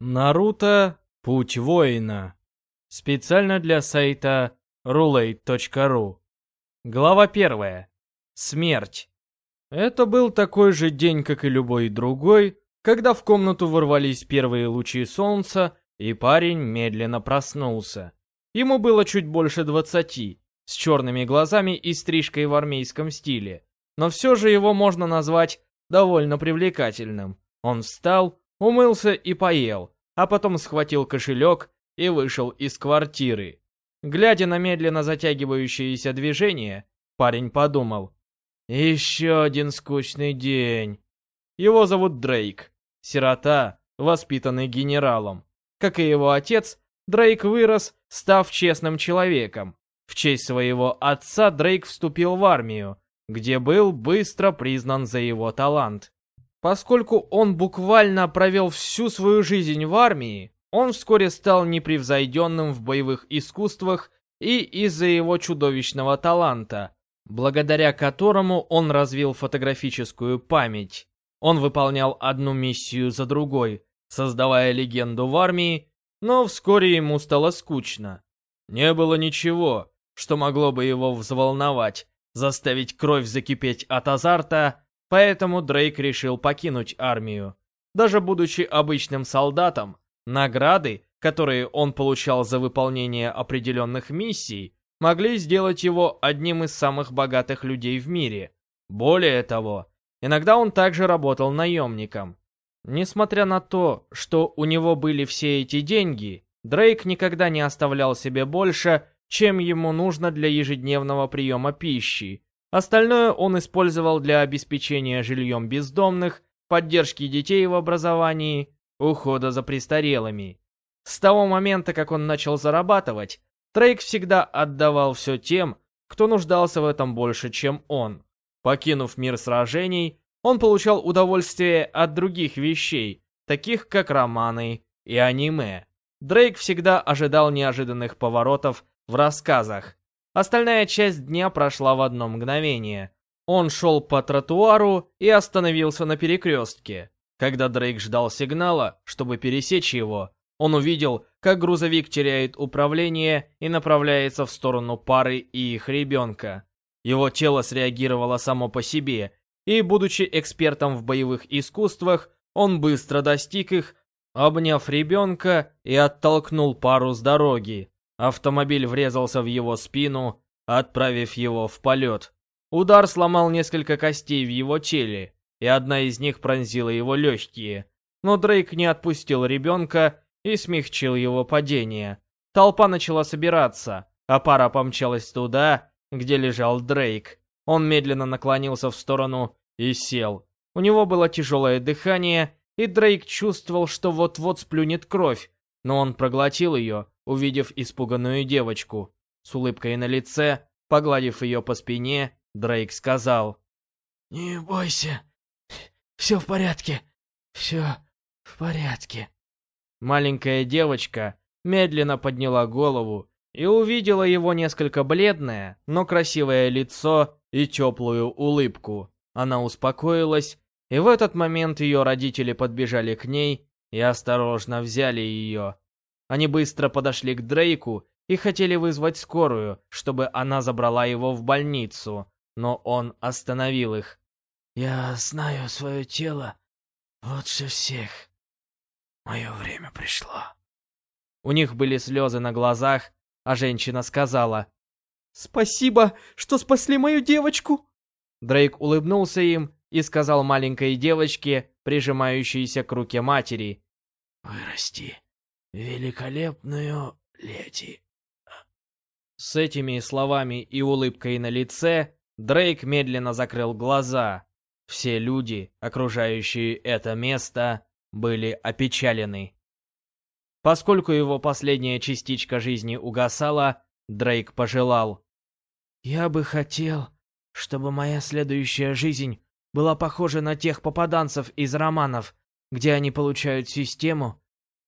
Наруто Путь воина. Специально для сайта roulette.ru. Глава первая. Смерть. Это был такой же день, как и любой другой, когда в комнату ворвались первые лучи солнца, и парень медленно проснулся. Ему было чуть больше двадцати, с черными глазами и стрижкой в армейском стиле, но все же его можно назвать довольно привлекательным. Он встал, умылся и поел, а потом схватил кошелек и вышел из квартиры. Глядя на медленно затягивающееся движение, парень подумал. «Еще один скучный день». Его зовут Дрейк. Сирота, воспитанный генералом. Как и его отец, Дрейк вырос, став честным человеком. В честь своего отца Дрейк вступил в армию, где был быстро признан за его талант. Поскольку он буквально провел всю свою жизнь в армии, он вскоре стал непревзойденным в боевых искусствах и из-за его чудовищного таланта, благодаря которому он развил фотографическую память. Он выполнял одну миссию за другой, создавая легенду в армии, но вскоре ему стало скучно. Не было ничего, что могло бы его взволновать, заставить кровь закипеть от азарта Поэтому Дрейк решил покинуть армию. Даже будучи обычным солдатом, награды, которые он получал за выполнение определенных миссий, могли сделать его одним из самых богатых людей в мире. Более того, иногда он также работал наемником. Несмотря на то, что у него были все эти деньги, Дрейк никогда не оставлял себе больше, чем ему нужно для ежедневного приема пищи, Остальное он использовал для обеспечения жильем бездомных, поддержки детей в образовании, ухода за престарелыми. С того момента, как он начал зарабатывать, Трейк всегда отдавал все тем, кто нуждался в этом больше, чем он. Покинув мир сражений, он получал удовольствие от других вещей, таких как романы и аниме. Дрейк всегда ожидал неожиданных поворотов в рассказах, Остальная часть дня прошла в одно мгновение. Он шел по тротуару и остановился на перекрестке. Когда Дрейк ждал сигнала, чтобы пересечь его, он увидел, как грузовик теряет управление и направляется в сторону пары и их ребенка. Его тело среагировало само по себе, и, будучи экспертом в боевых искусствах, он быстро достиг их, обняв ребенка и оттолкнул пару с дороги. Автомобиль врезался в его спину, отправив его в полет. Удар сломал несколько костей в его теле, и одна из них пронзила его легкие. Но Дрейк не отпустил ребенка и смягчил его падение. Толпа начала собираться, а пара помчалась туда, где лежал Дрейк. Он медленно наклонился в сторону и сел. У него было тяжелое дыхание, и Дрейк чувствовал, что вот-вот сплюнет кровь, но он проглотил ее, увидев испуганную девочку. С улыбкой на лице, погладив ее по спине, Дрейк сказал. «Не бойся, все в порядке, все в порядке». Маленькая девочка медленно подняла голову и увидела его несколько бледное, но красивое лицо и теплую улыбку. Она успокоилась, и в этот момент ее родители подбежали к ней и осторожно взяли ее. Они быстро подошли к Дрейку и хотели вызвать скорую, чтобы она забрала его в больницу, но он остановил их. «Я знаю свое тело лучше всех. Мое время пришло». У них были слезы на глазах, а женщина сказала «Спасибо, что спасли мою девочку!» Дрейк улыбнулся им и сказал маленькой девочке, прижимающейся к руке матери «Вырасти великолепную леди. С этими словами и улыбкой на лице Дрейк медленно закрыл глаза. Все люди, окружающие это место, были опечалены. Поскольку его последняя частичка жизни угасала, Дрейк пожелал. «Я бы хотел, чтобы моя следующая жизнь была похожа на тех попаданцев из романов, где они получают систему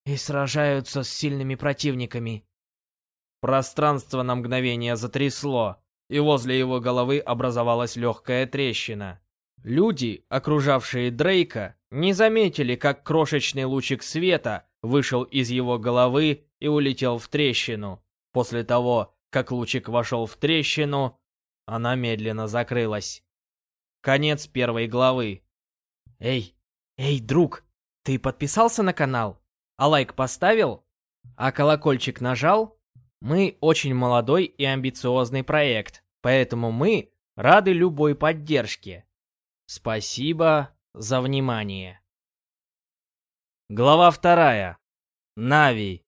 и сражаются с сильными противниками. Пространство на мгновение затрясло, и возле его головы образовалась легкая трещина. Люди, окружавшие Дрейка, не заметили, как крошечный лучик света вышел из его головы и улетел в трещину. После того, как лучик вошел в трещину, она медленно закрылась. Конец первой главы. Эй, эй, друг, ты подписался на канал? А лайк поставил? А колокольчик нажал? Мы очень молодой и амбициозный проект, поэтому мы рады любой поддержке. Спасибо за внимание. Глава вторая. Нави.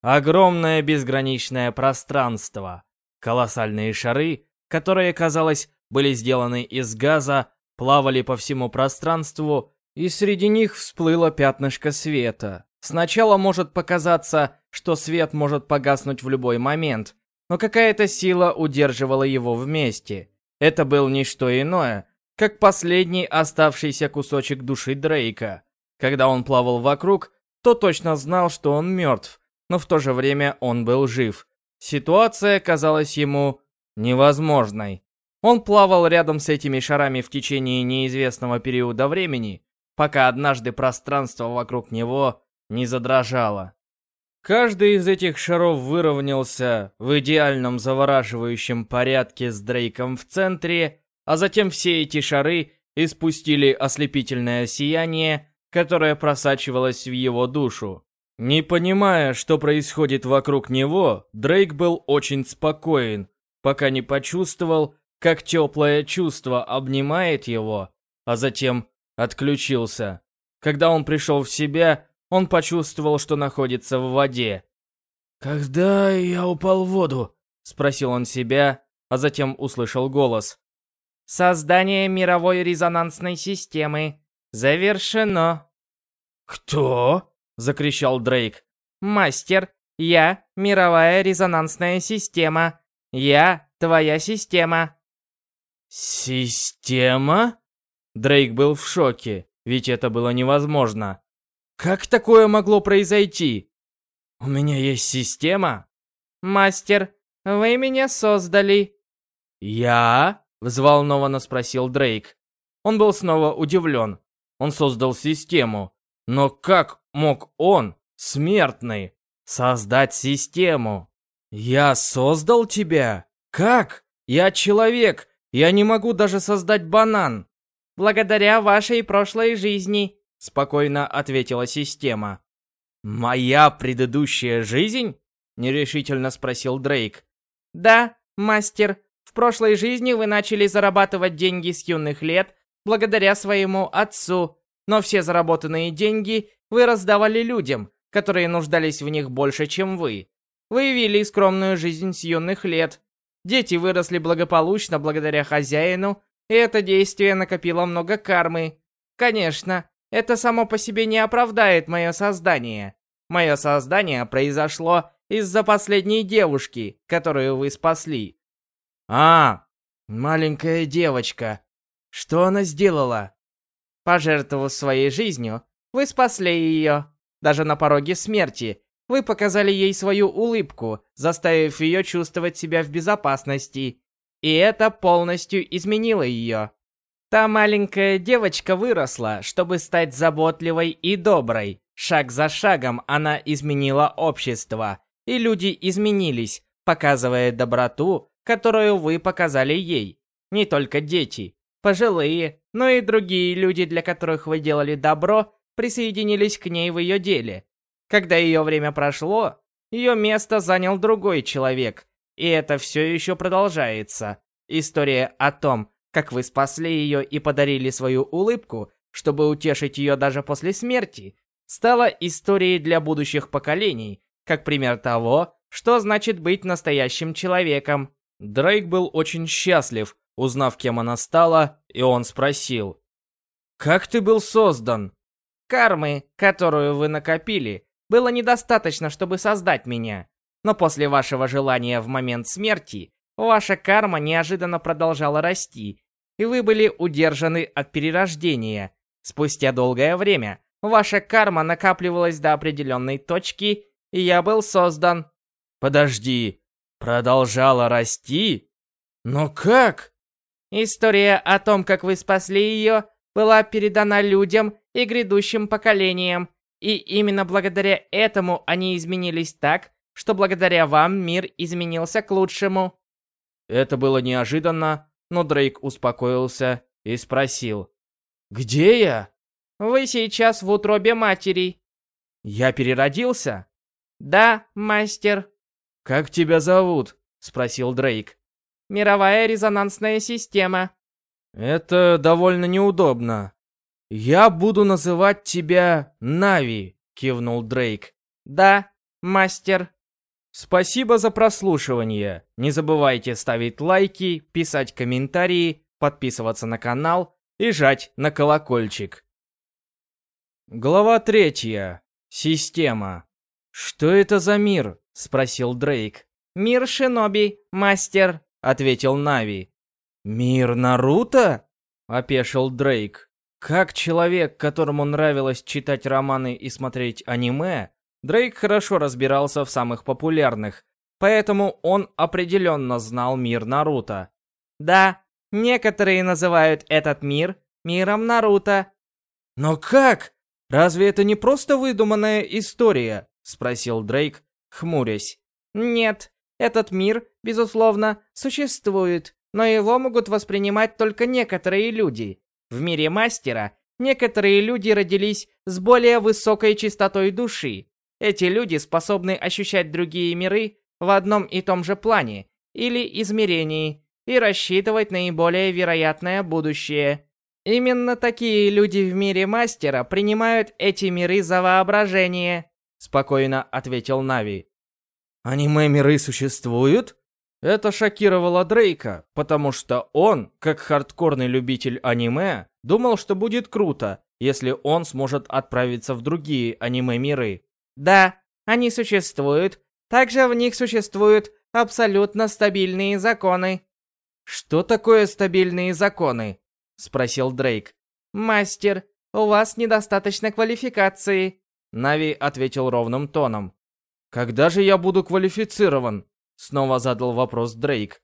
Огромное безграничное пространство. Колоссальные шары, которые, казалось, были сделаны из газа, плавали по всему пространству, и среди них всплыло пятнышко света. Сначала может показаться, что свет может погаснуть в любой момент, но какая-то сила удерживала его вместе. Это был не что иное, как последний оставшийся кусочек души Дрейка. Когда он плавал вокруг, то точно знал, что он мертв, но в то же время он был жив. Ситуация казалась ему невозможной. Он плавал рядом с этими шарами в течение неизвестного периода времени, пока однажды пространство вокруг него не задрожало. Каждый из этих шаров выровнялся в идеальном завораживающем порядке с Дрейком в центре, а затем все эти шары испустили ослепительное сияние, которое просачивалось в его душу. Не понимая, что происходит вокруг него, Дрейк был очень спокоен, пока не почувствовал, как теплое чувство обнимает его, а затем отключился. Когда он пришел в себя, он почувствовал, что находится в воде. «Когда я упал в воду?» — спросил он себя, а затем услышал голос. Создание мировой резонансной системы завершено. Кто? закричал Дрейк. Мастер, я мировая резонансная система. Я твоя система. Система? Дрейк был в шоке, ведь это было невозможно. Как такое могло произойти? У меня есть система? Мастер, вы меня создали. Я? Взволнованно спросил Дрейк. Он был снова удивлен. Он создал систему. Но как мог он, смертный, создать систему? Я создал тебя? Как? Я человек. Я не могу даже создать банан. Благодаря вашей прошлой жизни, спокойно ответила система. Моя предыдущая жизнь? нерешительно спросил Дрейк. Да, мастер, в прошлой жизни вы начали зарабатывать деньги с юных лет благодаря своему отцу, но все заработанные деньги вы раздавали людям, которые нуждались в них больше, чем вы. Вы вели скромную жизнь с юных лет. Дети выросли благополучно благодаря хозяину, и это действие накопило много кармы. Конечно, это само по себе не оправдает мое создание. Мое создание произошло из-за последней девушки, которую вы спасли. А, маленькая девочка. Что она сделала? Пожертвовав своей жизнью, вы спасли ее. Даже на пороге смерти вы показали ей свою улыбку, заставив ее чувствовать себя в безопасности. И это полностью изменило ее. Та маленькая девочка выросла, чтобы стать заботливой и доброй. Шаг за шагом она изменила общество, и люди изменились, показывая доброту, которую вы показали ей. Не только дети, пожилые, но и другие люди, для которых вы делали добро, присоединились к ней в ее деле. Когда ее время прошло, ее место занял другой человек, и это все еще продолжается. История о том, как вы спасли ее и подарили свою улыбку, чтобы утешить ее даже после смерти, стала историей для будущих поколений, как пример того, что значит быть настоящим человеком. Дрейк был очень счастлив, узнав, кем она стала, и он спросил. «Как ты был создан?» «Кармы, которую вы накопили, было недостаточно, чтобы создать меня. Но после вашего желания в момент смерти, ваша карма неожиданно продолжала расти, и вы были удержаны от перерождения. Спустя долгое время ваша карма накапливалась до определенной точки, и я был создан». «Подожди, Продолжала расти? Но как? История о том, как вы спасли ее, была передана людям и грядущим поколениям. И именно благодаря этому они изменились так, что благодаря вам мир изменился к лучшему. Это было неожиданно, но Дрейк успокоился и спросил. «Где я?» «Вы сейчас в утробе матери». «Я переродился?» «Да, мастер». «Как тебя зовут?» — спросил Дрейк. «Мировая резонансная система». «Это довольно неудобно. Я буду называть тебя Нави», — кивнул Дрейк. «Да, мастер». Спасибо за прослушивание. Не забывайте ставить лайки, писать комментарии, подписываться на канал и жать на колокольчик. Глава третья. Система. «Что это за мир?» — спросил Дрейк. «Мир Шиноби, мастер», — ответил Нави. «Мир Наруто?» — опешил Дрейк. Как человек, которому нравилось читать романы и смотреть аниме, Дрейк хорошо разбирался в самых популярных, поэтому он определенно знал мир Наруто. «Да, некоторые называют этот мир миром Наруто». «Но как? Разве это не просто выдуманная история?» — спросил Дрейк, хмурясь. «Нет, этот мир, безусловно, существует, но его могут воспринимать только некоторые люди. В мире мастера некоторые люди родились с более высокой частотой души. Эти люди способны ощущать другие миры в одном и том же плане или измерении и рассчитывать наиболее вероятное будущее. Именно такие люди в мире мастера принимают эти миры за воображение, спокойно ответил Нави. Аниме-миры существуют? Это шокировало Дрейка, потому что он, как хардкорный любитель аниме, думал, что будет круто, если он сможет отправиться в другие аниме-миры. Да, они существуют. Также в них существуют абсолютно стабильные законы. Что такое стабильные законы? спросил Дрейк. Мастер, у вас недостаточно квалификации. Нави ответил ровным тоном. Когда же я буду квалифицирован? Снова задал вопрос Дрейк.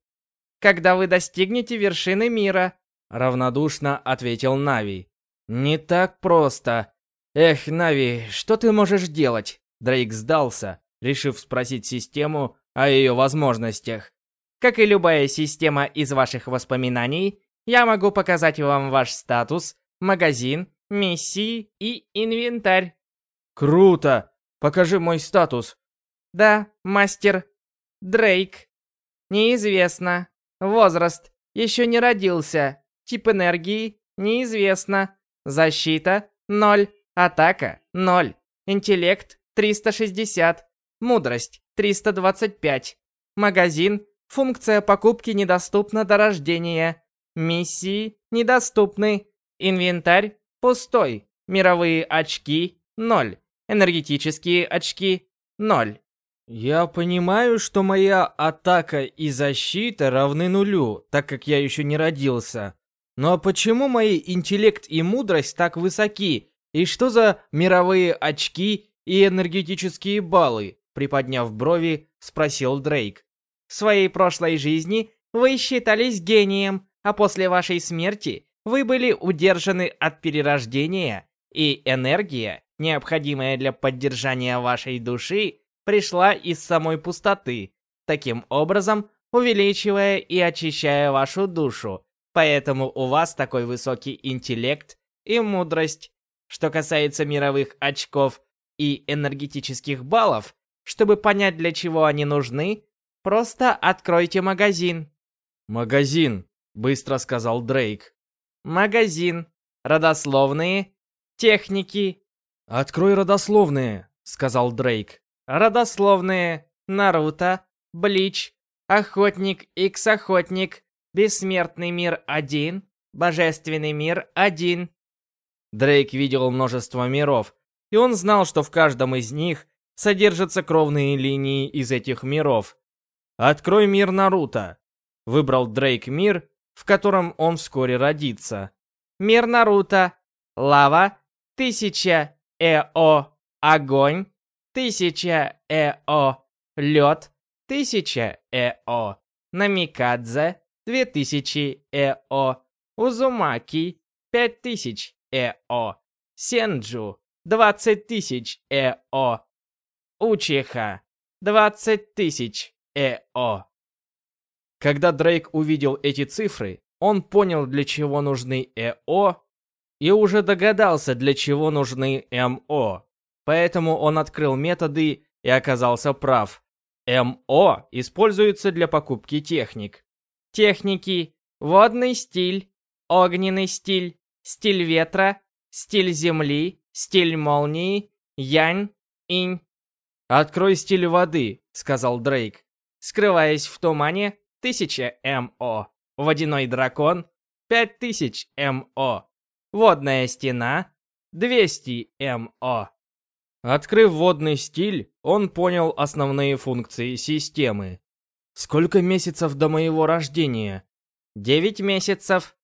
Когда вы достигнете вершины мира, равнодушно ответил Нави. Не так просто. Эх, Нави, что ты можешь делать? Дрейк сдался, решив спросить систему о ее возможностях. Как и любая система из ваших воспоминаний, я могу показать вам ваш статус, магазин, миссии и инвентарь. Круто! Покажи мой статус. Да, мастер. Дрейк. Неизвестно. Возраст. Еще не родился. Тип энергии. Неизвестно. Защита. Ноль. Атака. Ноль. Интеллект. 360. Мудрость 325. Магазин. Функция покупки недоступна до рождения. Миссии недоступны. Инвентарь пустой. Мировые очки 0. Энергетические очки 0. Я понимаю, что моя атака и защита равны нулю, так как я еще не родился. Но почему мои интеллект и мудрость так высоки? И что за мировые очки и энергетические баллы?» Приподняв брови, спросил Дрейк. «В своей прошлой жизни вы считались гением, а после вашей смерти вы были удержаны от перерождения, и энергия, необходимая для поддержания вашей души, пришла из самой пустоты, таким образом увеличивая и очищая вашу душу. Поэтому у вас такой высокий интеллект и мудрость. Что касается мировых очков и энергетических баллов, чтобы понять, для чего они нужны, просто откройте магазин. «Магазин», — быстро сказал Дрейк. «Магазин. Родословные. Техники». «Открой родословные», — сказал Дрейк. «Родословные. Наруто. Блич. Охотник Икс-охотник. Бессмертный мир 1. Божественный мир 1». Дрейк видел множество миров, и он знал, что в каждом из них содержатся кровные линии из этих миров. «Открой мир Наруто», — выбрал Дрейк мир, в котором он вскоре родится. «Мир Наруто. Лава. Тысяча. Эо. Огонь. Тысяча. Эо. Лед. Тысяча. Эо. Намикадзе. Две тысячи. Эо. Узумаки. Пять тысяч. Эо. Сенджу. 20 тысяч ЭО. Учиха, 20 тысяч ЭО. Когда Дрейк увидел эти цифры, он понял, для чего нужны ЭО, и уже догадался, для чего нужны МО. Поэтому он открыл методы и оказался прав. МО используется для покупки техник. Техники, водный стиль, огненный стиль, стиль ветра, стиль земли, стиль молнии, янь, инь. «Открой стиль воды», — сказал Дрейк. Скрываясь в тумане, 1000 МО. Водяной дракон, 5000 МО. Водная стена, 200 МО. Открыв водный стиль, он понял основные функции системы. Сколько месяцев до моего рождения? Девять месяцев.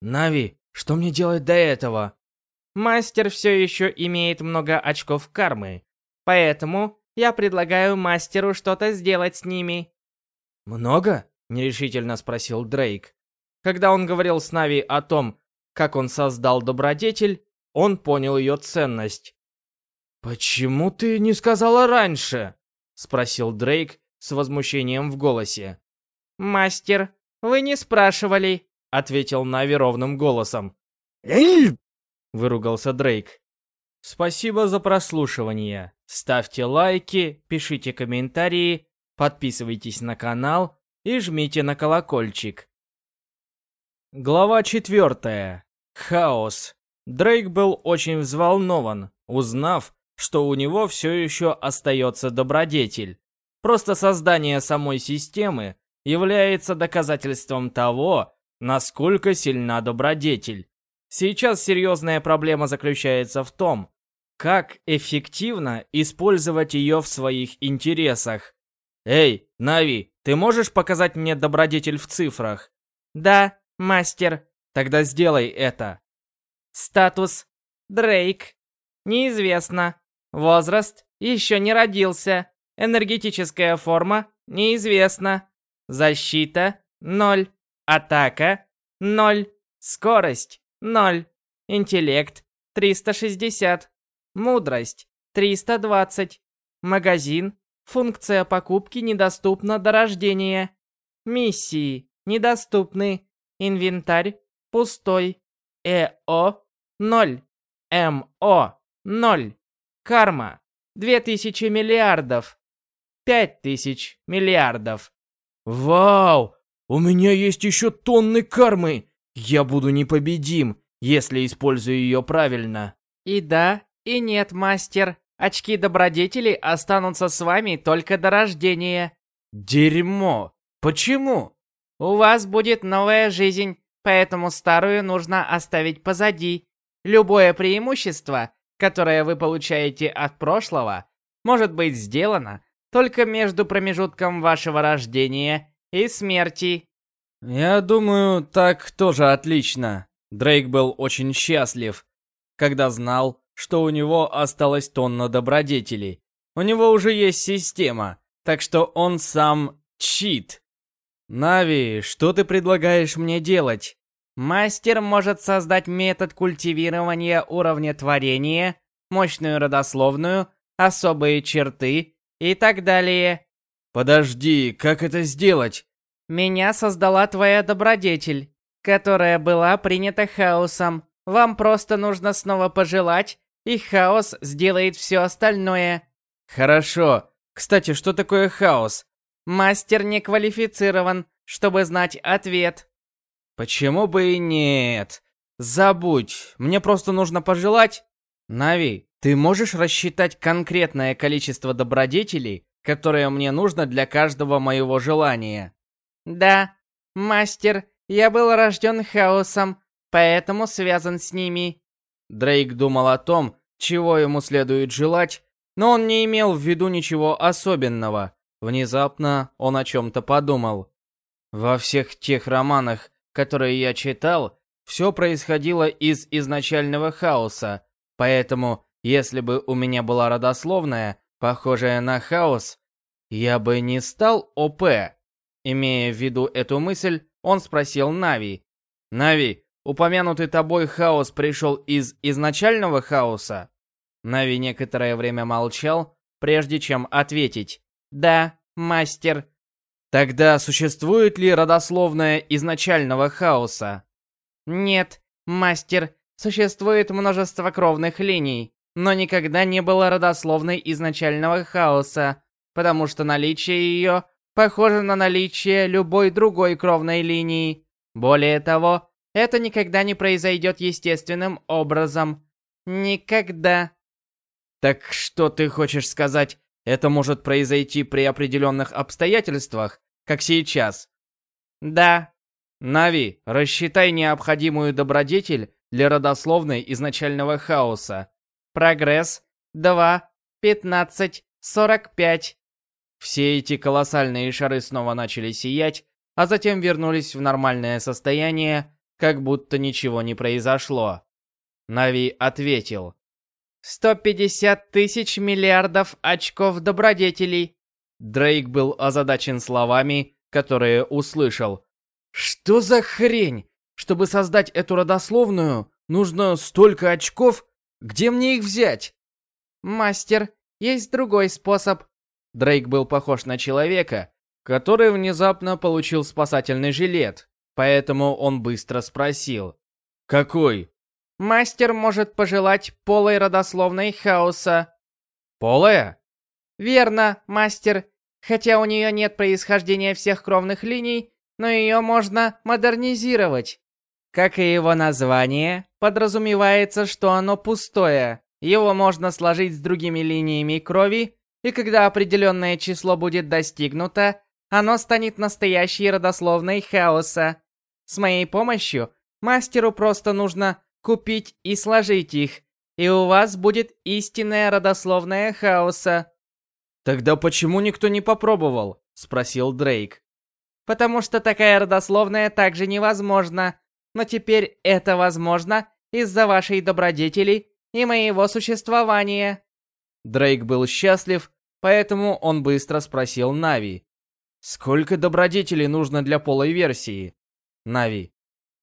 Нави, что мне делать до этого? Мастер все еще имеет много очков кармы, поэтому я предлагаю мастеру что-то сделать с ними. Много? Нерешительно спросил Дрейк. Когда он говорил с Нави о том, как он создал добродетель, он понял ее ценность. «Почему ты не сказала раньше?» — спросил Дрейк с возмущением в голосе. «Мастер, вы не спрашивали», — ответил Нави ровным голосом. Выругался Дрейк. Спасибо за прослушивание. Ставьте лайки, пишите комментарии, подписывайтесь на канал и жмите на колокольчик. Глава четвертая. Хаос. Дрейк был очень взволнован, узнав, что у него все еще остается добродетель. Просто создание самой системы является доказательством того, насколько сильна добродетель. Сейчас серьезная проблема заключается в том, как эффективно использовать ее в своих интересах. Эй, Нави, ты можешь показать мне добродетель в цифрах? Да, мастер. Тогда сделай это. Статус. Дрейк. Неизвестно. Возраст. Еще не родился. Энергетическая форма. Неизвестно. Защита. Ноль. Атака. Ноль. Скорость. Ноль. Интеллект. 360. Мудрость. 320. Магазин. Функция покупки недоступна до рождения. Миссии. Недоступны. Инвентарь. Пустой. ЭО 0. МО 0. Карма 2000 миллиардов. 5000 миллиардов. Вау! У меня есть еще тонны кармы. Я буду непобедим, если использую ее правильно. И да, и нет, мастер. Очки добродетели останутся с вами только до рождения. Дерьмо. Почему? У вас будет новая жизнь поэтому старую нужно оставить позади. Любое преимущество, которое вы получаете от прошлого, может быть сделано только между промежутком вашего рождения и смерти. Я думаю, так тоже отлично. Дрейк был очень счастлив, когда знал, что у него осталось тонна добродетелей. У него уже есть система, так что он сам чит. Нави, что ты предлагаешь мне делать? Мастер может создать метод культивирования уровня творения, мощную родословную, особые черты и так далее. Подожди, как это сделать? Меня создала твоя добродетель, которая была принята хаосом. Вам просто нужно снова пожелать, и хаос сделает все остальное. Хорошо. Кстати, что такое хаос? Мастер не квалифицирован, чтобы знать ответ. Почему бы и нет? Забудь, мне просто нужно пожелать. Нави, ты можешь рассчитать конкретное количество добродетелей, которое мне нужно для каждого моего желания? Да, мастер, я был рожден хаосом, поэтому связан с ними. Дрейк думал о том, чего ему следует желать, но он не имел в виду ничего особенного. Внезапно он о чем-то подумал. Во всех тех романах, которые я читал, все происходило из изначального хаоса, поэтому, если бы у меня была родословная, похожая на хаос, я бы не стал ОП. Имея в виду эту мысль, он спросил Нави. «Нави, упомянутый тобой хаос пришел из изначального хаоса?» Нави некоторое время молчал, прежде чем ответить. «Да, мастер». Тогда существует ли родословная изначального хаоса? Нет, мастер, существует множество кровных линий, но никогда не было родословной изначального хаоса, потому что наличие ее похоже на наличие любой другой кровной линии. Более того, это никогда не произойдет естественным образом. Никогда. Так что ты хочешь сказать? Это может произойти при определенных обстоятельствах, как сейчас? Да. Нави, рассчитай необходимую добродетель для родословной изначального хаоса. Прогресс 2, 15, 45. Все эти колоссальные шары снова начали сиять, а затем вернулись в нормальное состояние, как будто ничего не произошло. Нави ответил. 150 тысяч миллиардов очков добродетелей. Дрейк был озадачен словами, которые услышал. Что за хрень? Чтобы создать эту родословную, нужно столько очков? Где мне их взять? Мастер, есть другой способ. Дрейк был похож на человека, который внезапно получил спасательный жилет, поэтому он быстро спросил. «Какой?» «Мастер может пожелать полой родословной хаоса». «Полая?» «Верно, мастер. Хотя у нее нет происхождения всех кровных линий, но ее можно модернизировать. Как и его название, подразумевается, что оно пустое. Его можно сложить с другими линиями крови и когда определенное число будет достигнуто, оно станет настоящей родословной хаоса. С моей помощью мастеру просто нужно купить и сложить их, и у вас будет истинная родословная хаоса. «Тогда почему никто не попробовал?» — спросил Дрейк. «Потому что такая родословная также невозможна, но теперь это возможно из-за вашей добродетели и моего существования». Дрейк был счастлив, поэтому он быстро спросил Нави. «Сколько добродетелей нужно для полой версии?» Нави.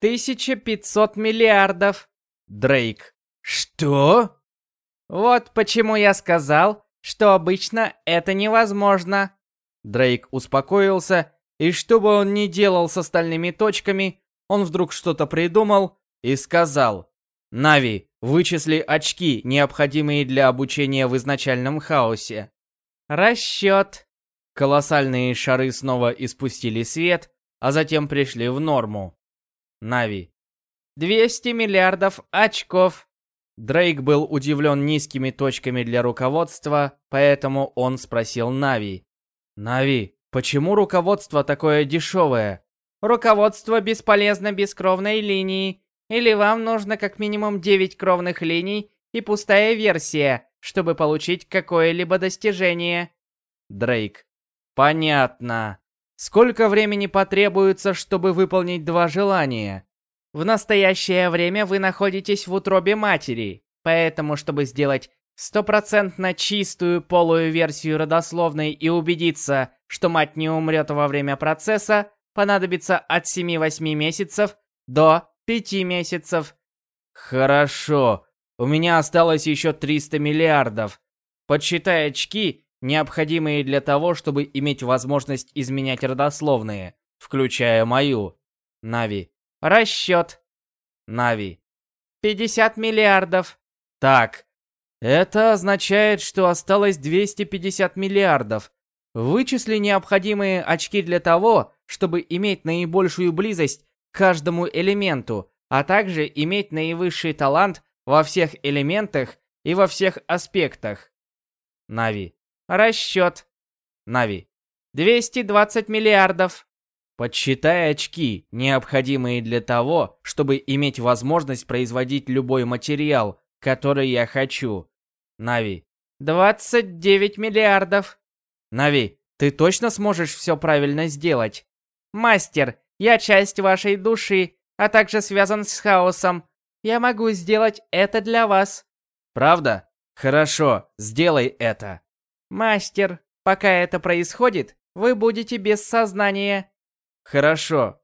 «1500 миллиардов». Дрейк. «Что?» «Вот почему я сказал, что обычно это невозможно». Дрейк успокоился, и что бы он ни делал с остальными точками, он вдруг что-то придумал и сказал. «Нави, вычисли очки, необходимые для обучения в изначальном хаосе». «Расчет». Колоссальные шары снова испустили свет, а затем пришли в норму. Нави. 200 миллиардов очков. Дрейк был удивлен низкими точками для руководства, поэтому он спросил Нави. «Нави, почему руководство такое дешевое?» «Руководство бесполезно без кровной линии. Или вам нужно как минимум 9 кровных линий и пустая версия, чтобы получить какое-либо достижение. Дрейк. Понятно. Сколько времени потребуется, чтобы выполнить два желания? В настоящее время вы находитесь в утробе матери, поэтому, чтобы сделать стопроцентно чистую полую версию родословной и убедиться, что мать не умрет во время процесса, понадобится от 7-8 месяцев до пяти месяцев. Хорошо. У меня осталось еще 300 миллиардов. Подсчитай очки, необходимые для того, чтобы иметь возможность изменять родословные, включая мою. Нави. Расчет. Нави. 50 миллиардов. Так. Это означает, что осталось 250 миллиардов. Вычисли необходимые очки для того, чтобы иметь наибольшую близость каждому элементу, а также иметь наивысший талант во всех элементах и во всех аспектах. Нави. Расчет. Нави. 220 миллиардов. Подсчитай очки, необходимые для того, чтобы иметь возможность производить любой материал, который я хочу. Нави. 29 миллиардов. Нави, ты точно сможешь все правильно сделать? Мастер, я часть вашей души, а также связан с хаосом. Я могу сделать это для вас. Правда? Хорошо, сделай это. Мастер, пока это происходит, вы будете без сознания. Хорошо.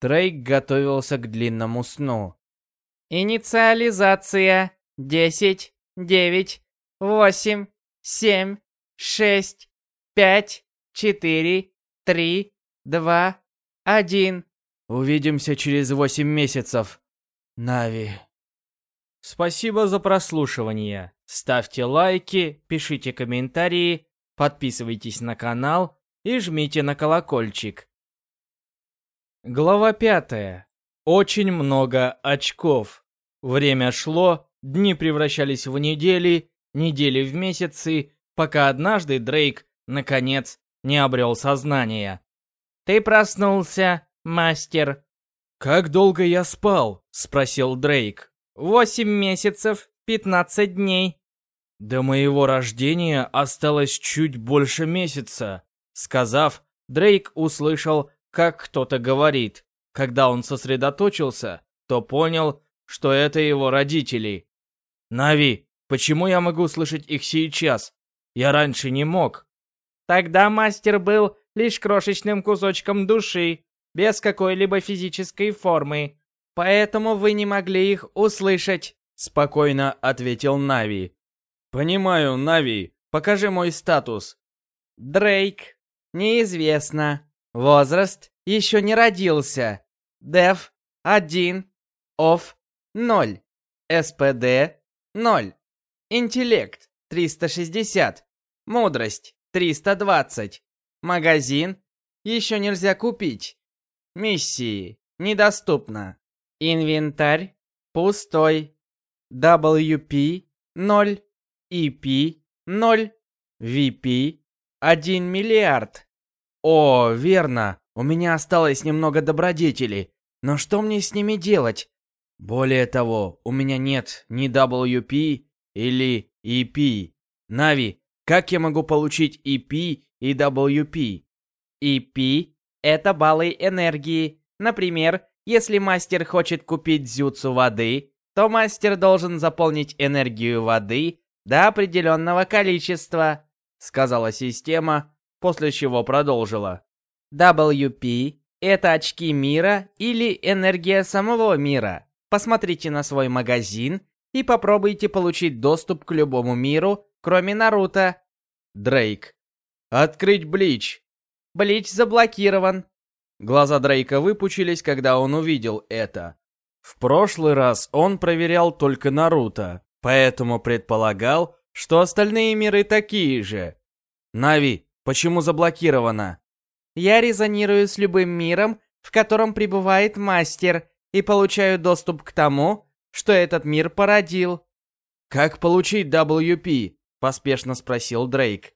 Дрейк готовился к длинному сну. Инициализация. 10, 9, восемь, семь, шесть, пять, четыре, три, два, один. Увидимся через восемь месяцев. Нави. Спасибо за прослушивание. Ставьте лайки, пишите комментарии, подписывайтесь на канал и жмите на колокольчик. Глава пятая. Очень много очков. Время шло, дни превращались в недели, недели в месяцы, пока однажды Дрейк, наконец, не обрел сознание. «Ты проснулся, мастер?» «Как долго я спал?» — спросил Дрейк. «Восемь месяцев, пятнадцать дней». «До моего рождения осталось чуть больше месяца», — сказав, Дрейк услышал, как кто-то говорит. Когда он сосредоточился, то понял, что это его родители. «Нави, почему я могу слышать их сейчас? Я раньше не мог». Тогда мастер был лишь крошечным кусочком души, без какой-либо физической формы. Поэтому вы не могли их услышать», — спокойно ответил Нави. «Понимаю, Нави. Покажи мой статус». «Дрейк. Неизвестно. Возраст. Еще не родился. Дев. 1. Оф. 0. СПД. 0. Интеллект. 360. Мудрость. 320. Магазин. Еще нельзя купить. Миссии. Недоступно. Инвентарь. Пустой. WP. 0. EP. 0. VP. 1 миллиард. О, верно. У меня осталось немного добродетелей. Но что мне с ними делать? Более того, у меня нет ни WP или EP. Нави, как я могу получить EP и WP? EP — это баллы энергии. Например, если мастер хочет купить дзюцу воды, то мастер должен заполнить энергию воды до определенного количества, сказала система, после чего продолжила. WP — это очки мира или энергия самого мира. Посмотрите на свой магазин и попробуйте получить доступ к любому миру, кроме Наруто. Дрейк. Открыть Блич. Блич заблокирован. Глаза Дрейка выпучились, когда он увидел это. В прошлый раз он проверял только Наруто, поэтому предполагал, что остальные миры такие же. Нави, почему заблокировано? Я резонирую с любым миром, в котором пребывает мастер, и получаю доступ к тому, что этот мир породил. Как получить WP? Поспешно спросил Дрейк.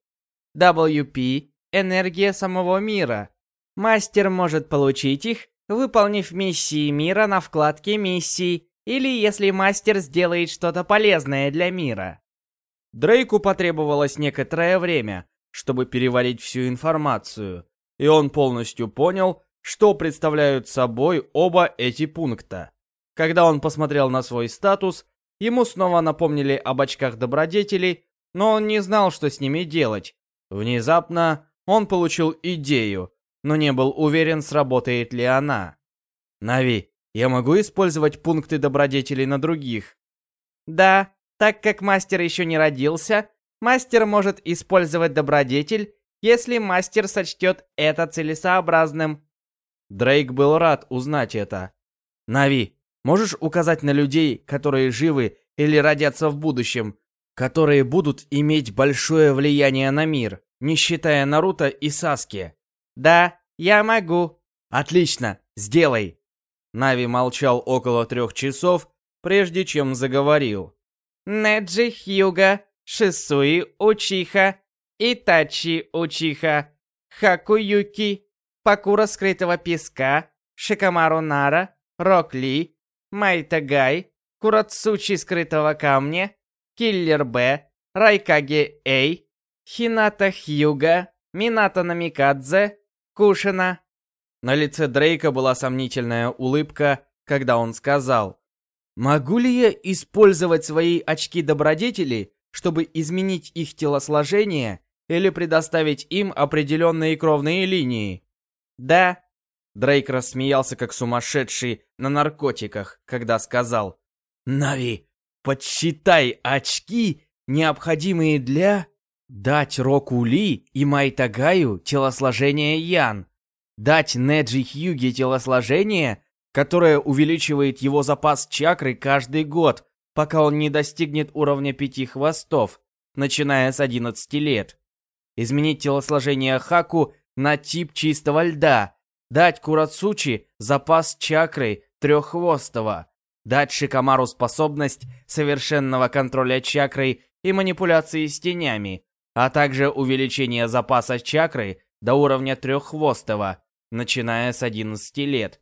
WP — энергия самого мира. Мастер может получить их, выполнив миссии мира на вкладке миссий, или если мастер сделает что-то полезное для мира. Дрейку потребовалось некоторое время, чтобы переварить всю информацию, и он полностью понял, что представляют собой оба эти пункта. Когда он посмотрел на свой статус, ему снова напомнили об очках добродетелей, но он не знал, что с ними делать. Внезапно он получил идею, но не был уверен, сработает ли она. «Нави, я могу использовать пункты добродетелей на других?» «Да, так как мастер еще не родился, мастер может использовать добродетель, если мастер сочтет это целесообразным». Дрейк был рад узнать это. «Нави, можешь указать на людей, которые живы или родятся в будущем, которые будут иметь большое влияние на мир, не считая Наруто и Саски?» «Да, я могу». «Отлично, сделай!» Нави молчал около трех часов, прежде чем заговорил. Неджи Хьюга, Шисуи Учиха, Итачи Учиха, Хакуюки, Пакура Скрытого Песка, Шикамару Нара, Рокли, Майтагай, Курацучи Скрытого Камня, Киллер Б, Райкаге Эй, Хината Хьюга, Мината Намикадзе, Кушина. На лице Дрейка была сомнительная улыбка, когда он сказал, «Могу ли я использовать свои очки добродетели, чтобы изменить их телосложение или предоставить им определенные кровные линии?» «Да». Дрейк рассмеялся как сумасшедший на наркотиках, когда сказал, «Нави, подсчитай очки необходимые для... Дать Року Ли и Майтагаю телосложение Ян. Дать Неджи Хьюги телосложение, которое увеличивает его запас чакры каждый год, пока он не достигнет уровня пяти хвостов, начиная с 11 лет. Изменить телосложение Хаку на тип чистого льда. Дать Курацучи запас чакры треххвостого. Дать Шикамару способность совершенного контроля чакрой и манипуляции с тенями, а также увеличение запаса чакры до уровня треххвостого, начиная с 11 лет.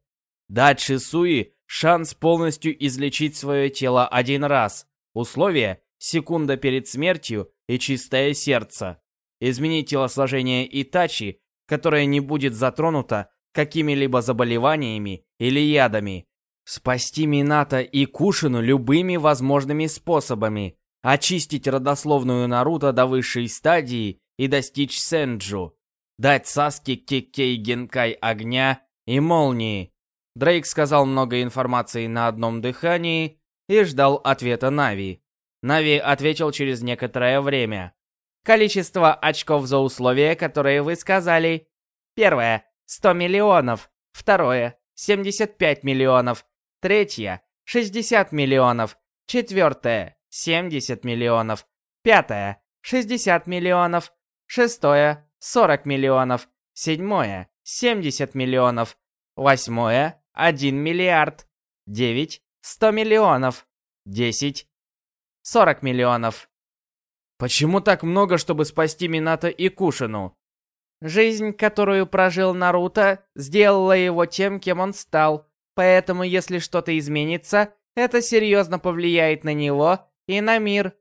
Дать Шисуи шанс полностью излечить свое тело один раз. Условие – секунда перед смертью и чистое сердце. Изменить телосложение Итачи, которое не будет затронуто какими-либо заболеваниями или ядами. Спасти Минато и Кушину любыми возможными способами очистить родословную Наруто до высшей стадии и достичь Сенджу, дать Саске Киккей Генкай огня и молнии. Дрейк сказал много информации на одном дыхании и ждал ответа Нави. Нави ответил через некоторое время. Количество очков за условия, которые вы сказали. Первое – 100 миллионов. Второе – 75 миллионов. Третье – 60 миллионов. Четвертое 70 миллионов. Пятое – 60 миллионов. Шестое – 40 миллионов. Седьмое – 70 миллионов. Восьмое – 1 миллиард. Девять – 100 миллионов. Десять – 40 миллионов. Почему так много, чтобы спасти Минато и Кушину? Жизнь, которую прожил Наруто, сделала его тем, кем он стал. Поэтому, если что-то изменится, это серьезно повлияет на него и на мир.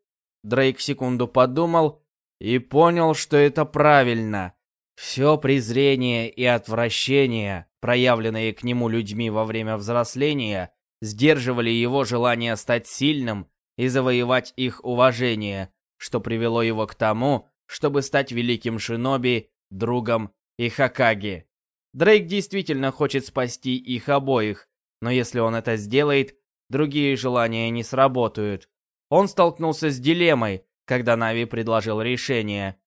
Дрейк секунду подумал и понял, что это правильно. Все презрение и отвращение, проявленные к нему людьми во время взросления, сдерживали его желание стать сильным и завоевать их уважение, что привело его к тому, чтобы стать великим шиноби, другом и Хакаги. Дрейк действительно хочет спасти их обоих, но если он это сделает, другие желания не сработают. Он столкнулся с дилеммой, когда Нави предложил решение.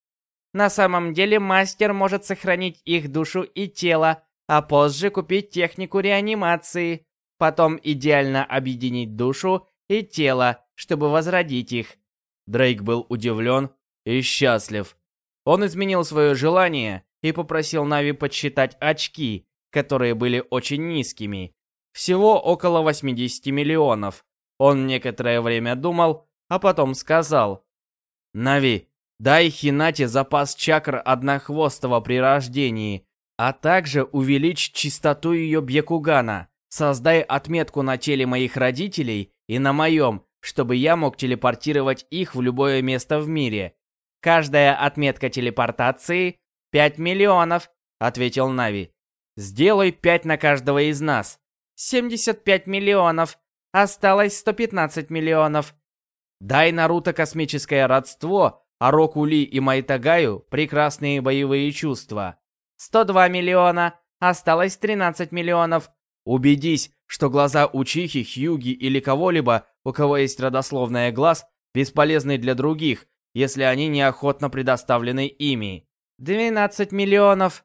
На самом деле мастер может сохранить их душу и тело, а позже купить технику реанимации. Потом идеально объединить душу и тело, чтобы возродить их. Дрейк был удивлен и счастлив. Он изменил свое желание и попросил Нави подсчитать очки, которые были очень низкими. Всего около 80 миллионов. Он некоторое время думал, а потом сказал. «Нави, дай Хинате запас чакр однохвостого при рождении, а также увеличь чистоту ее Бьякугана. Создай отметку на теле моих родителей и на моем, чтобы я мог телепортировать их в любое место в мире. Каждая отметка телепортации — 5 миллионов», — ответил Нави. «Сделай 5 на каждого из нас». «75 миллионов», Осталось 115 миллионов. Дай Наруто космическое родство, а Року Ли и Майтагаю прекрасные боевые чувства. 102 миллиона. Осталось 13 миллионов. Убедись, что глаза Учихи, Хьюги или кого-либо, у кого есть родословная глаз, бесполезны для других, если они неохотно предоставлены ими. 12 миллионов.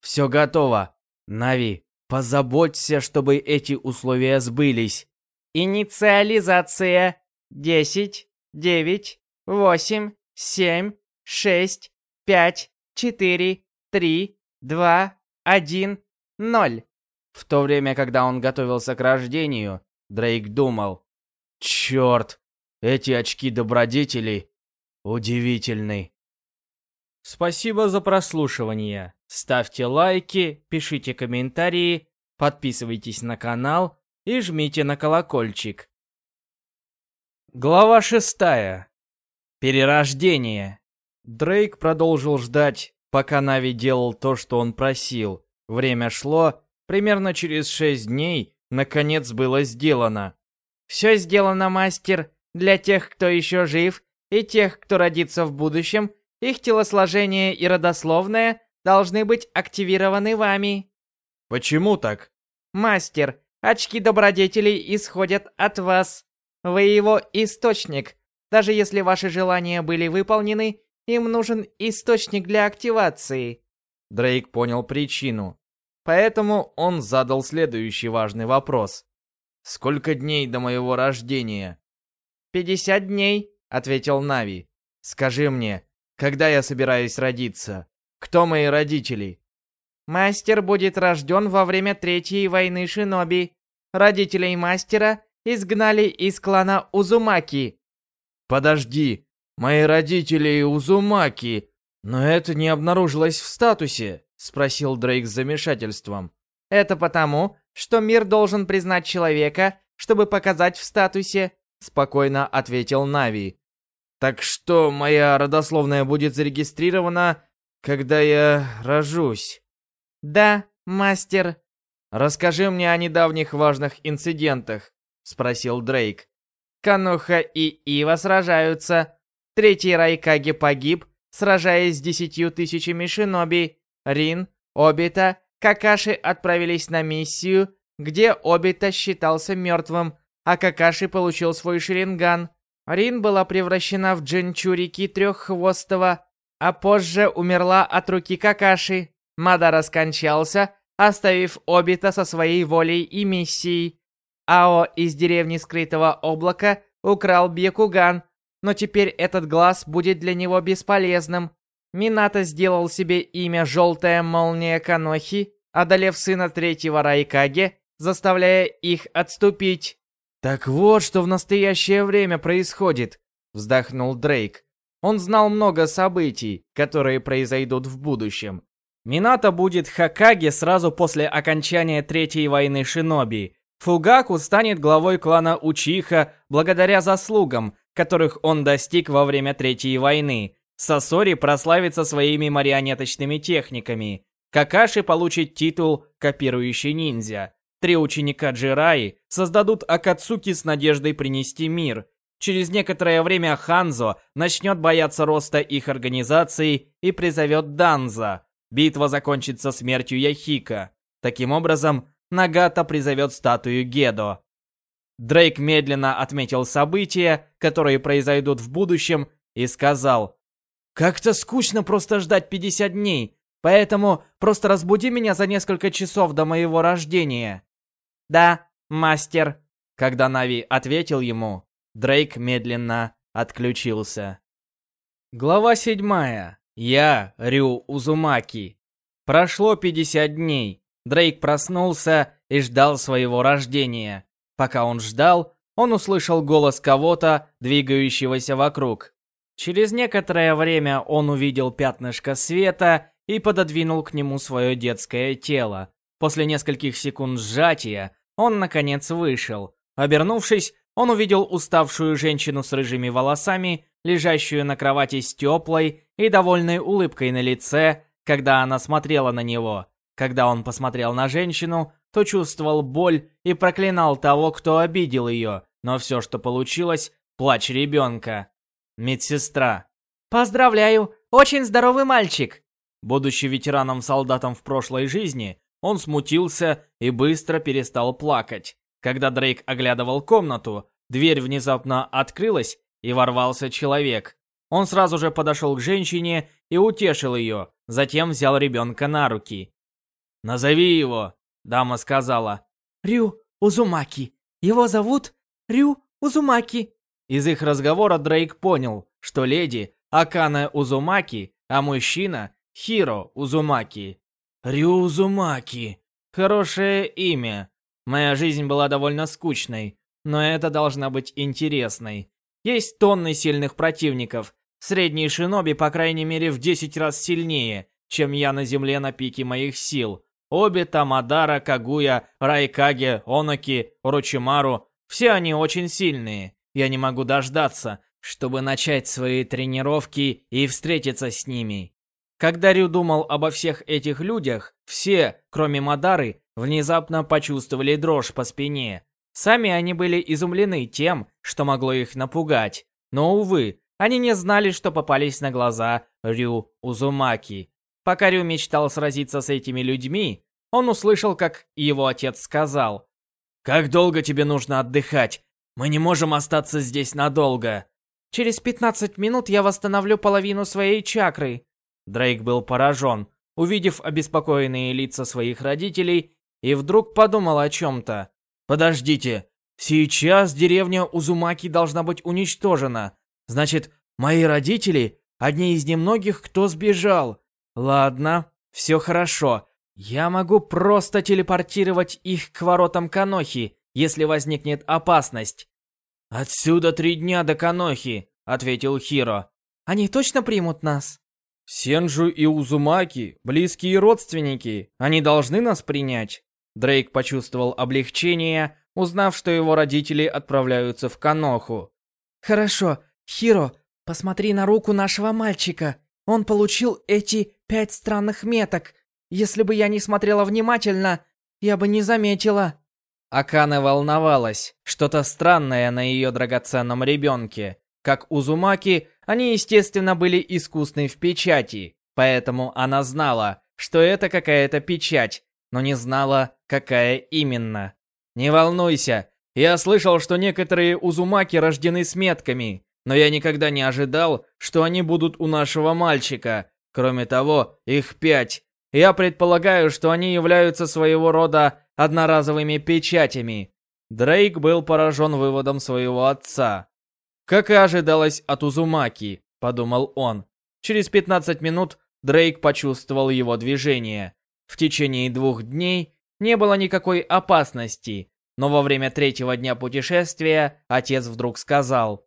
Все готово. Нави, позаботься, чтобы эти условия сбылись. Инициализация. 10, 9, 8, 7, 6, 5, 4, 3, 2, 1, 0. В то время, когда он готовился к рождению, Дрейк думал, «Черт, эти очки добродетелей удивительны». Спасибо за прослушивание. Ставьте лайки, пишите комментарии, подписывайтесь на канал и жмите на колокольчик. Глава шестая. Перерождение. Дрейк продолжил ждать, пока Нави делал то, что он просил. Время шло, примерно через шесть дней, наконец было сделано. «Все сделано, мастер. Для тех, кто еще жив, и тех, кто родится в будущем, их телосложение и родословное должны быть активированы вами». «Почему так?» «Мастер, Очки добродетелей исходят от вас. Вы его источник. Даже если ваши желания были выполнены, им нужен источник для активации. Дрейк понял причину. Поэтому он задал следующий важный вопрос. «Сколько дней до моего рождения?» «Пятьдесят дней», — ответил Нави. «Скажи мне, когда я собираюсь родиться? Кто мои родители?» «Мастер будет рожден во время Третьей войны Шиноби. Родителей мастера изгнали из клана Узумаки». «Подожди, мои родители Узумаки, но это не обнаружилось в статусе», — спросил Дрейк с замешательством. «Это потому, что мир должен признать человека, чтобы показать в статусе», — спокойно ответил Нави. «Так что моя родословная будет зарегистрирована, когда я рожусь?» «Да, мастер». «Расскажи мне о недавних важных инцидентах», — спросил Дрейк. Кануха и Ива сражаются. Третий Райкаги погиб, сражаясь с десятью тысячами шиноби. Рин, Обита, Какаши отправились на миссию, где Обита считался мертвым, а Какаши получил свой шеринган. Рин была превращена в Джинчурики треххвостого, а позже умерла от руки Какаши. Мадара скончался, оставив Обита со своей волей и миссией. Ао из деревни Скрытого Облака украл Бьякуган, но теперь этот глаз будет для него бесполезным. Минато сделал себе имя Желтая Молния Канохи, одолев сына третьего Райкаге, заставляя их отступить. «Так вот, что в настоящее время происходит», — вздохнул Дрейк. Он знал много событий, которые произойдут в будущем. Минато будет Хакаге сразу после окончания Третьей войны Шиноби, Фугаку станет главой клана Учиха благодаря заслугам, которых он достиг во время Третьей войны. Сасори прославится своими марионеточными техниками. Какаши получит титул «Копирующий ниндзя». Три ученика Джираи создадут Акацуки с надеждой принести мир. Через некоторое время Ханзо начнет бояться роста их организации и призовет Данза. Битва закончится смертью Яхика. Таким образом, Нагата призовет статую Гедо. Дрейк медленно отметил события, которые произойдут в будущем, и сказал, «Как-то скучно просто ждать 50 дней, поэтому просто разбуди меня за несколько часов до моего рождения». «Да, мастер», — когда Нави ответил ему, Дрейк медленно отключился. Глава 7. Я, Рю Узумаки. Прошло 50 дней. Дрейк проснулся и ждал своего рождения. Пока он ждал, он услышал голос кого-то, двигающегося вокруг. Через некоторое время он увидел пятнышко света и пододвинул к нему свое детское тело. После нескольких секунд сжатия он, наконец, вышел. Обернувшись, он увидел уставшую женщину с рыжими волосами, лежащую на кровати с теплой и довольной улыбкой на лице, когда она смотрела на него. Когда он посмотрел на женщину, то чувствовал боль и проклинал того, кто обидел ее, но все, что получилось, плач ребенка. Медсестра. «Поздравляю, очень здоровый мальчик!» Будучи ветераном-солдатом в прошлой жизни, он смутился и быстро перестал плакать. Когда Дрейк оглядывал комнату, дверь внезапно открылась, и ворвался человек. Он сразу же подошел к женщине и утешил ее, затем взял ребенка на руки. «Назови его», — дама сказала. «Рю Узумаки. Его зовут Рю Узумаки». Из их разговора Дрейк понял, что леди Акана Узумаки, а мужчина Хиро Узумаки. Рю Узумаки. Хорошее имя. Моя жизнь была довольно скучной, но это должна быть интересной. Есть тонны сильных противников. Средний шиноби, по крайней мере, в 10 раз сильнее, чем я на земле на пике моих сил. Обе Тамадара, Кагуя, Райкаге, Оноки, Орочимару – все они очень сильные. Я не могу дождаться, чтобы начать свои тренировки и встретиться с ними. Когда Рю думал обо всех этих людях, все, кроме Мадары, внезапно почувствовали дрожь по спине. Сами они были изумлены тем, что могло их напугать. Но, увы, они не знали, что попались на глаза Рю Узумаки. Пока Рю мечтал сразиться с этими людьми, он услышал, как его отец сказал. «Как долго тебе нужно отдыхать? Мы не можем остаться здесь надолго». Через 15 минут я восстановлю половину своей чакры. Дрейк был поражен, увидев обеспокоенные лица своих родителей, и вдруг подумал о чем-то. «Подождите, сейчас деревня Узумаки должна быть уничтожена. Значит, мои родители — одни из немногих, кто сбежал. Ладно, все хорошо. Я могу просто телепортировать их к воротам Канохи, если возникнет опасность. «Отсюда три дня до Канохи», — ответил Хиро. «Они точно примут нас?» «Сенджу и Узумаки — близкие родственники. Они должны нас принять». Дрейк почувствовал облегчение, узнав, что его родители отправляются в Каноху. «Хорошо. Хиро, посмотри на руку нашего мальчика. Он получил эти пять странных меток. Если бы я не смотрела внимательно, я бы не заметила». Акана волновалась. Что-то странное на ее драгоценном ребенке. Как Узумаки, они, естественно, были искусны в печати. Поэтому она знала, что это какая-то печать, но не знала, какая именно. «Не волнуйся, я слышал, что некоторые Узумаки рождены с метками, но я никогда не ожидал, что они будут у нашего мальчика. Кроме того, их пять. Я предполагаю, что они являются своего рода одноразовыми печатями. Дрейк был поражен выводом своего отца. Как и ожидалось от Узумаки, подумал он. Через 15 минут Дрейк почувствовал его движение. В течение двух дней не было никакой опасности, но во время третьего дня путешествия отец вдруг сказал.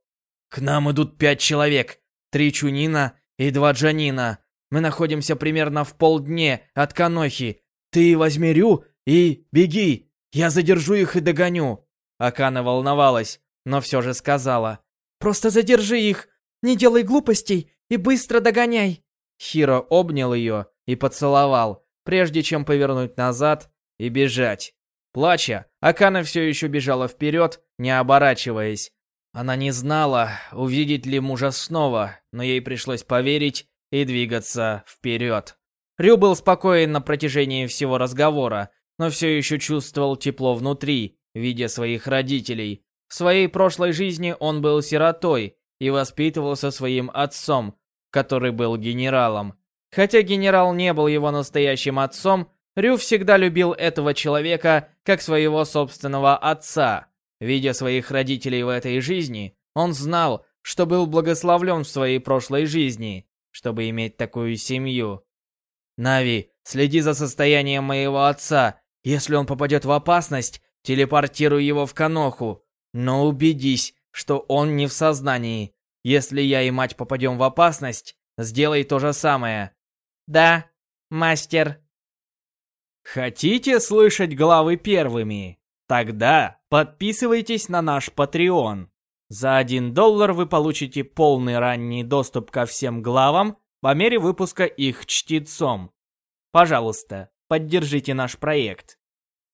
«К нам идут пять человек, три Чунина и два Джанина. Мы находимся примерно в полдне от Канохи. Ты возьми Рю «И беги! Я задержу их и догоню!» Акана волновалась, но все же сказала. «Просто задержи их! Не делай глупостей и быстро догоняй!» Хиро обнял ее и поцеловал, прежде чем повернуть назад и бежать. Плача, Акана все еще бежала вперед, не оборачиваясь. Она не знала, увидеть ли мужа снова, но ей пришлось поверить и двигаться вперед. Рю был спокоен на протяжении всего разговора, но все еще чувствовал тепло внутри, видя своих родителей. В своей прошлой жизни он был сиротой и воспитывался своим отцом, который был генералом. Хотя генерал не был его настоящим отцом, Рю всегда любил этого человека как своего собственного отца. Видя своих родителей в этой жизни, он знал, что был благословлен в своей прошлой жизни, чтобы иметь такую семью. «Нави, следи за состоянием моего отца если он попадет в опасность, телепортируй его в Каноху. Но убедись, что он не в сознании. Если я и мать попадем в опасность, сделай то же самое. Да, мастер. Хотите слышать главы первыми? Тогда подписывайтесь на наш Patreon. За 1 доллар вы получите полный ранний доступ ко всем главам по мере выпуска их чтецом. Пожалуйста, поддержите наш проект.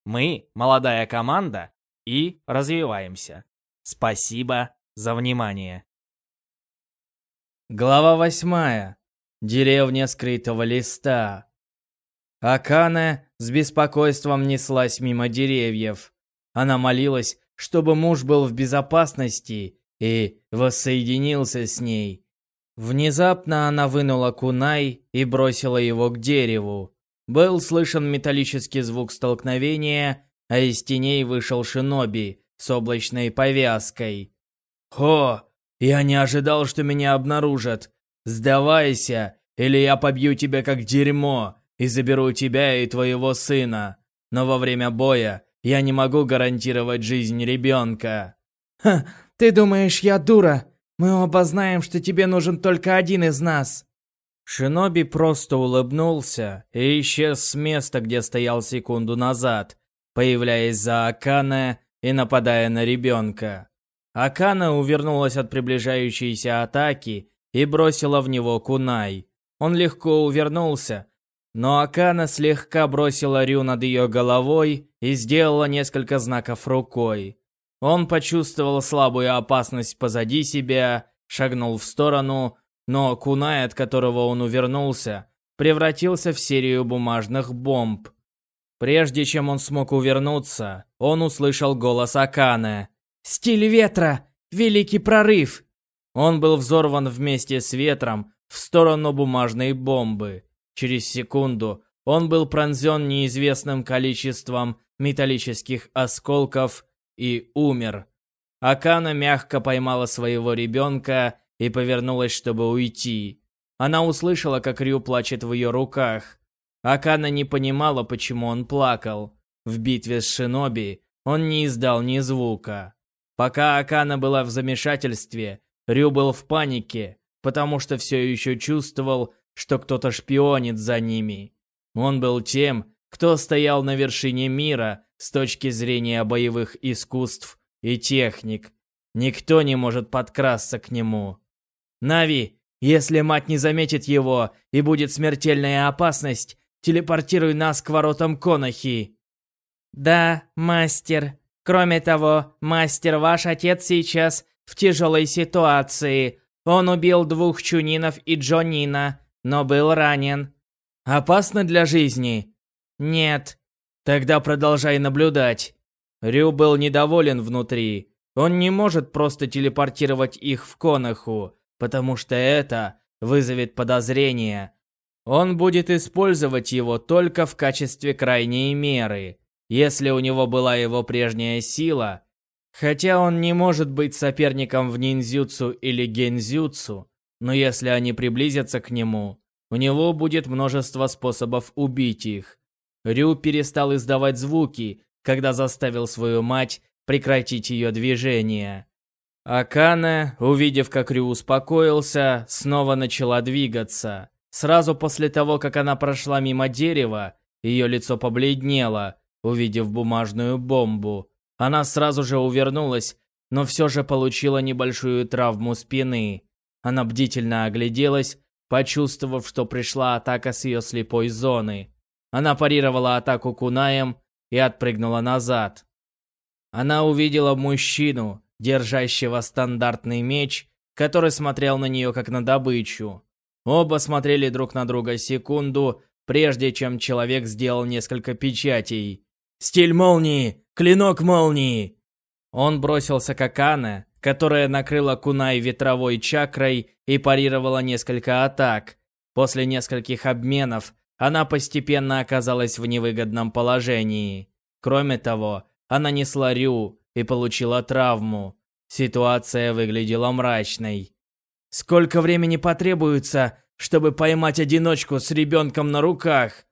Мы молодая команда и развиваемся. Спасибо за внимание. Глава восьмая. Деревня скрытого листа. Акана с беспокойством неслась мимо деревьев. Она молилась, чтобы муж был в безопасности и воссоединился с ней. Внезапно она вынула кунай и бросила его к дереву. Был слышен металлический звук столкновения, а из теней вышел шиноби с облачной повязкой. «Хо! Я не ожидал, что меня обнаружат! Сдавайся, или я побью тебя как дерьмо и заберу тебя и твоего сына! Но во время боя я не могу гарантировать жизнь ребенка!» «Ха! Ты думаешь, я дура? Мы оба знаем, что тебе нужен только один из нас!» Шиноби просто улыбнулся и исчез с места, где стоял секунду назад, появляясь за Акана и нападая на ребенка. Акана увернулась от приближающейся атаки и бросила в него кунай. Он легко увернулся, но Акана слегка бросила Рю над ее головой и сделала несколько знаков рукой. Он почувствовал слабую опасность позади себя, шагнул в сторону, но кунай, от которого он увернулся, превратился в серию бумажных бомб. Прежде чем он смог увернуться, он услышал голос Акана. «Стиль ветра! Великий прорыв!» Он был взорван вместе с ветром в сторону бумажной бомбы. Через секунду он был пронзен неизвестным количеством металлических осколков и умер. Акана мягко поймала своего ребенка и повернулась, чтобы уйти. Она услышала, как Рю плачет в ее руках. Акана не понимала, почему он плакал. В битве с Шиноби он не издал ни звука. Пока Акана была в замешательстве, Рю был в панике, потому что все еще чувствовал, что кто-то шпионит за ними. Он был тем, кто стоял на вершине мира с точки зрения боевых искусств и техник. Никто не может подкрасться к нему. «Нави, если мать не заметит его и будет смертельная опасность, телепортируй нас к воротам Конахи». «Да, мастер. Кроме того, мастер, ваш отец сейчас в тяжелой ситуации. Он убил двух Чунинов и Джонина, но был ранен». «Опасно для жизни?» «Нет». «Тогда продолжай наблюдать». Рю был недоволен внутри. Он не может просто телепортировать их в Конаху, потому что это вызовет подозрения. Он будет использовать его только в качестве крайней меры. Если у него была его прежняя сила, хотя он не может быть соперником в ниндзюцу или гензюцу, но если они приблизятся к нему, у него будет множество способов убить их. Рю перестал издавать звуки, когда заставил свою мать прекратить ее движение. Акана, увидев, как Рю успокоился, снова начала двигаться. Сразу после того, как она прошла мимо дерева, ее лицо побледнело, увидев бумажную бомбу. Она сразу же увернулась, но все же получила небольшую травму спины. Она бдительно огляделась, почувствовав, что пришла атака с ее слепой зоны. Она парировала атаку кунаем и отпрыгнула назад. Она увидела мужчину, держащего стандартный меч, который смотрел на нее как на добычу. Оба смотрели друг на друга секунду, прежде чем человек сделал несколько печатей. «Стиль молнии! Клинок молнии!» Он бросился к Акане, которая накрыла Кунай ветровой чакрой и парировала несколько атак. После нескольких обменов она постепенно оказалась в невыгодном положении. Кроме того, она несла Рю и получила травму. Ситуация выглядела мрачной. Сколько времени потребуется, чтобы поймать одиночку с ребенком на руках?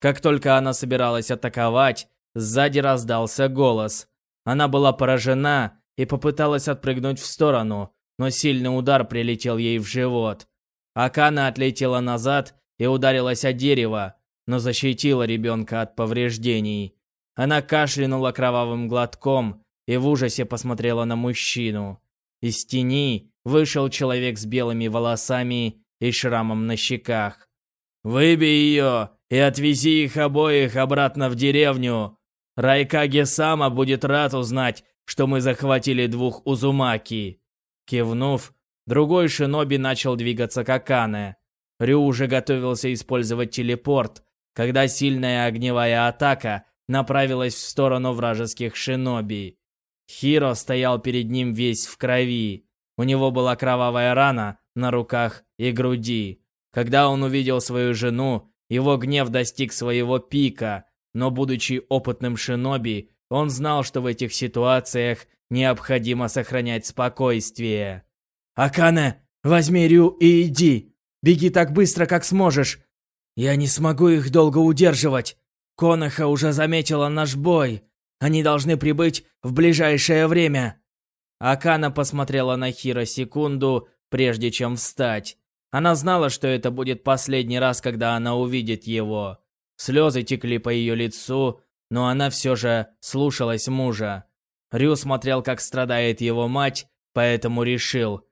Как только она собиралась атаковать, сзади раздался голос. Она была поражена и попыталась отпрыгнуть в сторону, но сильный удар прилетел ей в живот. Акана отлетела назад и ударилась о дерево, но защитила ребенка от повреждений. Она кашлянула кровавым глотком и в ужасе посмотрела на мужчину. Из тени вышел человек с белыми волосами и шрамом на щеках. «Выбей ее и отвези их обоих обратно в деревню. Райкаги Сама будет рад узнать, что мы захватили двух Узумаки». Кивнув, другой шиноби начал двигаться к Акане. Рю уже готовился использовать телепорт, когда сильная огневая атака направилась в сторону вражеских шиноби. Хиро стоял перед ним весь в крови. У него была кровавая рана на руках и груди. Когда он увидел свою жену, его гнев достиг своего пика, но будучи опытным шиноби, он знал, что в этих ситуациях необходимо сохранять спокойствие. «Акане, возьми Рю и иди! Беги так быстро, как сможешь! Я не смогу их долго удерживать! Коноха уже заметила наш бой! Они должны прибыть в ближайшее время!» Акана посмотрела на Хира секунду, прежде чем встать. Она знала, что это будет последний раз, когда она увидит его. Слезы текли по ее лицу, но она все же слушалась мужа. Рю смотрел, как страдает его мать, поэтому решил.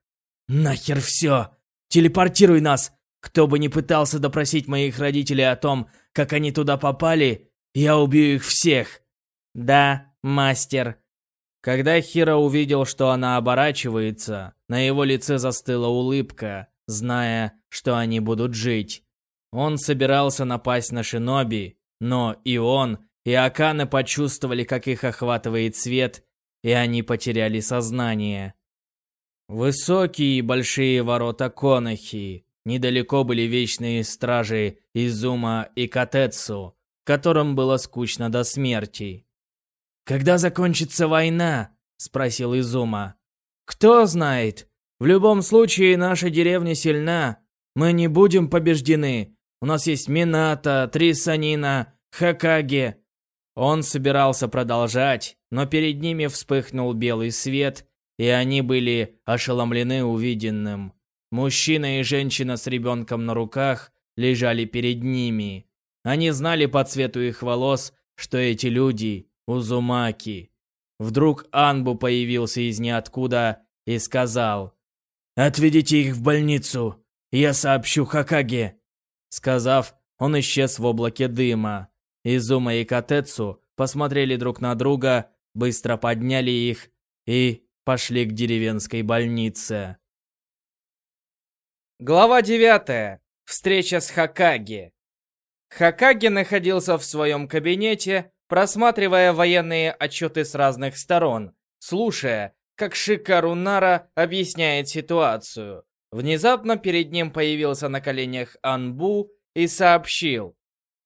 «Нахер все! Телепортируй нас! Кто бы ни пытался допросить моих родителей о том, как они туда попали, я убью их всех!» «Да, мастер». Когда Хира увидел, что она оборачивается, на его лице застыла улыбка, зная, что они будут жить. Он собирался напасть на Шиноби, но и он, и Акана почувствовали, как их охватывает свет, и они потеряли сознание. Высокие и большие ворота Конахи. Недалеко были вечные стражи Изума и Катецу, которым было скучно до смерти. «Когда закончится война?» – спросил Изума. «Кто знает. В любом случае, наша деревня сильна. Мы не будем побеждены. У нас есть Мината, Трисанина, Хакаге». Он собирался продолжать, но перед ними вспыхнул белый свет, и они были ошеломлены увиденным. Мужчина и женщина с ребенком на руках лежали перед ними. Они знали по цвету их волос, что эти люди – Узумаки. Вдруг Анбу появился из ниоткуда и сказал «Отведите их в больницу, я сообщу Хакаге». Сказав, он исчез в облаке дыма. Изума и Катецу посмотрели друг на друга, быстро подняли их и пошли к деревенской больнице. Глава 9. Встреча с Хакаги. Хакаги находился в своем кабинете, просматривая военные отчеты с разных сторон, слушая, как Шикару Нара объясняет ситуацию. Внезапно перед ним появился на коленях Анбу и сообщил.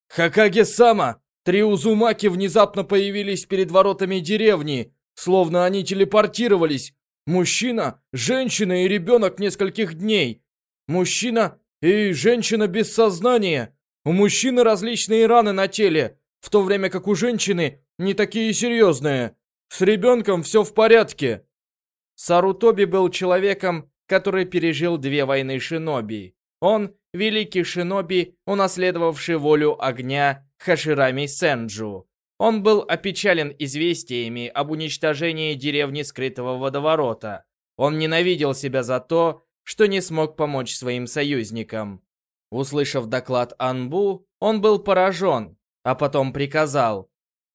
«Хакаге-сама! Три Узумаки внезапно появились перед воротами деревни, словно они телепортировались. Мужчина, женщина и ребенок нескольких дней. Мужчина и женщина без сознания. У мужчины различные раны на теле, в то время как у женщины не такие серьезные. С ребенком все в порядке». Сарутоби был человеком, который пережил две войны шиноби. Он – великий шиноби, унаследовавший волю огня Хаширами Сенджу. Он был опечален известиями об уничтожении деревни скрытого водоворота. Он ненавидел себя за то, что не смог помочь своим союзникам. Услышав доклад Анбу, он был поражен, а потом приказал.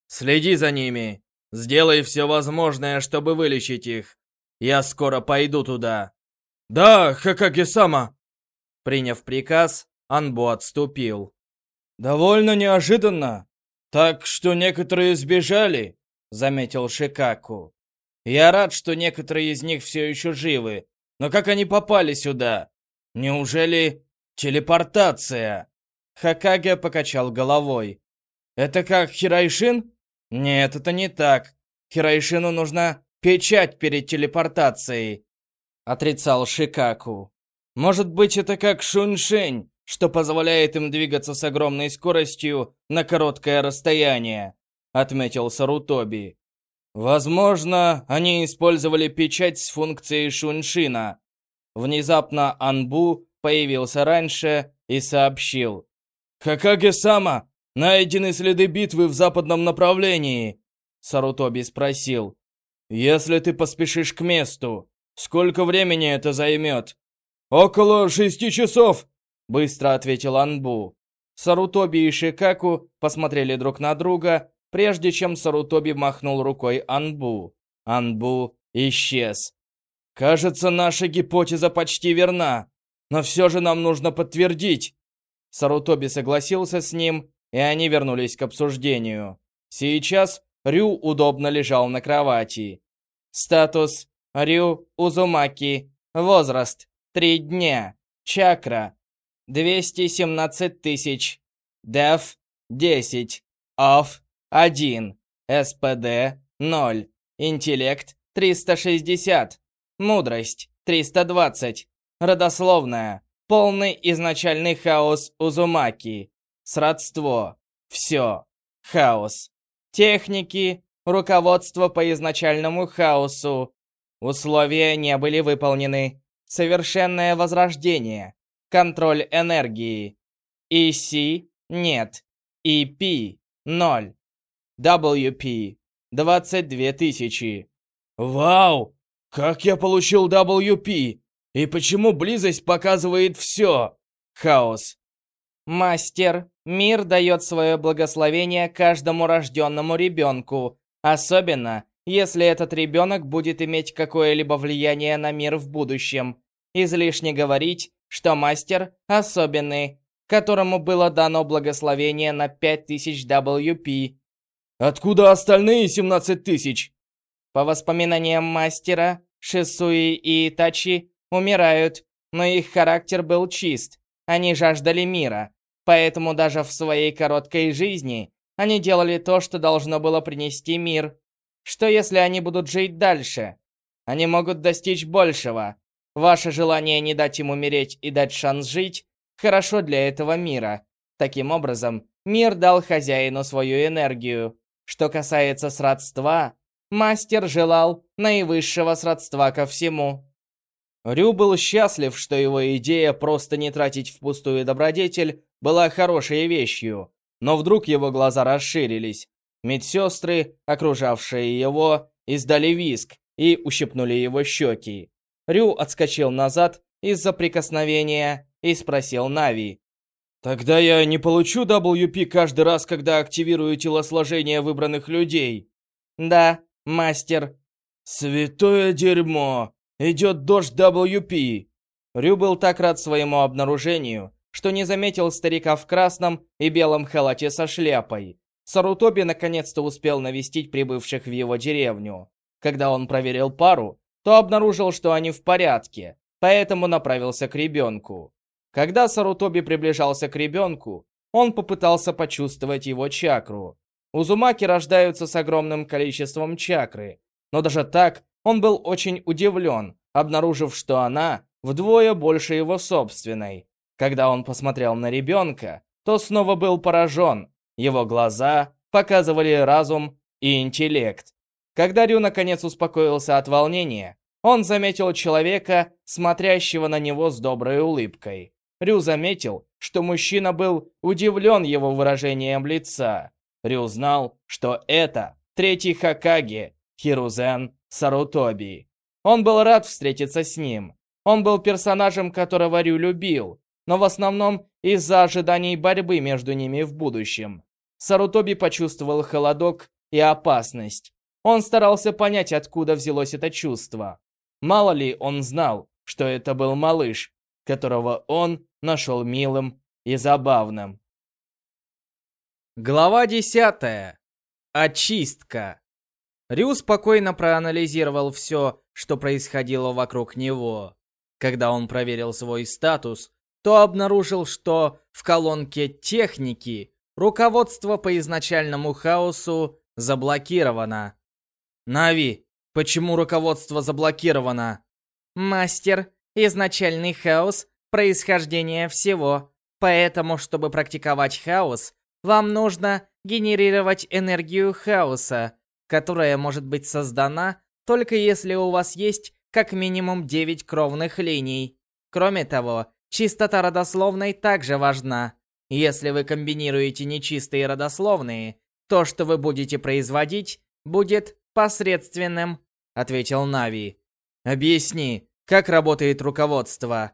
«Следи за ними. Сделай все возможное, чтобы вылечить их. Я скоро пойду туда». «Да, Хакаги-сама!» Приняв приказ, Анбу отступил. «Довольно неожиданно. Так что некоторые сбежали», — заметил Шикаку. «Я рад, что некоторые из них все еще живы. Но как они попали сюда? Неужели телепортация?» Хакаге покачал головой. «Это как Хирайшин?» «Нет, это не так. Хирайшину нужна печать перед телепортацией», — отрицал Шикаку. «Может быть, это как Шуншень, что позволяет им двигаться с огромной скоростью на короткое расстояние», — отметил Сарутоби. «Возможно, они использовали печать с функцией Шуншина». Внезапно Анбу появился раньше и сообщил. «Хакаге-сама, найдены следы битвы в западном направлении!» Сарутоби спросил. «Если ты поспешишь к месту, сколько времени это займет?» «Около шести часов!» Быстро ответил Анбу. Сарутоби и Шикаку посмотрели друг на друга, прежде чем Сарутоби махнул рукой Анбу. Анбу исчез. «Кажется, наша гипотеза почти верна, но все же нам нужно подтвердить». Сарутоби согласился с ним, и они вернулись к обсуждению. Сейчас Рю удобно лежал на кровати. Статус Рю Узумаки. Возраст 3 дня. Чакра 217 тысяч. Деф 10. Оф 1. СПД 0. Интеллект 360. Мудрость 320. Родословная. Полный изначальный хаос Узумаки. Сродство. Все. Хаос. Техники. Руководство по изначальному хаосу. Условия не были выполнены. Совершенное возрождение. Контроль энергии. EC – нет. EP – ноль. WP – 22 тысячи. Вау! Как я получил WP? И почему близость показывает все? Хаос. Мастер, мир дает свое благословение каждому рожденному ребенку, особенно если этот ребенок будет иметь какое-либо влияние на мир в будущем. Излишне говорить, что мастер особенный, которому было дано благословение на 5000 WP. Откуда остальные 17 тысяч? По воспоминаниям мастера, Шисуи и Итачи умирают, но их характер был чист. Они жаждали мира, поэтому даже в своей короткой жизни они делали то, что должно было принести мир. Что если они будут жить дальше? Они могут достичь большего. Ваше желание не дать им умереть и дать шанс жить хорошо для этого мира. Таким образом, мир дал хозяину свою энергию. Что касается сродства, мастер желал наивысшего сродства ко всему. Рю был счастлив, что его идея просто не тратить впустую добродетель была хорошей вещью, но вдруг его глаза расширились. Медсестры, окружавшие его, издали виск и ущипнули его щеки. Рю отскочил назад из-за прикосновения и спросил Нави. «Тогда я не получу WP каждый раз, когда активирую телосложение выбранных людей?» «Да, мастер». «Святое дерьмо! Идет дождь WP!» Рю был так рад своему обнаружению, что не заметил старика в красном и белом халате со шляпой. Сарутоби наконец-то успел навестить прибывших в его деревню. Когда он проверил пару, то обнаружил, что они в порядке, поэтому направился к ребенку. Когда Сарутоби приближался к ребенку, он попытался почувствовать его чакру. Узумаки рождаются с огромным количеством чакры, но даже так он был очень удивлен, обнаружив, что она вдвое больше его собственной. Когда он посмотрел на ребенка, то снова был поражен. Его глаза показывали разум и интеллект. Когда Рю наконец успокоился от волнения, он заметил человека, смотрящего на него с доброй улыбкой. Рю заметил, что мужчина был удивлен его выражением лица. Рю знал, что это третий Хакаги, Хирузен Сарутоби. Он был рад встретиться с ним. Он был персонажем, которого Рю любил, но в основном из-за ожиданий борьбы между ними в будущем. Сарутоби почувствовал холодок и опасность. Он старался понять, откуда взялось это чувство. Мало ли он знал, что это был малыш, которого он нашел милым и забавным. Глава 10. Очистка. Рю спокойно проанализировал все, что происходило вокруг него. Когда он проверил свой статус, то обнаружил, что в колонке «Техники» руководство по изначальному хаосу заблокировано. «Нави, почему руководство заблокировано?» «Мастер, изначальный хаос — происхождение всего. Поэтому, чтобы практиковать хаос, вам нужно генерировать энергию хаоса, которая может быть создана только если у вас есть как минимум 9 кровных линий. Кроме того, чистота родословной также важна. Если вы комбинируете нечистые родословные, то, что вы будете производить, будет посредственным, ответил Нави. Объясни, как работает руководство?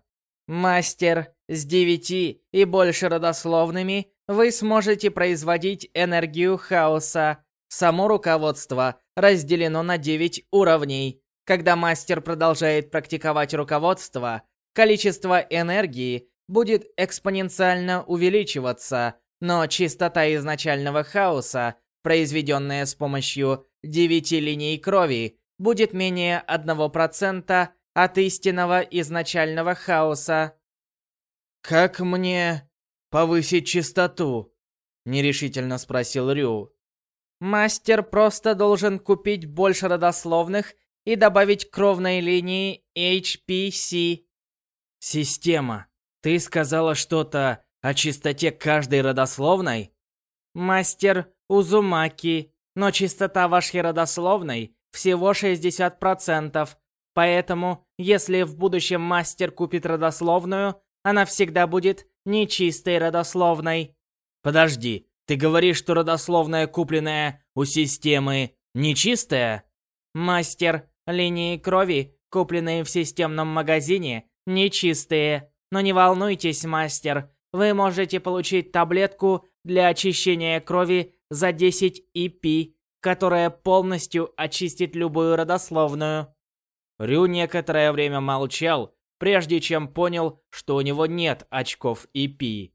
Мастер, с девяти и больше родословными вы сможете производить энергию хаоса. Само руководство разделено на 9 уровней. Когда мастер продолжает практиковать руководство, количество энергии будет экспоненциально увеличиваться, но частота изначального хаоса, произведенная с помощью 9 линий крови, будет менее 1% от истинного изначального хаоса. «Как мне повысить частоту?» — нерешительно спросил Рю. Мастер просто должен купить больше родословных и добавить кровной линии HPC. Система, ты сказала что-то о чистоте каждой родословной? Мастер Узумаки, но чистота вашей родословной всего 60%. Поэтому, если в будущем мастер купит родословную, она всегда будет нечистой родословной. Подожди, ты говоришь, что родословная, купленная у системы, нечистая? Мастер, линии крови, купленные в системном магазине, нечистые. Но не волнуйтесь, мастер, вы можете получить таблетку для очищения крови за 10 EP, которая полностью очистит любую родословную. Рю некоторое время молчал, прежде чем понял, что у него нет очков EP.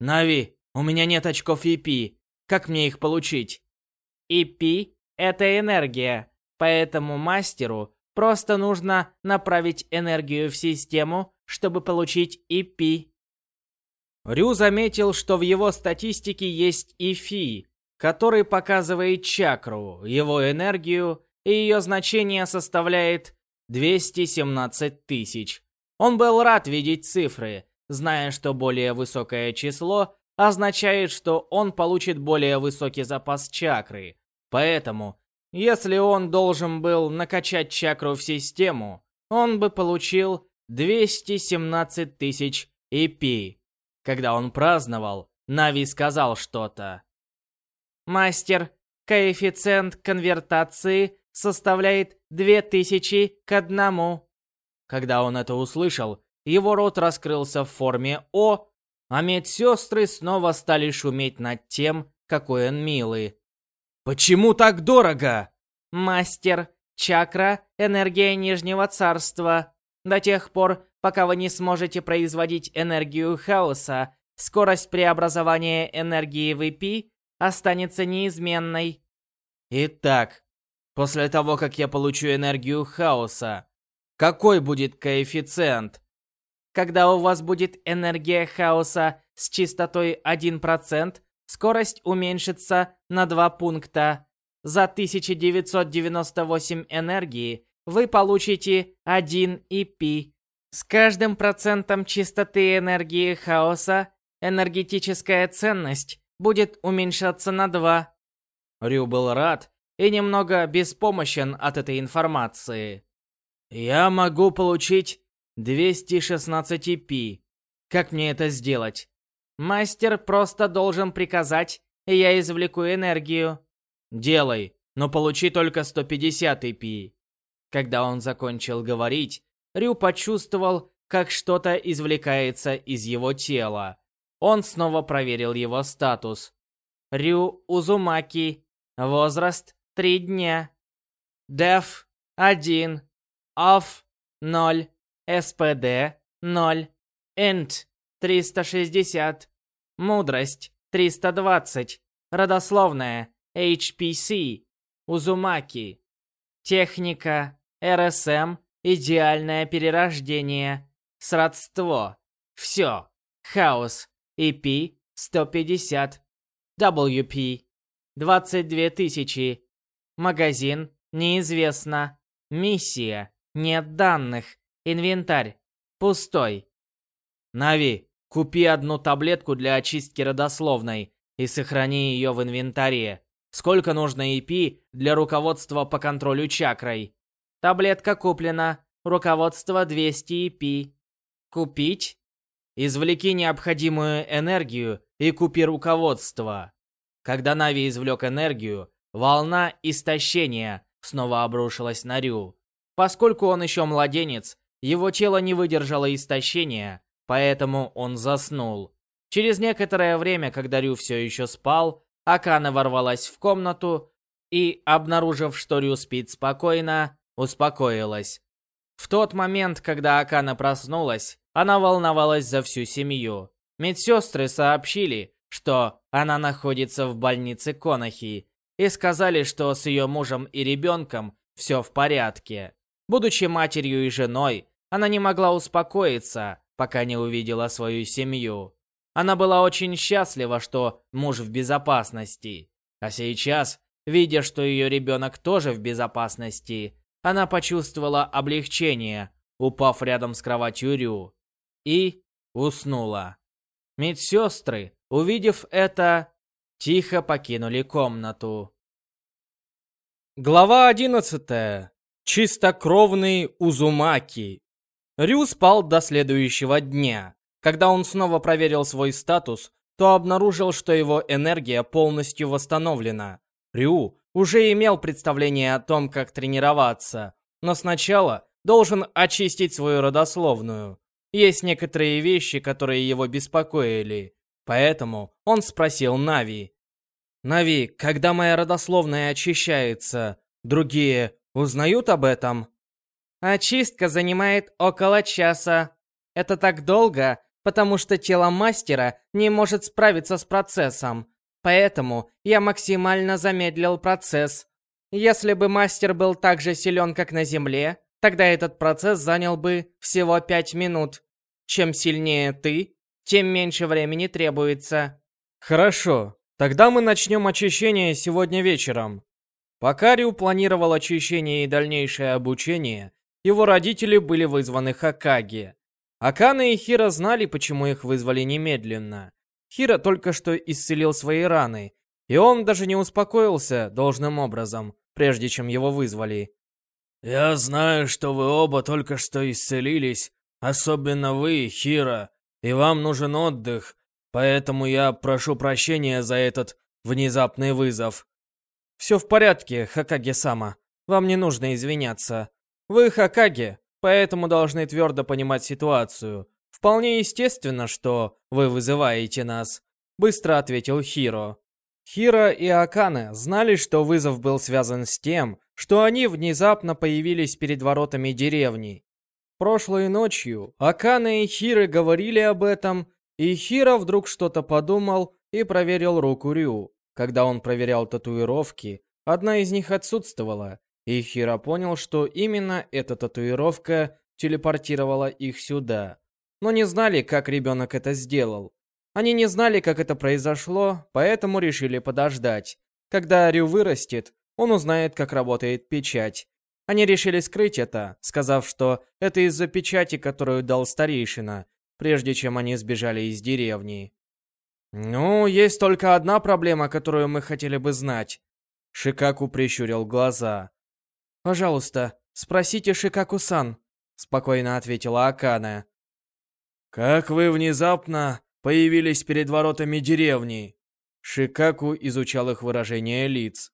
«Нави, у меня нет очков EP. Как мне их получить? EP — это энергия, поэтому мастеру Просто нужно направить энергию в систему, чтобы получить EP. Рю заметил, что в его статистике есть ИФИ, который показывает чакру, его энергию, и ее значение составляет 217 тысяч. Он был рад видеть цифры, зная, что более высокое число означает, что он получит более высокий запас чакры. Поэтому, если он должен был накачать чакру в систему, он бы получил 217 тысяч EP. Когда он праздновал, Нави сказал что-то. «Мастер, коэффициент конвертации составляет 2000 к одному». Когда он это услышал, его рот раскрылся в форме «О», а медсестры снова стали шуметь над тем, какой он милый. «Почему так дорого?» «Мастер, чакра, энергия Нижнего Царства. До тех пор, пока вы не сможете производить энергию хаоса, скорость преобразования энергии в EP останется неизменной. Итак, после того, как я получу энергию хаоса, какой будет коэффициент? Когда у вас будет энергия хаоса с частотой 1%, скорость уменьшится на 2 пункта. За 1998 энергии вы получите 1 EP. С каждым процентом чистоты энергии хаоса энергетическая ценность будет уменьшаться на 2. Рю был рад и немного беспомощен от этой информации. Я могу получить 216 EP. Как мне это сделать? Мастер просто должен приказать, и я извлеку энергию. Делай, но получи только 150 EP. Когда он закончил говорить, Рю почувствовал, как что-то извлекается из его тела. Он снова проверил его статус. Рю Узумаки. Возраст 3 дня. Деф 1. Оф 0. СПД 0. Инт 360. Мудрость 320. Родословная HPC. Узумаки. Техника РСМ Идеальное перерождение. Сродство. Все. Хаос. EP 150. WP 22 тысячи. Магазин. Неизвестно. Миссия. Нет данных. Инвентарь. Пустой. Нави, купи одну таблетку для очистки родословной и сохрани ее в инвентаре. Сколько нужно EP для руководства по контролю чакрой? Таблетка куплена. Руководство 200 EP. Купить? Извлеки необходимую энергию и купи руководство. Когда Нави извлек энергию, волна истощения снова обрушилась на Рю. Поскольку он еще младенец, его тело не выдержало истощения, поэтому он заснул. Через некоторое время, когда Рю все еще спал, Акана ворвалась в комнату и, обнаружив, что Рю спит спокойно, успокоилась. В тот момент, когда Акана проснулась, она волновалась за всю семью. Медсестры сообщили, что она находится в больнице Конахи, и сказали, что с ее мужем и ребенком все в порядке. Будучи матерью и женой, она не могла успокоиться, пока не увидела свою семью. Она была очень счастлива, что муж в безопасности. А сейчас, видя, что ее ребенок тоже в безопасности, она почувствовала облегчение, упав рядом с кроватью Рю, и уснула. Медсестры, увидев это, тихо покинули комнату. Глава 11. Чистокровный Узумаки. Рю спал до следующего дня. Когда он снова проверил свой статус, то обнаружил, что его энергия полностью восстановлена. Рю уже имел представление о том, как тренироваться, но сначала должен очистить свою родословную. Есть некоторые вещи, которые его беспокоили, поэтому он спросил Нави. «Нави, когда моя родословная очищается, другие узнают об этом?» «Очистка занимает около часа. Это так долго, потому что тело мастера не может справиться с процессом. Поэтому я максимально замедлил процесс. Если бы мастер был так же силен, как на Земле, Тогда этот процесс занял бы всего 5 минут. Чем сильнее ты, тем меньше времени требуется. Хорошо, тогда мы начнем очищение сегодня вечером. Пока Рю планировал очищение и дальнейшее обучение, его родители были вызваны Хакаги. Акана и Хира знали, почему их вызвали немедленно. Хира только что исцелил свои раны, и он даже не успокоился должным образом, прежде чем его вызвали. «Я знаю, что вы оба только что исцелились, особенно вы, Хира, и вам нужен отдых, поэтому я прошу прощения за этот внезапный вызов». «Все в порядке, Хакаги-сама. Вам не нужно извиняться. Вы Хакаги, поэтому должны твердо понимать ситуацию. Вполне естественно, что вы вызываете нас», — быстро ответил Хиро. Хиро и Акане знали, что вызов был связан с тем, что они внезапно появились перед воротами деревни. Прошлой ночью Акане и Хиро говорили об этом, и Хиро вдруг что-то подумал и проверил руку Рю. Когда он проверял татуировки, одна из них отсутствовала, и Хиро понял, что именно эта татуировка телепортировала их сюда. Но не знали, как ребенок это сделал. Они не знали, как это произошло, поэтому решили подождать. Когда Рю вырастет, он узнает, как работает печать. Они решили скрыть это, сказав, что это из-за печати, которую дал старейшина, прежде чем они сбежали из деревни. «Ну, есть только одна проблема, которую мы хотели бы знать». Шикаку прищурил глаза. «Пожалуйста, спросите Шикаку-сан», — спокойно ответила Акана. «Как вы внезапно появились перед воротами деревни?» Шикаку изучал их выражение лиц.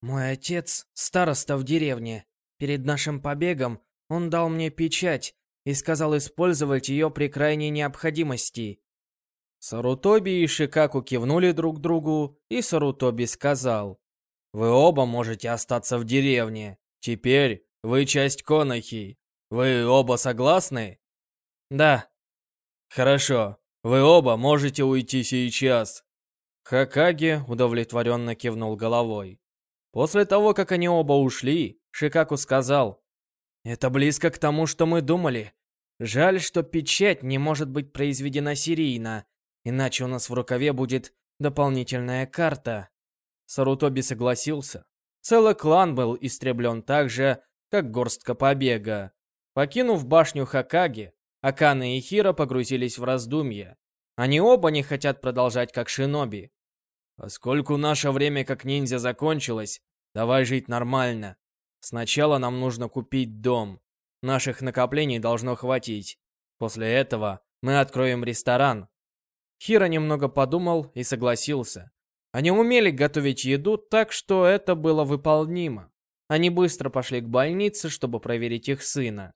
«Мой отец — староста в деревне. Перед нашим побегом он дал мне печать и сказал использовать ее при крайней необходимости. Сарутоби и Шикаку кивнули друг другу, и Сарутоби сказал, «Вы оба можете остаться в деревне. Теперь вы часть Конахи. Вы оба согласны?» «Да». «Хорошо. Вы оба можете уйти сейчас». Хакаги удовлетворенно кивнул головой. После того, как они оба ушли, Шикаку сказал, «Это близко к тому, что мы думали. Жаль, что печать не может быть произведена серийно, Иначе у нас в рукаве будет дополнительная карта. Сарутоби согласился. Целый клан был истреблен так же, как горстка побега. Покинув башню Хакаги, Акана и Хира погрузились в раздумья. Они оба не хотят продолжать как шиноби. Поскольку наше время как ниндзя закончилось, давай жить нормально. Сначала нам нужно купить дом. Наших накоплений должно хватить. После этого мы откроем ресторан, Хира немного подумал и согласился. Они умели готовить еду так, что это было выполнимо. Они быстро пошли к больнице, чтобы проверить их сына.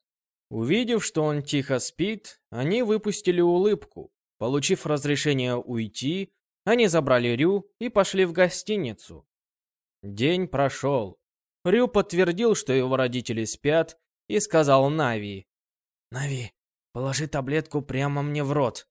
Увидев, что он тихо спит, они выпустили улыбку. Получив разрешение уйти, они забрали Рю и пошли в гостиницу. День прошел. Рю подтвердил, что его родители спят, и сказал Нави. «Нави, положи таблетку прямо мне в рот.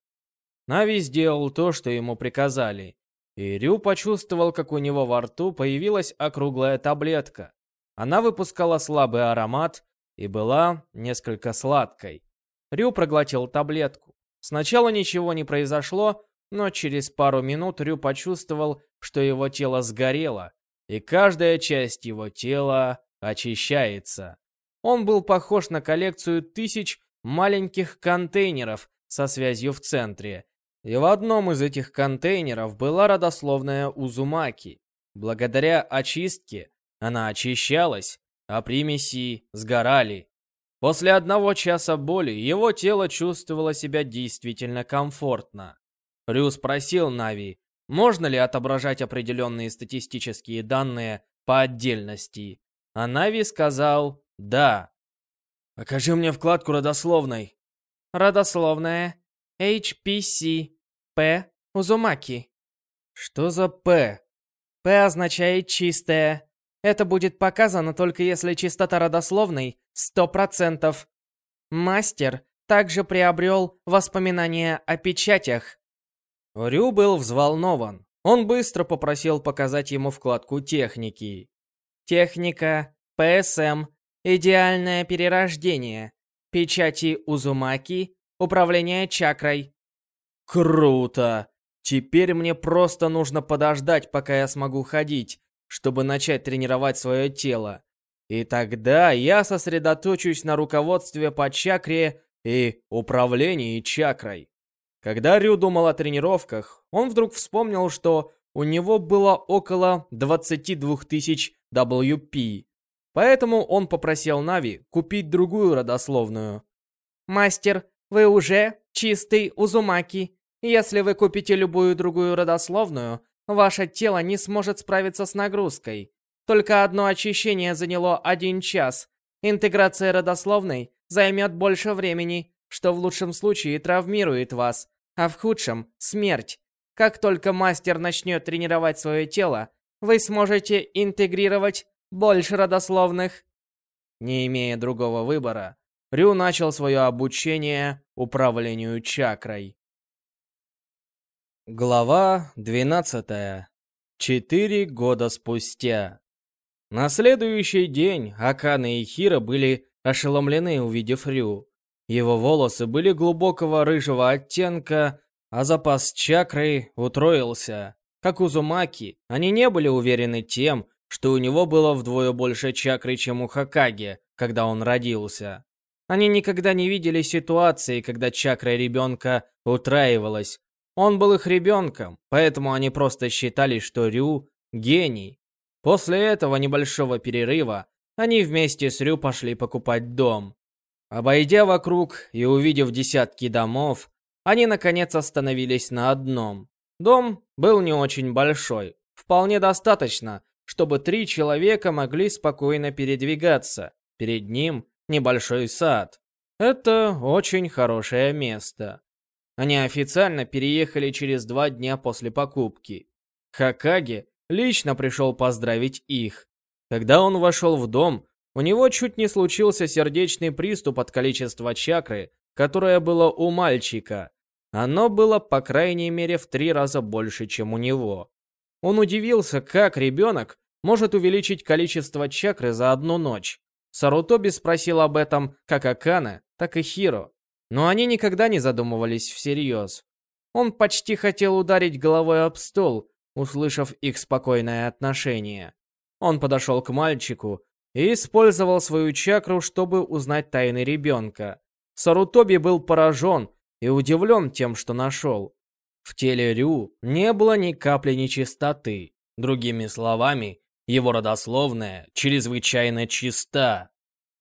Нави сделал то, что ему приказали. И Рю почувствовал, как у него во рту появилась округлая таблетка. Она выпускала слабый аромат и была несколько сладкой. Рю проглотил таблетку. Сначала ничего не произошло, но через пару минут Рю почувствовал, что его тело сгорело, и каждая часть его тела очищается. Он был похож на коллекцию тысяч маленьких контейнеров со связью в центре, и в одном из этих контейнеров была родословная Узумаки. Благодаря очистке она очищалась, а примеси сгорали. После одного часа боли его тело чувствовало себя действительно комфортно. Рю спросил Нави, можно ли отображать определенные статистические данные по отдельности. А Нави сказал «да». «Покажи мне вкладку родословной». «Родословная HPC. П. Узумаки. Что за П? П означает «чистая». Это будет показано только если чистота родословной 100%. Мастер также приобрел воспоминания о печатях. Рю был взволнован. Он быстро попросил показать ему вкладку техники. Техника, ПСМ, Идеальное перерождение. Печати Узумаки. Управление чакрой. Круто! Теперь мне просто нужно подождать, пока я смогу ходить, чтобы начать тренировать свое тело. И тогда я сосредоточусь на руководстве по чакре и управлении чакрой. Когда Рю думал о тренировках, он вдруг вспомнил, что у него было около 22 тысяч WP. Поэтому он попросил Нави купить другую родословную. «Мастер, вы уже чистый Узумаки. Если вы купите любую другую родословную, ваше тело не сможет справиться с нагрузкой. Только одно очищение заняло один час. Интеграция родословной займет больше времени, что в лучшем случае травмирует вас, а в худшем — смерть. Как только мастер начнет тренировать свое тело, вы сможете интегрировать больше родословных. Не имея другого выбора, Рю начал свое обучение управлению чакрой. Глава 12. Четыре года спустя. На следующий день Акана и Хира были ошеломлены, увидев Рю. Его волосы были глубокого рыжего оттенка, а запас чакры утроился. Как у Зумаки, они не были уверены тем, что у него было вдвое больше чакры, чем у Хакаги, когда он родился. Они никогда не видели ситуации, когда чакра ребенка утраивалась, он был их ребенком, поэтому они просто считали, что Рю — гений. После этого небольшого перерыва они вместе с Рю пошли покупать дом. Обойдя вокруг и увидев десятки домов, они наконец остановились на одном. Дом был не очень большой, вполне достаточно, чтобы три человека могли спокойно передвигаться. Перед ним небольшой сад. Это очень хорошее место. Они официально переехали через два дня после покупки. Хакаги лично пришел поздравить их. Когда он вошел в дом, у него чуть не случился сердечный приступ от количества чакры, которое было у мальчика. Оно было, по крайней мере, в три раза больше, чем у него. Он удивился, как ребенок может увеличить количество чакры за одну ночь. Сарутоби спросил об этом как Акана, так и Хиро. Но они никогда не задумывались всерьез. Он почти хотел ударить головой об стол, услышав их спокойное отношение. Он подошел к мальчику и использовал свою чакру, чтобы узнать тайны ребенка. Сарутоби был поражен и удивлен тем, что нашел. В теле Рю не было ни капли нечистоты. Другими словами, его родословная чрезвычайно чиста.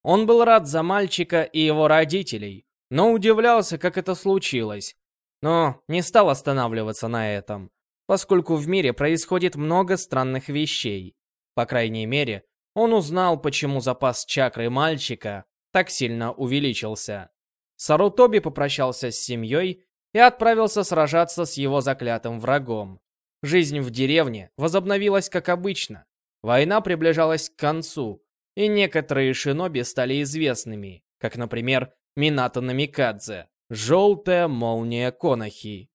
Он был рад за мальчика и его родителей, но удивлялся, как это случилось. Но не стал останавливаться на этом, поскольку в мире происходит много странных вещей. По крайней мере, он узнал, почему запас чакры мальчика так сильно увеличился. Сарутоби попрощался с семьей и отправился сражаться с его заклятым врагом. Жизнь в деревне возобновилась как обычно. Война приближалась к концу, и некоторые шиноби стали известными, как, например, Минато Намикадзе. Желтая молния Конохи.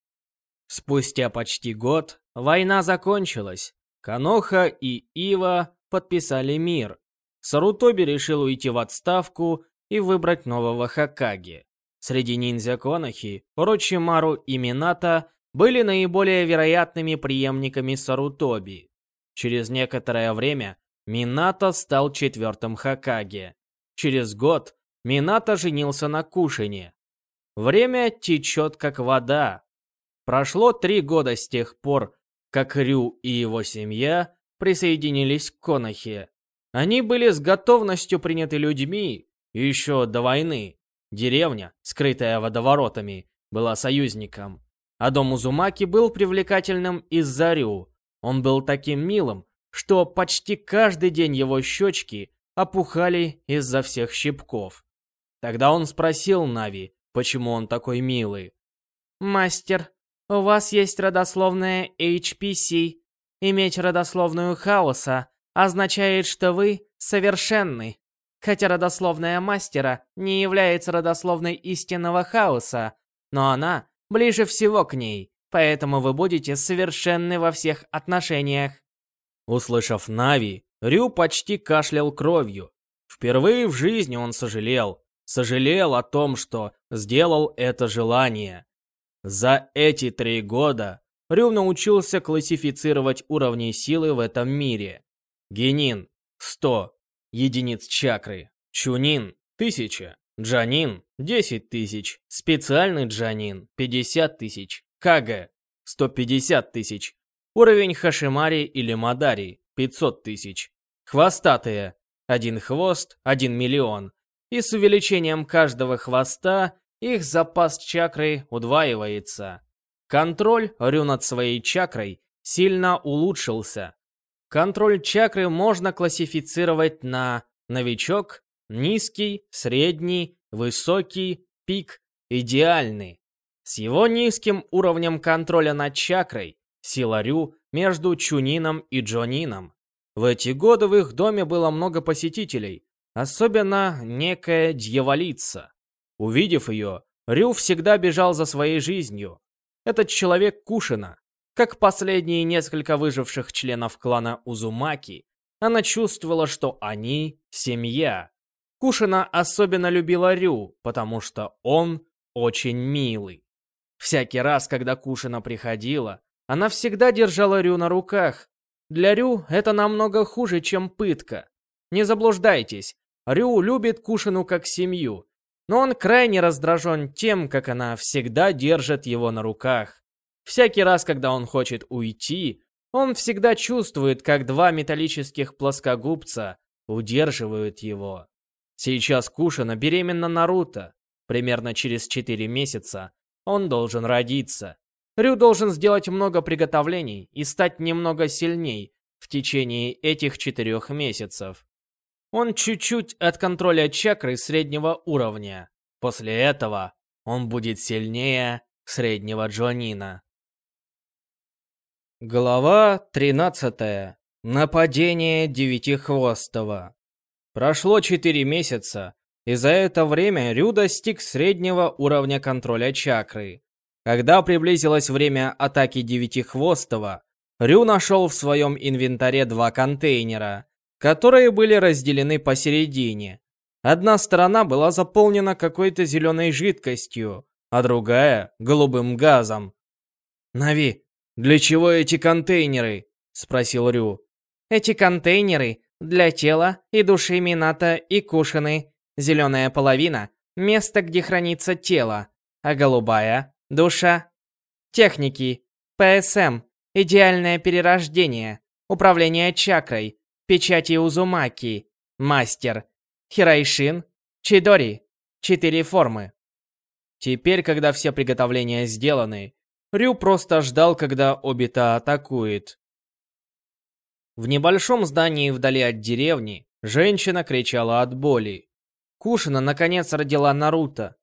Спустя почти год война закончилась. Каноха и Ива подписали мир. Сарутоби решил уйти в отставку и выбрать нового Хакаги. Среди ниндзя Конохи Орочимару и Минато были наиболее вероятными преемниками Сарутоби. Через некоторое время Минато стал четвертым Хакаги. Через год Минато женился на Кушине. Время течет как вода. Прошло три года с тех пор, как Рю и его семья присоединились к Конохе. Они были с готовностью приняты людьми еще до войны. Деревня, скрытая водоворотами, была союзником. А дом Узумаки был привлекательным из-за Рю. Он был таким милым, что почти каждый день его щечки опухали из-за всех щипков. Тогда он спросил Нави, почему он такой милый. «Мастер, у вас есть родословная HPC. Иметь родословную хаоса означает, что вы совершенны. Хотя родословная мастера не является родословной истинного хаоса, но она ближе всего к ней, поэтому вы будете совершенны во всех отношениях. Услышав Нави, Рю почти кашлял кровью. Впервые в жизни он сожалел. Сожалел о том, что сделал это желание. За эти три года Рю научился классифицировать уровни силы в этом мире. Генин – 100 единиц чакры. Чунин – 1000. Джанин – 10 тысяч. Специальный Джанин – 50 тысяч. Кага – 150 тысяч. Уровень Хашимари или Мадари – 500 тысяч. Хвостатые – один хвост, 1 миллион. И с увеличением каждого хвоста их запас чакры удваивается. Контроль Рю над своей чакрой сильно улучшился. Контроль чакры можно классифицировать на новичок, низкий, средний, высокий, пик, идеальный. С его низким уровнем контроля над чакрой сила Рю между Чунином и Джонином. В эти годы в их доме было много посетителей, особенно некая дьяволица. Увидев ее, Рю всегда бежал за своей жизнью. Этот человек Кушина. Как последние несколько выживших членов клана Узумаки, она чувствовала, что они — семья. Кушина особенно любила Рю, потому что он очень милый. Всякий раз, когда Кушина приходила, она всегда держала Рю на руках. Для Рю это намного хуже, чем пытка. Не заблуждайтесь, Рю любит Кушину как семью, но он крайне раздражен тем, как она всегда держит его на руках. Всякий раз, когда он хочет уйти, он всегда чувствует, как два металлических плоскогубца удерживают его. Сейчас Кушина беременна Наруто. Примерно через 4 месяца он должен родиться. Рю должен сделать много приготовлений и стать немного сильней в течение этих четырех месяцев. Он чуть-чуть от контроля чакры среднего уровня. После этого он будет сильнее среднего Джонина. Глава 13. Нападение Девятихвостого. Прошло 4 месяца, и за это время Рю достиг среднего уровня контроля чакры. Когда приблизилось время атаки Девятихвостого, Рю нашел в своем инвентаре два контейнера, которые были разделены посередине. Одна сторона была заполнена какой-то зеленой жидкостью, а другая — голубым газом. «Нави, для чего эти контейнеры?» — спросил Рю. «Эти контейнеры для тела и души Мината и Кушины. Зеленая половина — место, где хранится тело, а голубая — душа. Техники. ПСМ. Идеальное перерождение. Управление чакрой печати Узумаки, мастер, Хирайшин, Чидори. Четыре формы. Теперь, когда все приготовления сделаны, Рю просто ждал, когда Обита атакует. В небольшом здании вдали от деревни женщина кричала от боли. Кушина наконец родила Наруто.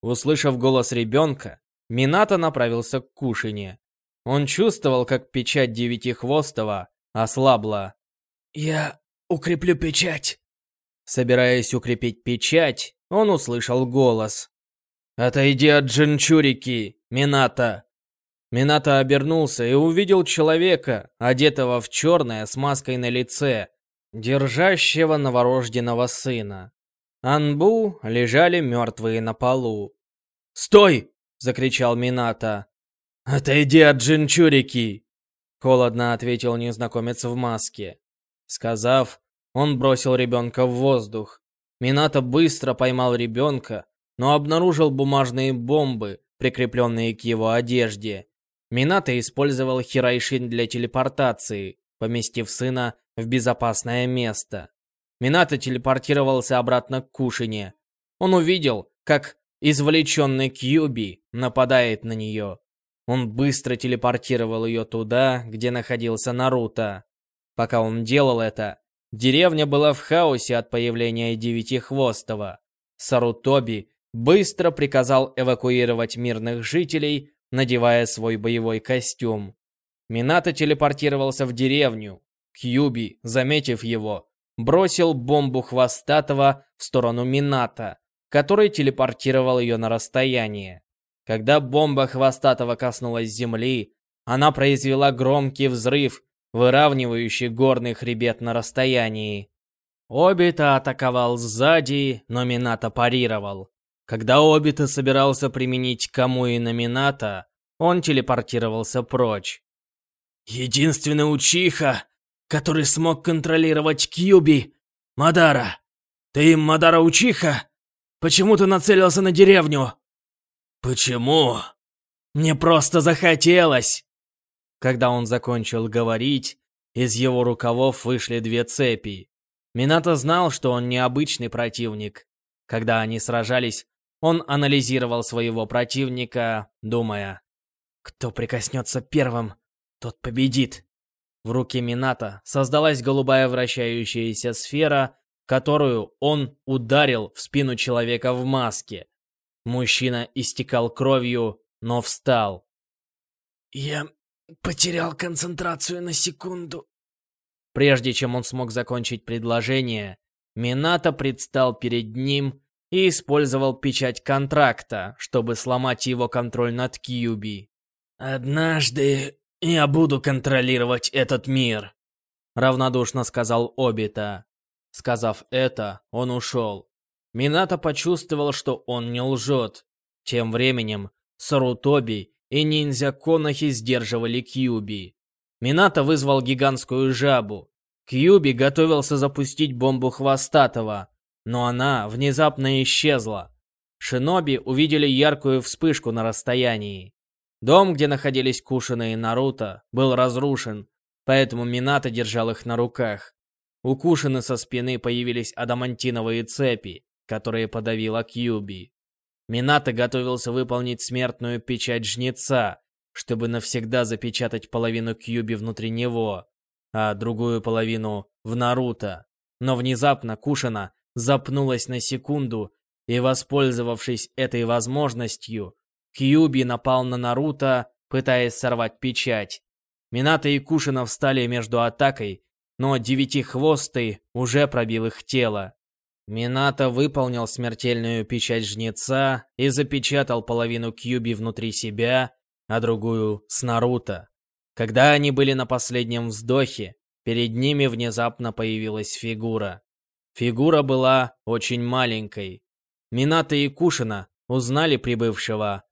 Услышав голос ребенка, Минато направился к Кушине. Он чувствовал, как печать Девятихвостого ослабла. «Я укреплю печать». Собираясь укрепить печать, он услышал голос. «Отойди от Джинчурики, Мината!» Мината обернулся и увидел человека, одетого в черное с маской на лице, держащего новорожденного сына. Анбу лежали мертвые на полу. «Стой!» — закричал Мината. «Отойди от Джинчурики!» Холодно ответил незнакомец в маске. Сказав, он бросил ребенка в воздух. Минато быстро поймал ребенка, но обнаружил бумажные бомбы, прикрепленные к его одежде. Минато использовал Хирайшин для телепортации, поместив сына в безопасное место. Минато телепортировался обратно к Кушине. Он увидел, как извлеченный Кьюби нападает на нее. Он быстро телепортировал ее туда, где находился Наруто. Пока он делал это, деревня была в хаосе от появления Девятихвостого. Сарутоби быстро приказал эвакуировать мирных жителей, надевая свой боевой костюм. Минато телепортировался в деревню. Кьюби, заметив его, бросил бомбу Хвостатого в сторону Минато, который телепортировал ее на расстояние. Когда бомба Хвостатого коснулась земли, она произвела громкий взрыв, выравнивающий горный хребет на расстоянии. Обита атаковал сзади, но Минато парировал. Когда Обита собирался применить кому и на Минато, он телепортировался прочь. Единственный учиха, который смог контролировать Кьюби, Мадара. Ты, Мадара Учиха? Почему ты нацелился на деревню? Почему? Мне просто захотелось. Когда он закончил говорить, из его рукавов вышли две цепи. Минато знал, что он необычный противник. Когда они сражались, он анализировал своего противника, думая, «Кто прикоснется первым, тот победит». В руке Минато создалась голубая вращающаяся сфера, которую он ударил в спину человека в маске. Мужчина истекал кровью, но встал. «Я потерял концентрацию на секунду». Прежде чем он смог закончить предложение, Минато предстал перед ним и использовал печать контракта, чтобы сломать его контроль над Кьюби. «Однажды я буду контролировать этот мир», — равнодушно сказал Обита. Сказав это, он ушел. Минато почувствовал, что он не лжет. Тем временем Сарутоби и ниндзя Конохи сдерживали Кьюби. Минато вызвал гигантскую жабу. Кьюби готовился запустить бомбу Хвостатого, но она внезапно исчезла. Шиноби увидели яркую вспышку на расстоянии. Дом, где находились Кушина и Наруто, был разрушен, поэтому Минато держал их на руках. У Кушины со спины появились адамантиновые цепи, которые подавила Кьюби. Минато готовился выполнить смертную печать Жнеца, чтобы навсегда запечатать половину Кьюби внутри него, а другую половину в Наруто. Но внезапно Кушина запнулась на секунду, и, воспользовавшись этой возможностью, Кьюби напал на Наруто, пытаясь сорвать печать. Минато и Кушина встали между атакой, но Девятихвостый уже пробил их тело. Минато выполнил смертельную печать Жнеца и запечатал половину Кьюби внутри себя, а другую с Наруто. Когда они были на последнем вздохе, перед ними внезапно появилась фигура. Фигура была очень маленькой. Минато и Кушина узнали прибывшего.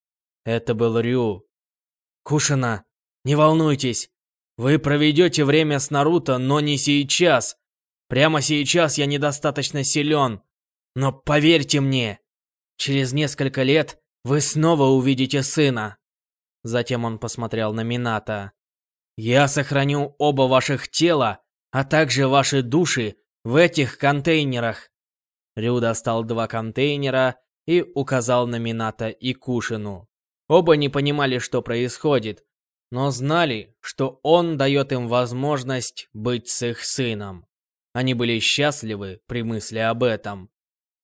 Это был Рю. «Кушина, не волнуйтесь, вы проведете время с Наруто, но не сейчас. Прямо сейчас я недостаточно силен. Но поверьте мне, через несколько лет вы снова увидите сына. Затем он посмотрел на Минато. Я сохраню оба ваших тела, а также ваши души в этих контейнерах. Рю достал два контейнера и указал на Минато и Кушину. Оба не понимали, что происходит, но знали, что он дает им возможность быть с их сыном. Они были счастливы при мысли об этом.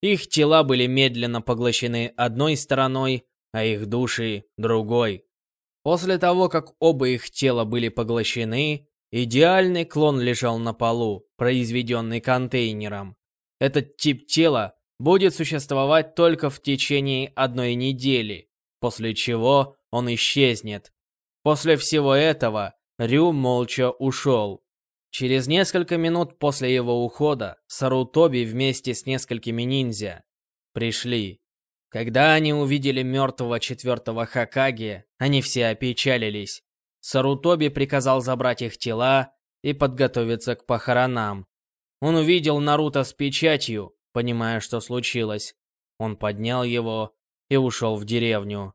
Их тела были медленно поглощены одной стороной, а их души — другой. После того, как оба их тела были поглощены, идеальный клон лежал на полу, произведенный контейнером. Этот тип тела будет существовать только в течение одной недели, после чего он исчезнет. После всего этого Рю молча ушел. Через несколько минут после его ухода Сарутоби вместе с несколькими ниндзя пришли. Когда они увидели мертвого четвертого Хакаги, они все опечалились. Сарутоби приказал забрать их тела и подготовиться к похоронам. Он увидел Наруто с печатью, понимая, что случилось. Он поднял его и ушел в деревню.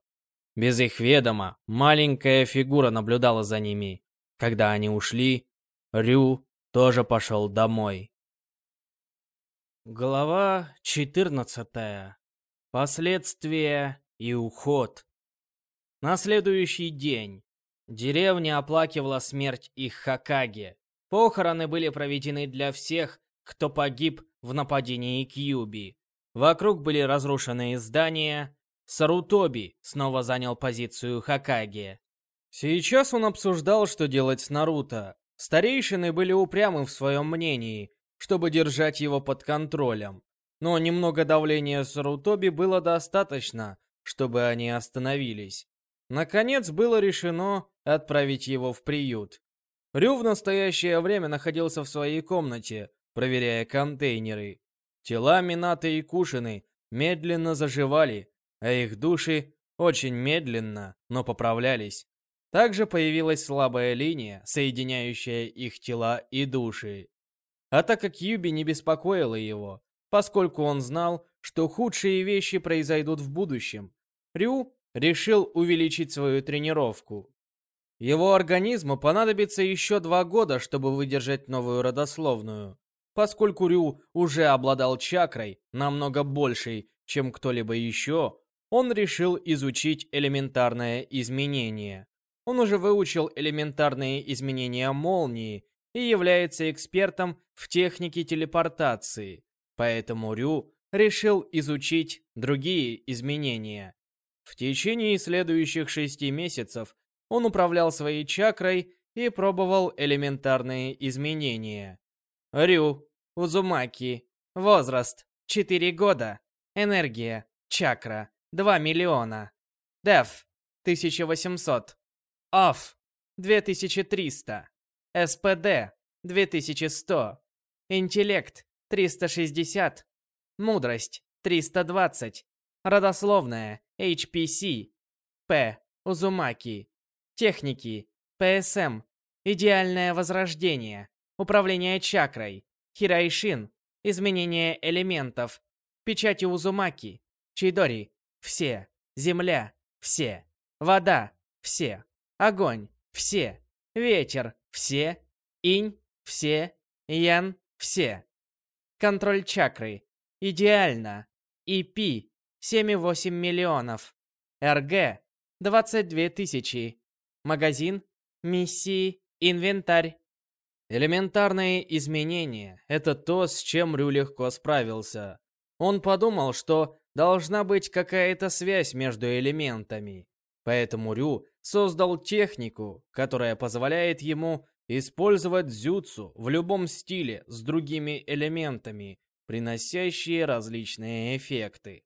Без их ведома маленькая фигура наблюдала за ними. Когда они ушли, Рю тоже пошел домой. Глава 14. Последствия и уход. На следующий день деревня оплакивала смерть их Хакаги. Похороны были проведены для всех, кто погиб в нападении Кьюби. Вокруг были разрушенные здания, Сарутоби снова занял позицию Хакаги. Сейчас он обсуждал, что делать с Наруто. Старейшины были упрямы в своем мнении, чтобы держать его под контролем. Но немного давления Сарутоби было достаточно, чтобы они остановились. Наконец было решено отправить его в приют. Рю в настоящее время находился в своей комнате, проверяя контейнеры. Тела Минаты и Кушины медленно заживали, а их души очень медленно, но поправлялись. Также появилась слабая линия, соединяющая их тела и души. А так как Юби не беспокоило его, поскольку он знал, что худшие вещи произойдут в будущем, Рю решил увеличить свою тренировку. Его организму понадобится еще два года, чтобы выдержать новую родословную. Поскольку Рю уже обладал чакрой, намного большей, чем кто-либо еще, он решил изучить элементарное изменение. Он уже выучил элементарные изменения молнии и является экспертом в технике телепортации. Поэтому Рю решил изучить другие изменения. В течение следующих шести месяцев он управлял своей чакрой и пробовал элементарные изменения. Рю, Узумаки, возраст 4 года, энергия, чакра 2 миллиона, Деф 1800, ОФ 2300, СПД 2100, интеллект 360, мудрость 320, родословная HPC, П. Узумаки, техники, ПСМ, идеальное возрождение, управление чакрой, Хирайшин, изменение элементов, печати Узумаки, Чидори, все, земля, все, вода, все, огонь, все, ветер, все, инь, все, ян, все. Контроль чакры, идеально, ИП, 7,8 миллионов. РГ 22 тысячи. Магазин, миссии, инвентарь. Элементарные изменения — это то, с чем Рю легко справился. Он подумал, что должна быть какая-то связь между элементами. Поэтому Рю создал технику, которая позволяет ему использовать дзюцу в любом стиле с другими элементами, приносящие различные эффекты.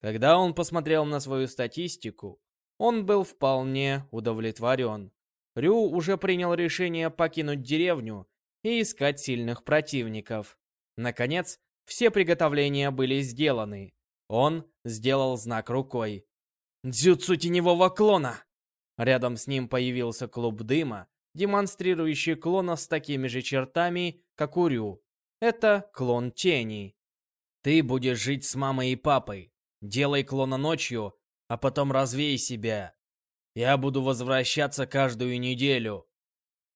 Когда он посмотрел на свою статистику, он был вполне удовлетворен. Рю уже принял решение покинуть деревню и искать сильных противников. Наконец, все приготовления были сделаны. Он сделал знак рукой. «Дзюцу теневого клона!» Рядом с ним появился клуб дыма, демонстрирующий клона с такими же чертами, как у Рю. Это клон тени. «Ты будешь жить с мамой и папой. Делай клона ночью, а потом развей себя. Я буду возвращаться каждую неделю.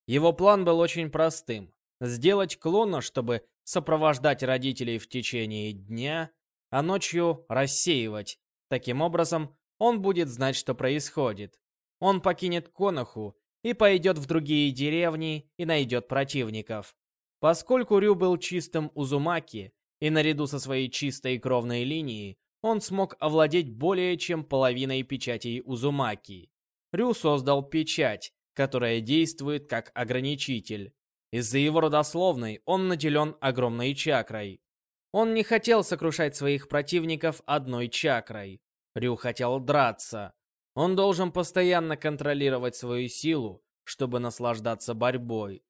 Его план был очень простым. Сделать клона, чтобы сопровождать родителей в течение дня, а ночью рассеивать. Таким образом, он будет знать, что происходит. Он покинет Коноху и пойдет в другие деревни и найдет противников. Поскольку Рю был чистым Узумаки, и наряду со своей чистой кровной линией он смог овладеть более чем половиной печатей Узумаки. Рю создал печать, которая действует как ограничитель. Из-за его родословной он наделен огромной чакрой. Он не хотел сокрушать своих противников одной чакрой. Рю хотел драться. Он должен постоянно контролировать свою силу, чтобы наслаждаться борьбой.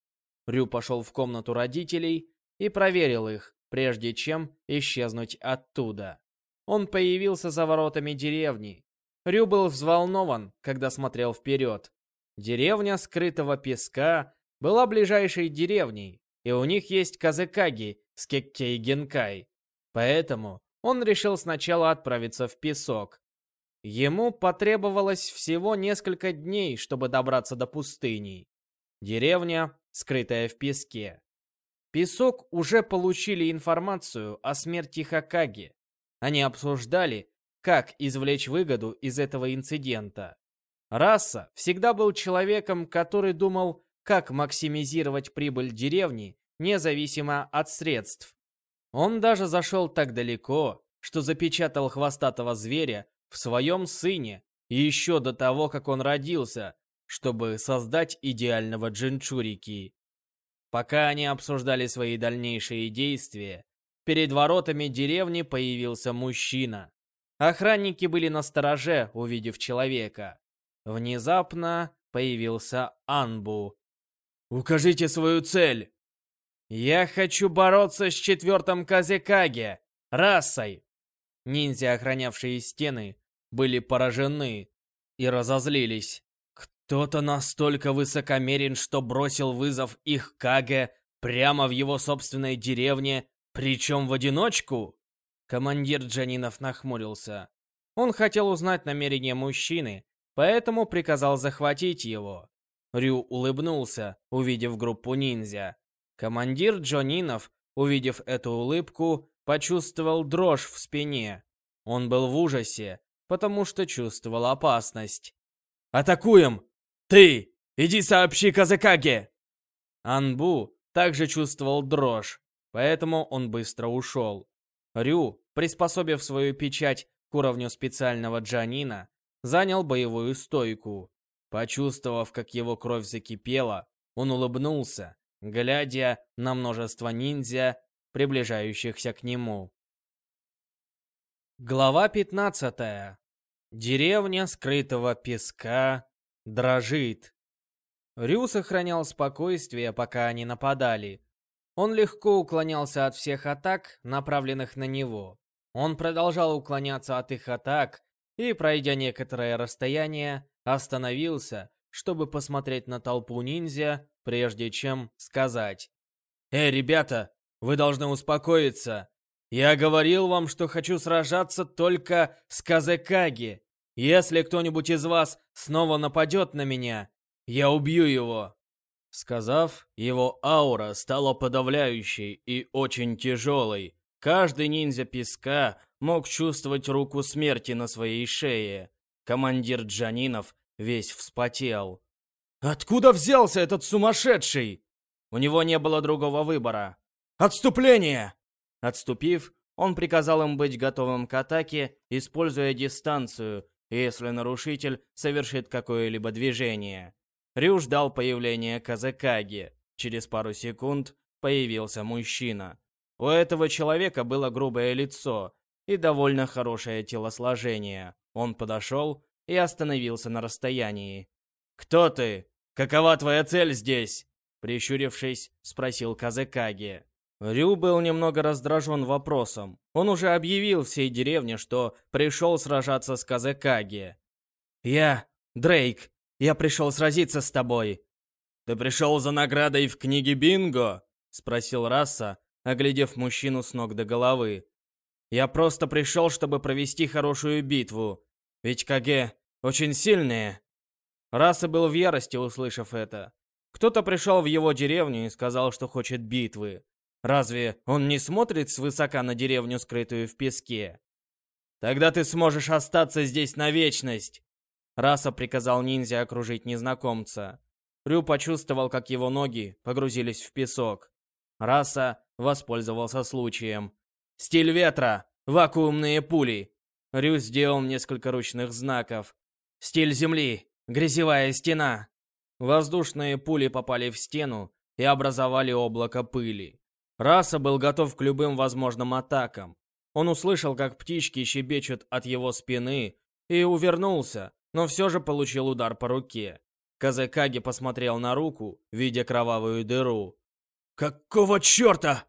Рю пошел в комнату родителей и проверил их, прежде чем исчезнуть оттуда. Он появился за воротами деревни. Рю был взволнован, когда смотрел вперед. Деревня скрытого песка была ближайшей деревней, и у них есть Казыкаги с Кеккей Генкай. Поэтому он решил сначала отправиться в песок. Ему потребовалось всего несколько дней, чтобы добраться до пустыни. Деревня, скрытая в песке. Песок уже получили информацию о смерти Хакаги. Они обсуждали, как извлечь выгоду из этого инцидента. Раса всегда был человеком, который думал, как максимизировать прибыль деревни, независимо от средств. Он даже зашел так далеко, что запечатал хвостатого зверя в своем сыне еще до того, как он родился, чтобы создать идеального джинчурики. Пока они обсуждали свои дальнейшие действия, Перед воротами деревни появился мужчина. Охранники были на стороже, увидев человека. Внезапно появился Анбу. «Укажите свою цель!» «Я хочу бороться с четвертым Казекаге, расой!» Ниндзя, охранявшие стены, были поражены и разозлились. Кто-то настолько высокомерен, что бросил вызов их Каге прямо в его собственной деревне, причем в одиночку? Командир Джанинов нахмурился. Он хотел узнать намерения мужчины, поэтому приказал захватить его. Рю улыбнулся, увидев группу ниндзя. Командир Джонинов, увидев эту улыбку, почувствовал дрожь в спине. Он был в ужасе, потому что чувствовал опасность. «Атакуем! Ты! Иди сообщи Казакаге!» Анбу также чувствовал дрожь, поэтому он быстро ушел. Рю, приспособив свою печать к уровню специального Джанина, занял боевую стойку. Почувствовав, как его кровь закипела, он улыбнулся, глядя на множество ниндзя, приближающихся к нему. Глава 15. Деревня скрытого песка дрожит. Рю сохранял спокойствие, пока они нападали. Он легко уклонялся от всех атак, направленных на него. Он продолжал уклоняться от их атак и, пройдя некоторое расстояние, остановился, чтобы посмотреть на толпу ниндзя, прежде чем сказать. «Эй, ребята, вы должны успокоиться. Я говорил вам, что хочу сражаться только с Казекаги. Если кто-нибудь из вас снова нападет на меня, я убью его!» Сказав, его аура стала подавляющей и очень тяжелой. Каждый ниндзя песка мог чувствовать руку смерти на своей шее. Командир Джанинов весь вспотел. «Откуда взялся этот сумасшедший?» У него не было другого выбора. «Отступление!» Отступив, он приказал им быть готовым к атаке, используя дистанцию, если нарушитель совершит какое-либо движение. Рю ждал появления Казакаги. Через пару секунд появился мужчина. У этого человека было грубое лицо и довольно хорошее телосложение. Он подошел и остановился на расстоянии. «Кто ты? Какова твоя цель здесь?» Прищурившись, спросил Казакаги. Рю был немного раздражен вопросом. Он уже объявил всей деревне, что пришел сражаться с Казакаги. «Я Дрейк, я пришел сразиться с тобой». «Ты пришел за наградой в книге Бинго?» — спросил Раса, оглядев мужчину с ног до головы. «Я просто пришел, чтобы провести хорошую битву. Ведь Каге очень сильные». Раса был в ярости, услышав это. Кто-то пришел в его деревню и сказал, что хочет битвы. Разве он не смотрит свысока на деревню, скрытую в песке? Тогда ты сможешь остаться здесь на вечность. Раса приказал ниндзя окружить незнакомца. Рю почувствовал, как его ноги погрузились в песок. Раса воспользовался случаем. «Стиль ветра! Вакуумные пули!» Рю сделал несколько ручных знаков. «Стиль земли! Грязевая стена!» Воздушные пули попали в стену и образовали облако пыли. Раса был готов к любым возможным атакам. Он услышал, как птички щебечут от его спины, и увернулся, но все же получил удар по руке. Казакаги посмотрел на руку, видя кровавую дыру. «Какого черта?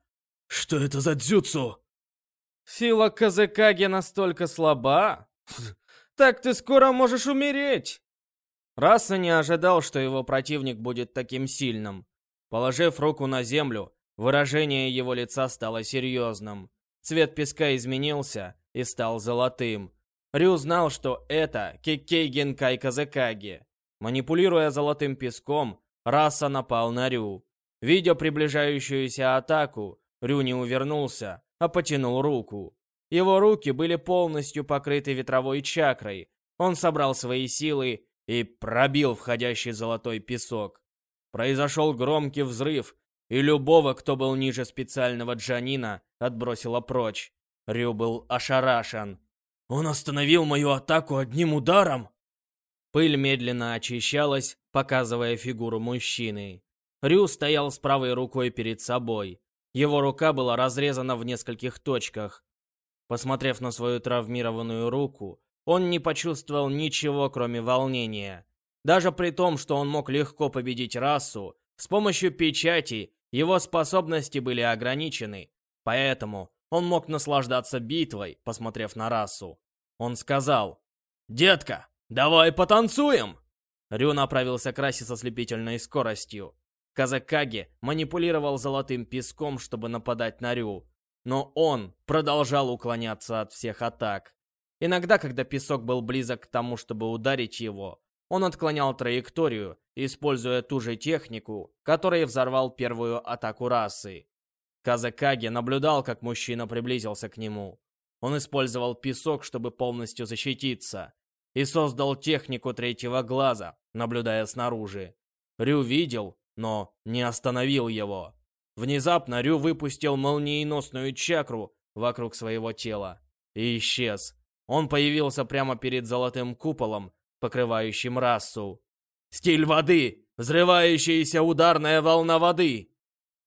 Что это за дзюцу?» «Сила Казакаги настолько слаба? Так ты скоро можешь умереть!» Раса не ожидал, что его противник будет таким сильным. Положив руку на землю, выражение его лица стало серьезным. Цвет песка изменился и стал золотым. Рю знал, что это Кикей Генкай. Манипулируя золотым песком, Раса напал на Рю. Видя приближающуюся атаку, Рю не увернулся, а потянул руку. Его руки были полностью покрыты ветровой чакрой. Он собрал свои силы и пробил входящий золотой песок. Произошел громкий взрыв, и любого, кто был ниже специального Джанина, отбросило прочь. Рю был ошарашен. Он остановил мою атаку одним ударом. Пыль медленно очищалась, показывая фигуру мужчины. Рю стоял с правой рукой перед собой. Его рука была разрезана в нескольких точках. Посмотрев на свою травмированную руку, он не почувствовал ничего, кроме волнения. Даже при том, что он мог легко победить расу, с помощью печати Его способности были ограничены, поэтому он мог наслаждаться битвой, посмотрев на расу. Он сказал, «Детка, давай потанцуем!» Рю направился к расе со слепительной скоростью. Казакаги манипулировал золотым песком, чтобы нападать на Рю, но он продолжал уклоняться от всех атак. Иногда, когда песок был близок к тому, чтобы ударить его, он отклонял траекторию, используя ту же технику, которой взорвал первую атаку расы. Казакаги наблюдал, как мужчина приблизился к нему. Он использовал песок, чтобы полностью защититься, и создал технику третьего глаза, наблюдая снаружи. Рю видел, но не остановил его. Внезапно Рю выпустил молниеносную чакру вокруг своего тела и исчез. Он появился прямо перед золотым куполом, покрывающим расу. Стиль воды! Взрывающаяся ударная волна воды!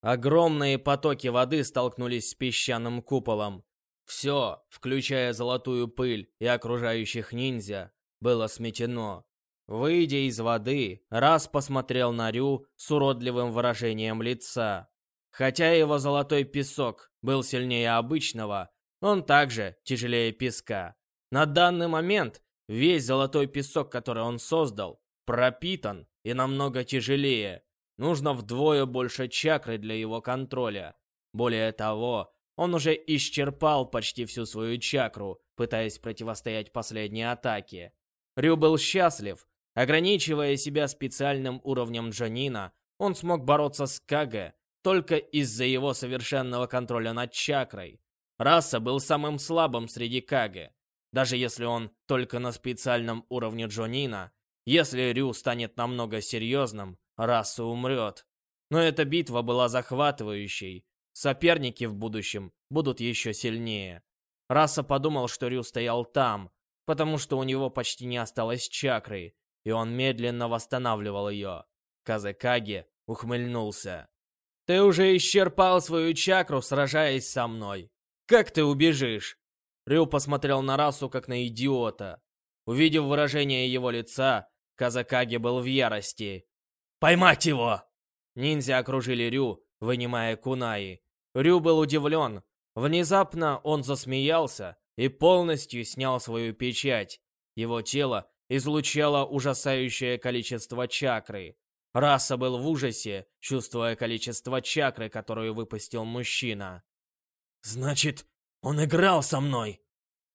Огромные потоки воды столкнулись с песчаным куполом. Все, включая золотую пыль и окружающих ниндзя, было сметено. Выйдя из воды, Раз посмотрел на Рю с уродливым выражением лица. Хотя его золотой песок был сильнее обычного, он также тяжелее песка. На данный момент весь золотой песок, который он создал, пропитан и намного тяжелее. Нужно вдвое больше чакры для его контроля. Более того, он уже исчерпал почти всю свою чакру, пытаясь противостоять последней атаке. Рю был счастлив. Ограничивая себя специальным уровнем Джанина, он смог бороться с Каге только из-за его совершенного контроля над чакрой. Раса был самым слабым среди Каге. Даже если он только на специальном уровне Джонина, если Рю станет намного серьезным, раса умрет. Но эта битва была захватывающей. Соперники в будущем будут еще сильнее. Раса подумал, что Рю стоял там, потому что у него почти не осталось чакры, и он медленно восстанавливал ее. Казакаги ухмыльнулся. «Ты уже исчерпал свою чакру, сражаясь со мной. Как ты убежишь?» Рю посмотрел на расу, как на идиота. Увидев выражение его лица, Казакаги был в ярости. «Поймать его!» Ниндзя окружили Рю, вынимая кунаи. Рю был удивлен. Внезапно он засмеялся и полностью снял свою печать. Его тело излучало ужасающее количество чакры. Раса был в ужасе, чувствуя количество чакры, которую выпустил мужчина. «Значит, он играл со мной!»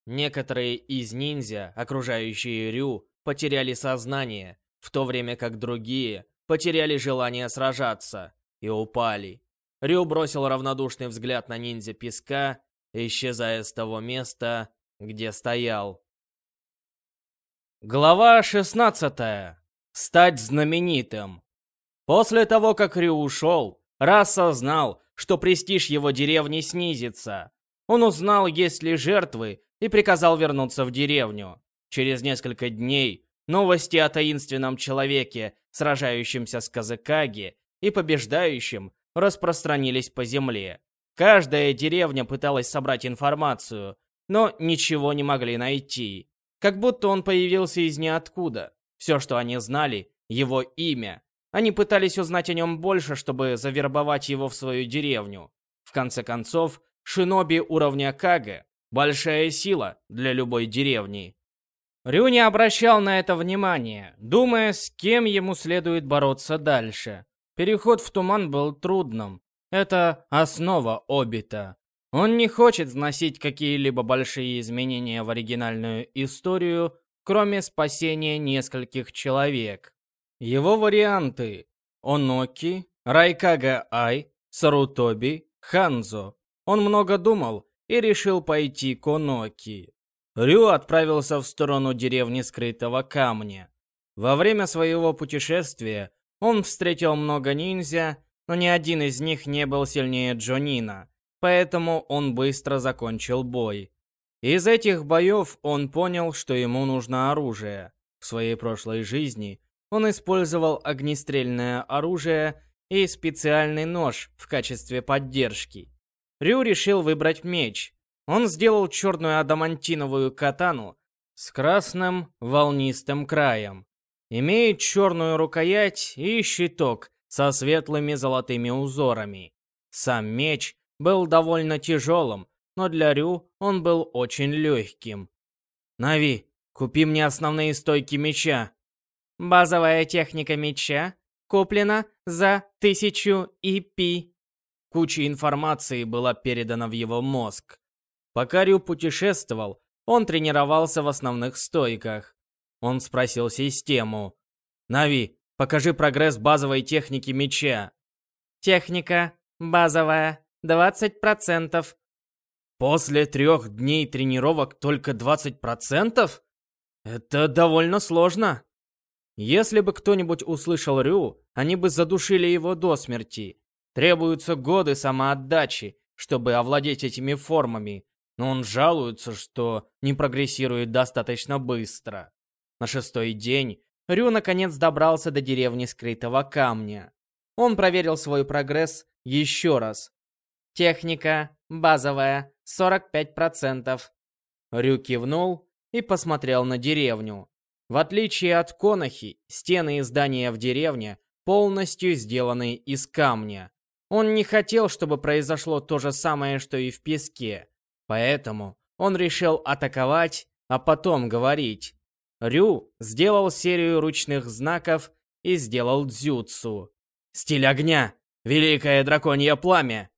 Некоторые из ниндзя, окружающие Рю, потеряли сознание, в то время как другие потеряли желание сражаться и упали. Рю бросил равнодушный взгляд на ниндзя песка, исчезая с того места, где стоял. Глава 16. Стать знаменитым. После того, как Рю ушел, Раз осознал, что престиж его деревни снизится. Он узнал, есть ли жертвы, и приказал вернуться в деревню. Через несколько дней новости о таинственном человеке, сражающемся с Казакаги и побеждающем, распространились по земле. Каждая деревня пыталась собрать информацию, но ничего не могли найти. Как будто он появился из ниоткуда. Все, что они знали, его имя. Они пытались узнать о нем больше, чтобы завербовать его в свою деревню. В конце концов, шиноби уровня Кага – большая сила для любой деревни. Рю не обращал на это внимания, думая, с кем ему следует бороться дальше. Переход в туман был трудным. Это основа Обита. Он не хочет вносить какие-либо большие изменения в оригинальную историю, кроме спасения нескольких человек. Его варианты Оноки, Райкага Ай, Сарутоби, Ханзо. Он много думал и решил пойти к Оноки. Рю отправился в сторону деревни Скрытого Камня. Во время своего путешествия он встретил много ниндзя, но ни один из них не был сильнее Джонина, поэтому он быстро закончил бой. Из этих боев он понял, что ему нужно оружие. В своей прошлой жизни он использовал огнестрельное оружие и специальный нож в качестве поддержки. Рю решил выбрать меч. Он сделал черную адамантиновую катану с красным волнистым краем. Имеет черную рукоять и щиток со светлыми золотыми узорами. Сам меч был довольно тяжелым, но для Рю он был очень легким. «Нави, купи мне основные стойки меча». Базовая техника меча куплена за тысячу ИП. Куча информации была передана в его мозг. Пока Рю путешествовал, он тренировался в основных стойках. Он спросил систему. «Нави, покажи прогресс базовой техники меча». Техника базовая, 20%. После трех дней тренировок только 20%? Это довольно сложно. Если бы кто-нибудь услышал Рю, они бы задушили его до смерти. Требуются годы самоотдачи, чтобы овладеть этими формами, но он жалуется, что не прогрессирует достаточно быстро. На шестой день Рю наконец добрался до деревни скрытого камня. Он проверил свой прогресс еще раз. Техника базовая, 45%. Рю кивнул и посмотрел на деревню. В отличие от Конохи, стены и здания в деревне полностью сделаны из камня. Он не хотел, чтобы произошло то же самое, что и в песке. Поэтому он решил атаковать, а потом говорить. Рю сделал серию ручных знаков и сделал дзюцу. Стиль огня. Великое драконье пламя.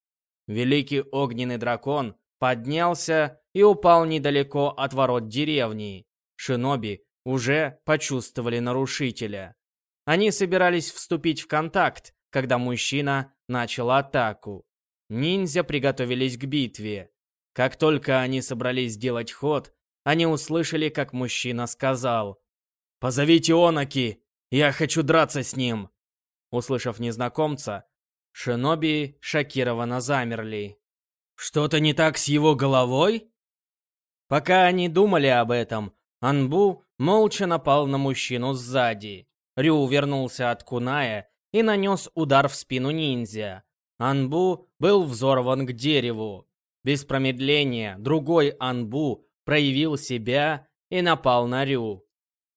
Великий огненный дракон поднялся и упал недалеко от ворот деревни. Шиноби уже почувствовали нарушителя. Они собирались вступить в контакт, когда мужчина начал атаку. Ниндзя приготовились к битве. Как только они собрались сделать ход, они услышали, как мужчина сказал «Позовите Онаки, я хочу драться с ним!» Услышав незнакомца, шиноби шокированно замерли. «Что-то не так с его головой?» Пока они думали об этом, Анбу молча напал на мужчину сзади. Рю вернулся от Куная и нанес удар в спину ниндзя. Анбу был взорван к дереву. Без промедления другой Анбу проявил себя и напал на Рю.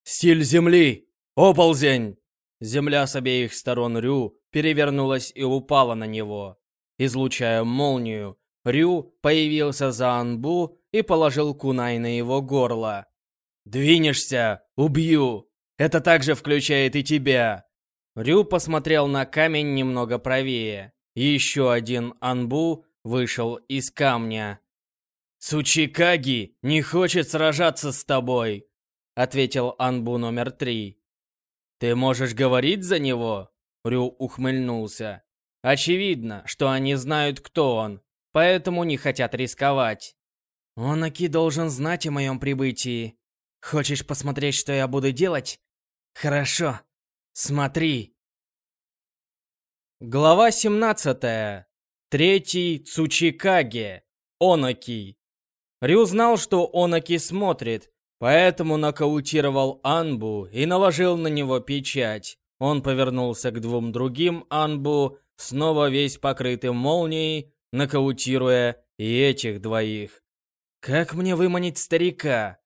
«Стиль земли! Оползень!» Земля с обеих сторон Рю перевернулась и упала на него. Излучая молнию, Рю появился за Анбу и положил кунай на его горло. «Двинешься! Убью! Это также включает и тебя!» Рю посмотрел на камень немного правее. Еще один Анбу вышел из камня. «Цучикаги не хочет сражаться с тобой», — ответил Анбу номер три. «Ты можешь говорить за него?» Рю ухмыльнулся. «Очевидно, что они знают, кто он, поэтому не хотят рисковать». «Онаки должен знать о моем прибытии. Хочешь посмотреть, что я буду делать? Хорошо. Смотри. Глава 17. Третий Цучикаге. Онаки. Рю знал, что Онаки смотрит, поэтому нокаутировал Анбу и наложил на него печать. Он повернулся к двум другим Анбу, снова весь покрытым молнией, нокаутируя и этих двоих. Как мне выманить старика?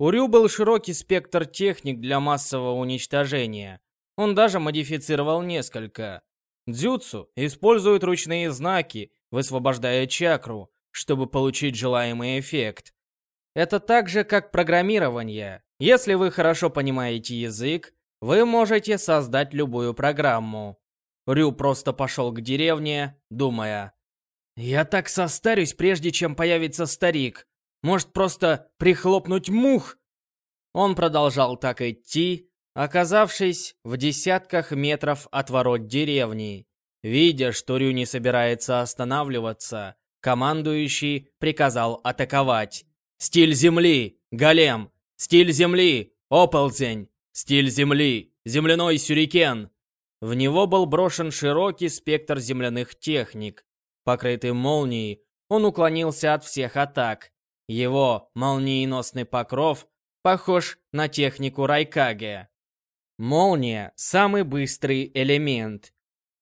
У Рю был широкий спектр техник для массового уничтожения. Он даже модифицировал несколько. Дзюцу использует ручные знаки, высвобождая чакру, чтобы получить желаемый эффект. Это так же, как программирование. Если вы хорошо понимаете язык, вы можете создать любую программу. Рю просто пошел к деревне, думая, «Я так состарюсь, прежде чем появится старик. Может, просто прихлопнуть мух?» Он продолжал так идти, оказавшись в десятках метров от ворот деревни. Видя, что Рю не собирается останавливаться, командующий приказал атаковать. «Стиль земли! Голем! Стиль земли! Оползень! Стиль земли! Земляной сюрикен!» В него был брошен широкий спектр земляных техник. Покрытый молнией, он уклонился от всех атак. Его молниеносный покров похож на технику Райкаге. Молния – самый быстрый элемент.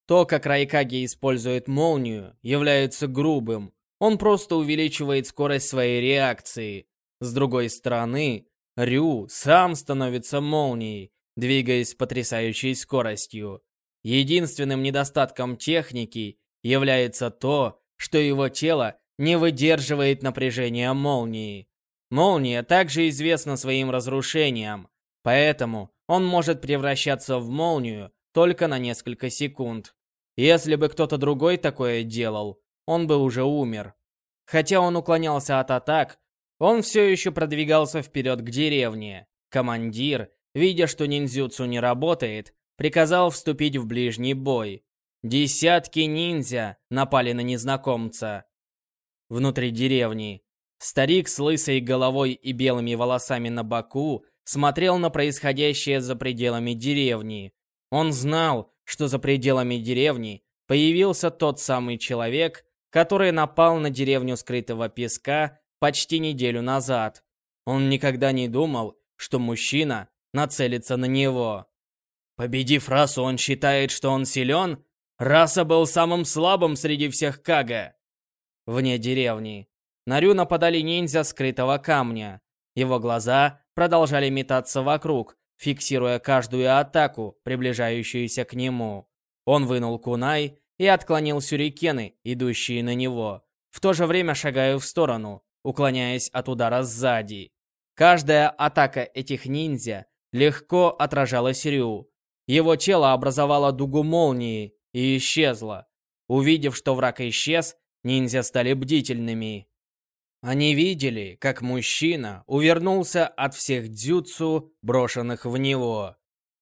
То, как Райкаге использует молнию, является грубым. Он просто увеличивает скорость своей реакции. С другой стороны, Рю сам становится молнией, двигаясь с потрясающей скоростью. Единственным недостатком техники является то, что его тело не выдерживает напряжения молнии. Молния также известна своим разрушением, поэтому он может превращаться в молнию только на несколько секунд. Если бы кто-то другой такое делал, он бы уже умер. Хотя он уклонялся от атак, он все еще продвигался вперед к деревне. Командир, видя, что ниндзюцу не работает, приказал вступить в ближний бой. Десятки ниндзя напали на незнакомца. Внутри деревни старик с лысой головой и белыми волосами на боку смотрел на происходящее за пределами деревни. Он знал, что за пределами деревни появился тот самый человек, который напал на деревню скрытого песка почти неделю назад. Он никогда не думал, что мужчина нацелится на него. Победив расу, он считает, что он силен? Раса был самым слабым среди всех Кага. Вне деревни. На Рю нападали ниндзя скрытого камня. Его глаза продолжали метаться вокруг, фиксируя каждую атаку, приближающуюся к нему. Он вынул кунай и отклонил сюрикены, идущие на него, в то же время шагая в сторону, уклоняясь от удара сзади. Каждая атака этих ниндзя легко отражалась Рю. Его тело образовало дугу молнии и исчезло. Увидев, что враг исчез, ниндзя стали бдительными. Они видели, как мужчина увернулся от всех дзюцу, брошенных в него.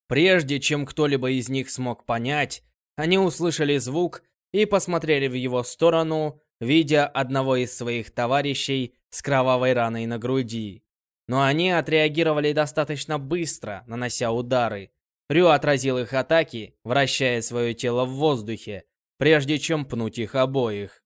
Прежде чем кто-либо из них смог понять, они услышали звук и посмотрели в его сторону, видя одного из своих товарищей с кровавой раной на груди. Но они отреагировали достаточно быстро, нанося удары. Рю отразил их атаки, вращая свое тело в воздухе, прежде чем пнуть их обоих.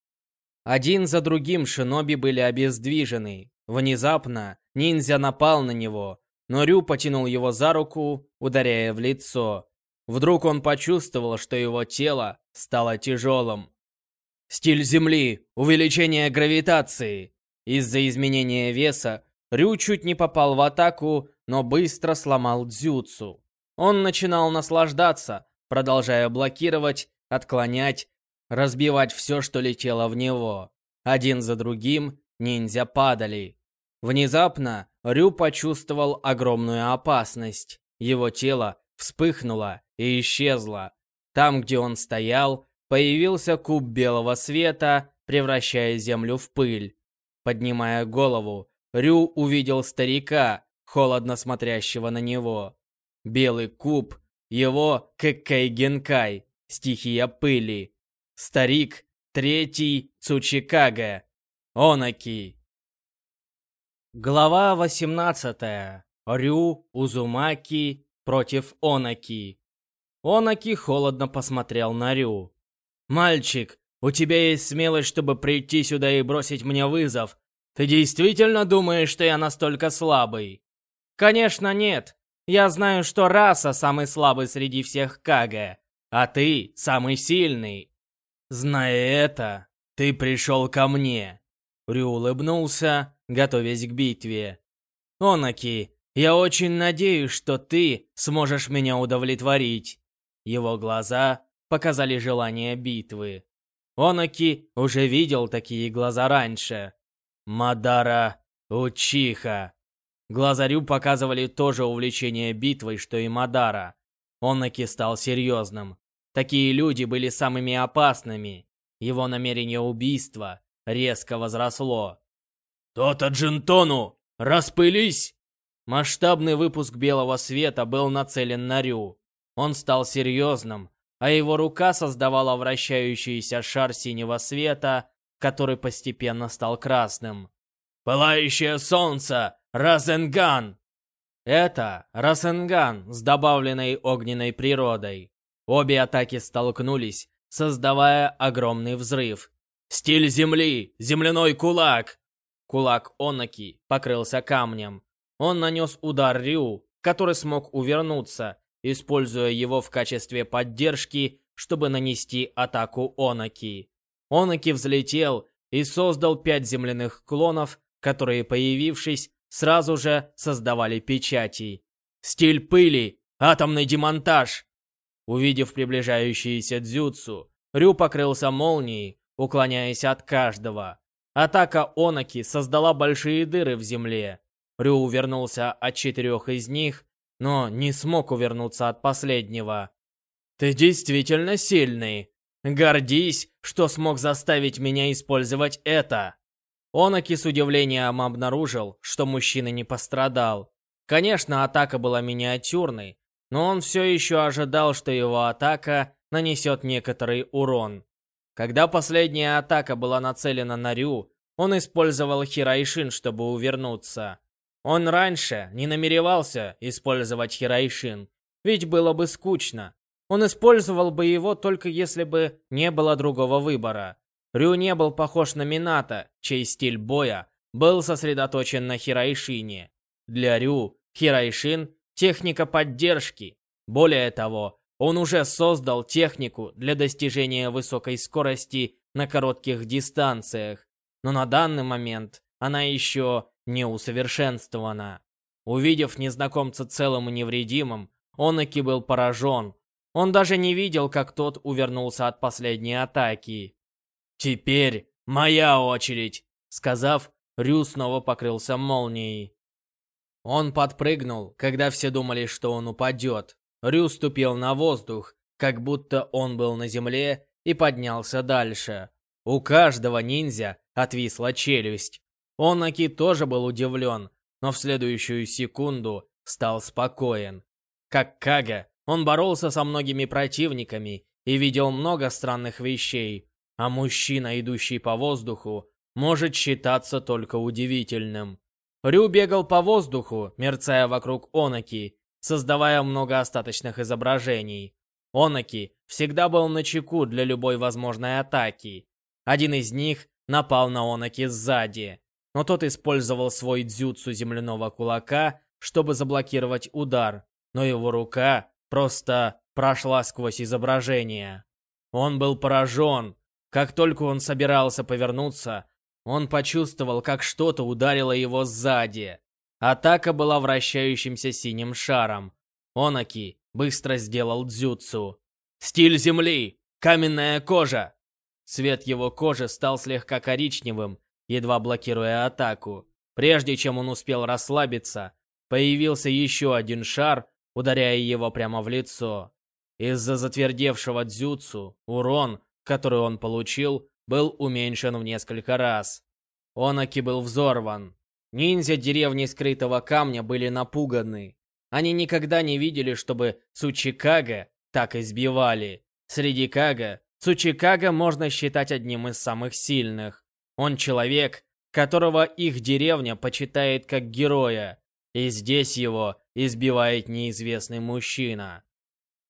Один за другим шиноби были обездвижены. Внезапно ниндзя напал на него, но Рю потянул его за руку, ударяя в лицо. Вдруг он почувствовал, что его тело стало тяжелым. Стиль Земли, увеличение гравитации. Из-за изменения веса Рю чуть не попал в атаку, но быстро сломал дзюцу. Он начинал наслаждаться, продолжая блокировать, отклонять разбивать все, что летело в него. Один за другим ниндзя падали. Внезапно Рю почувствовал огромную опасность. Его тело вспыхнуло и исчезло. Там, где он стоял, появился куб белого света, превращая землю в пыль. Поднимая голову, Рю увидел старика, холодно смотрящего на него. Белый куб, его Кэкэй Генкай, стихия пыли, Старик Третий Цучикага. Онаки. Глава 18. Рю Узумаки против Онаки. Онаки холодно посмотрел на Рю. «Мальчик, у тебя есть смелость, чтобы прийти сюда и бросить мне вызов. Ты действительно думаешь, что я настолько слабый?» «Конечно нет. Я знаю, что раса самый слабый среди всех Кага, а ты самый сильный. «Зная это, ты пришел ко мне!» Рю улыбнулся, готовясь к битве. «Онаки, я очень надеюсь, что ты сможешь меня удовлетворить!» Его глаза показали желание битвы. Онаки уже видел такие глаза раньше. Мадара Учиха. Глаза Рю показывали то же увлечение битвой, что и Мадара. Онаки стал серьезным. Такие люди были самыми опасными. Его намерение убийства резко возросло. «То-то Джинтону! Распылись!» Масштабный выпуск белого света был нацелен на Рю. Он стал серьезным, а его рука создавала вращающийся шар синего света, который постепенно стал красным. «Пылающее солнце! Разенган!» Это Расенган с добавленной огненной природой. Обе атаки столкнулись, создавая огромный взрыв. «Стиль земли! Земляной кулак!» Кулак Онаки покрылся камнем. Он нанес удар Рю, который смог увернуться, используя его в качестве поддержки, чтобы нанести атаку Онаки. Онаки взлетел и создал пять земляных клонов, которые, появившись, сразу же создавали печати. Стиль пыли, атомный демонтаж. Увидев приближающиеся дзюцу, Рю покрылся молнией, уклоняясь от каждого. Атака Онаки создала большие дыры в земле. Рю увернулся от четырех из них, но не смог увернуться от последнего. «Ты действительно сильный. Гордись, что смог заставить меня использовать это!» Онаки с удивлением обнаружил, что мужчина не пострадал. Конечно, атака была миниатюрной, но он все еще ожидал, что его атака нанесет некоторый урон. Когда последняя атака была нацелена на Рю, он использовал Хирайшин, чтобы увернуться. Он раньше не намеревался использовать Хирайшин, ведь было бы скучно. Он использовал бы его только если бы не было другого выбора. Рю не был похож на Мината, чей стиль боя был сосредоточен на Хирайшине. Для Рю Хирайшин — техника поддержки. Более того, он уже создал технику для достижения высокой скорости на коротких дистанциях, но на данный момент она еще не усовершенствована. Увидев незнакомца целым и невредимым, Онаки был поражен. Он даже не видел, как тот увернулся от последней атаки. «Теперь моя очередь!» Сказав, Рю снова покрылся молнией. Он подпрыгнул, когда все думали, что он упадет. Рю ступил на воздух, как будто он был на земле, и поднялся дальше. У каждого ниндзя отвисла челюсть. Онаки тоже был удивлен, но в следующую секунду стал спокоен. Как Кага, он боролся со многими противниками и видел много странных вещей, а мужчина, идущий по воздуху, может считаться только удивительным. Рю бегал по воздуху, мерцая вокруг Онаки, создавая много остаточных изображений. Онаки всегда был на чеку для любой возможной атаки. Один из них напал на Онаки сзади, но тот использовал свой дзюцу земляного кулака, чтобы заблокировать удар, но его рука просто прошла сквозь изображение. Он был поражен. Как только он собирался повернуться, он почувствовал, как что-то ударило его сзади. Атака была вращающимся синим шаром. Онаки быстро сделал дзюцу. «Стиль земли! Каменная кожа!» Цвет его кожи стал слегка коричневым, едва блокируя атаку. Прежде чем он успел расслабиться, появился еще один шар, ударяя его прямо в лицо. Из-за затвердевшего дзюцу урон, который он получил, был уменьшен в несколько раз. Онаки был взорван. Ниндзя деревни скрытого камня были напуганы. Они никогда не видели, чтобы Цучикага так избивали. Среди Кага Цучикага можно считать одним из самых сильных. Он человек, которого их деревня почитает как героя, и здесь его избивает неизвестный мужчина.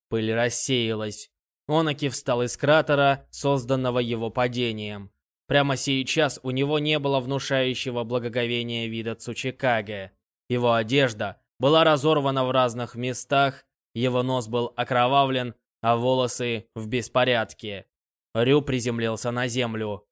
Пыль рассеялась. Онаки встал из кратера, созданного его падением. Прямо сейчас у него не было внушающего благоговения вида Цучикаге. Его одежда была разорвана в разных местах, его нос был окровавлен, а волосы в беспорядке. Рю приземлился на землю.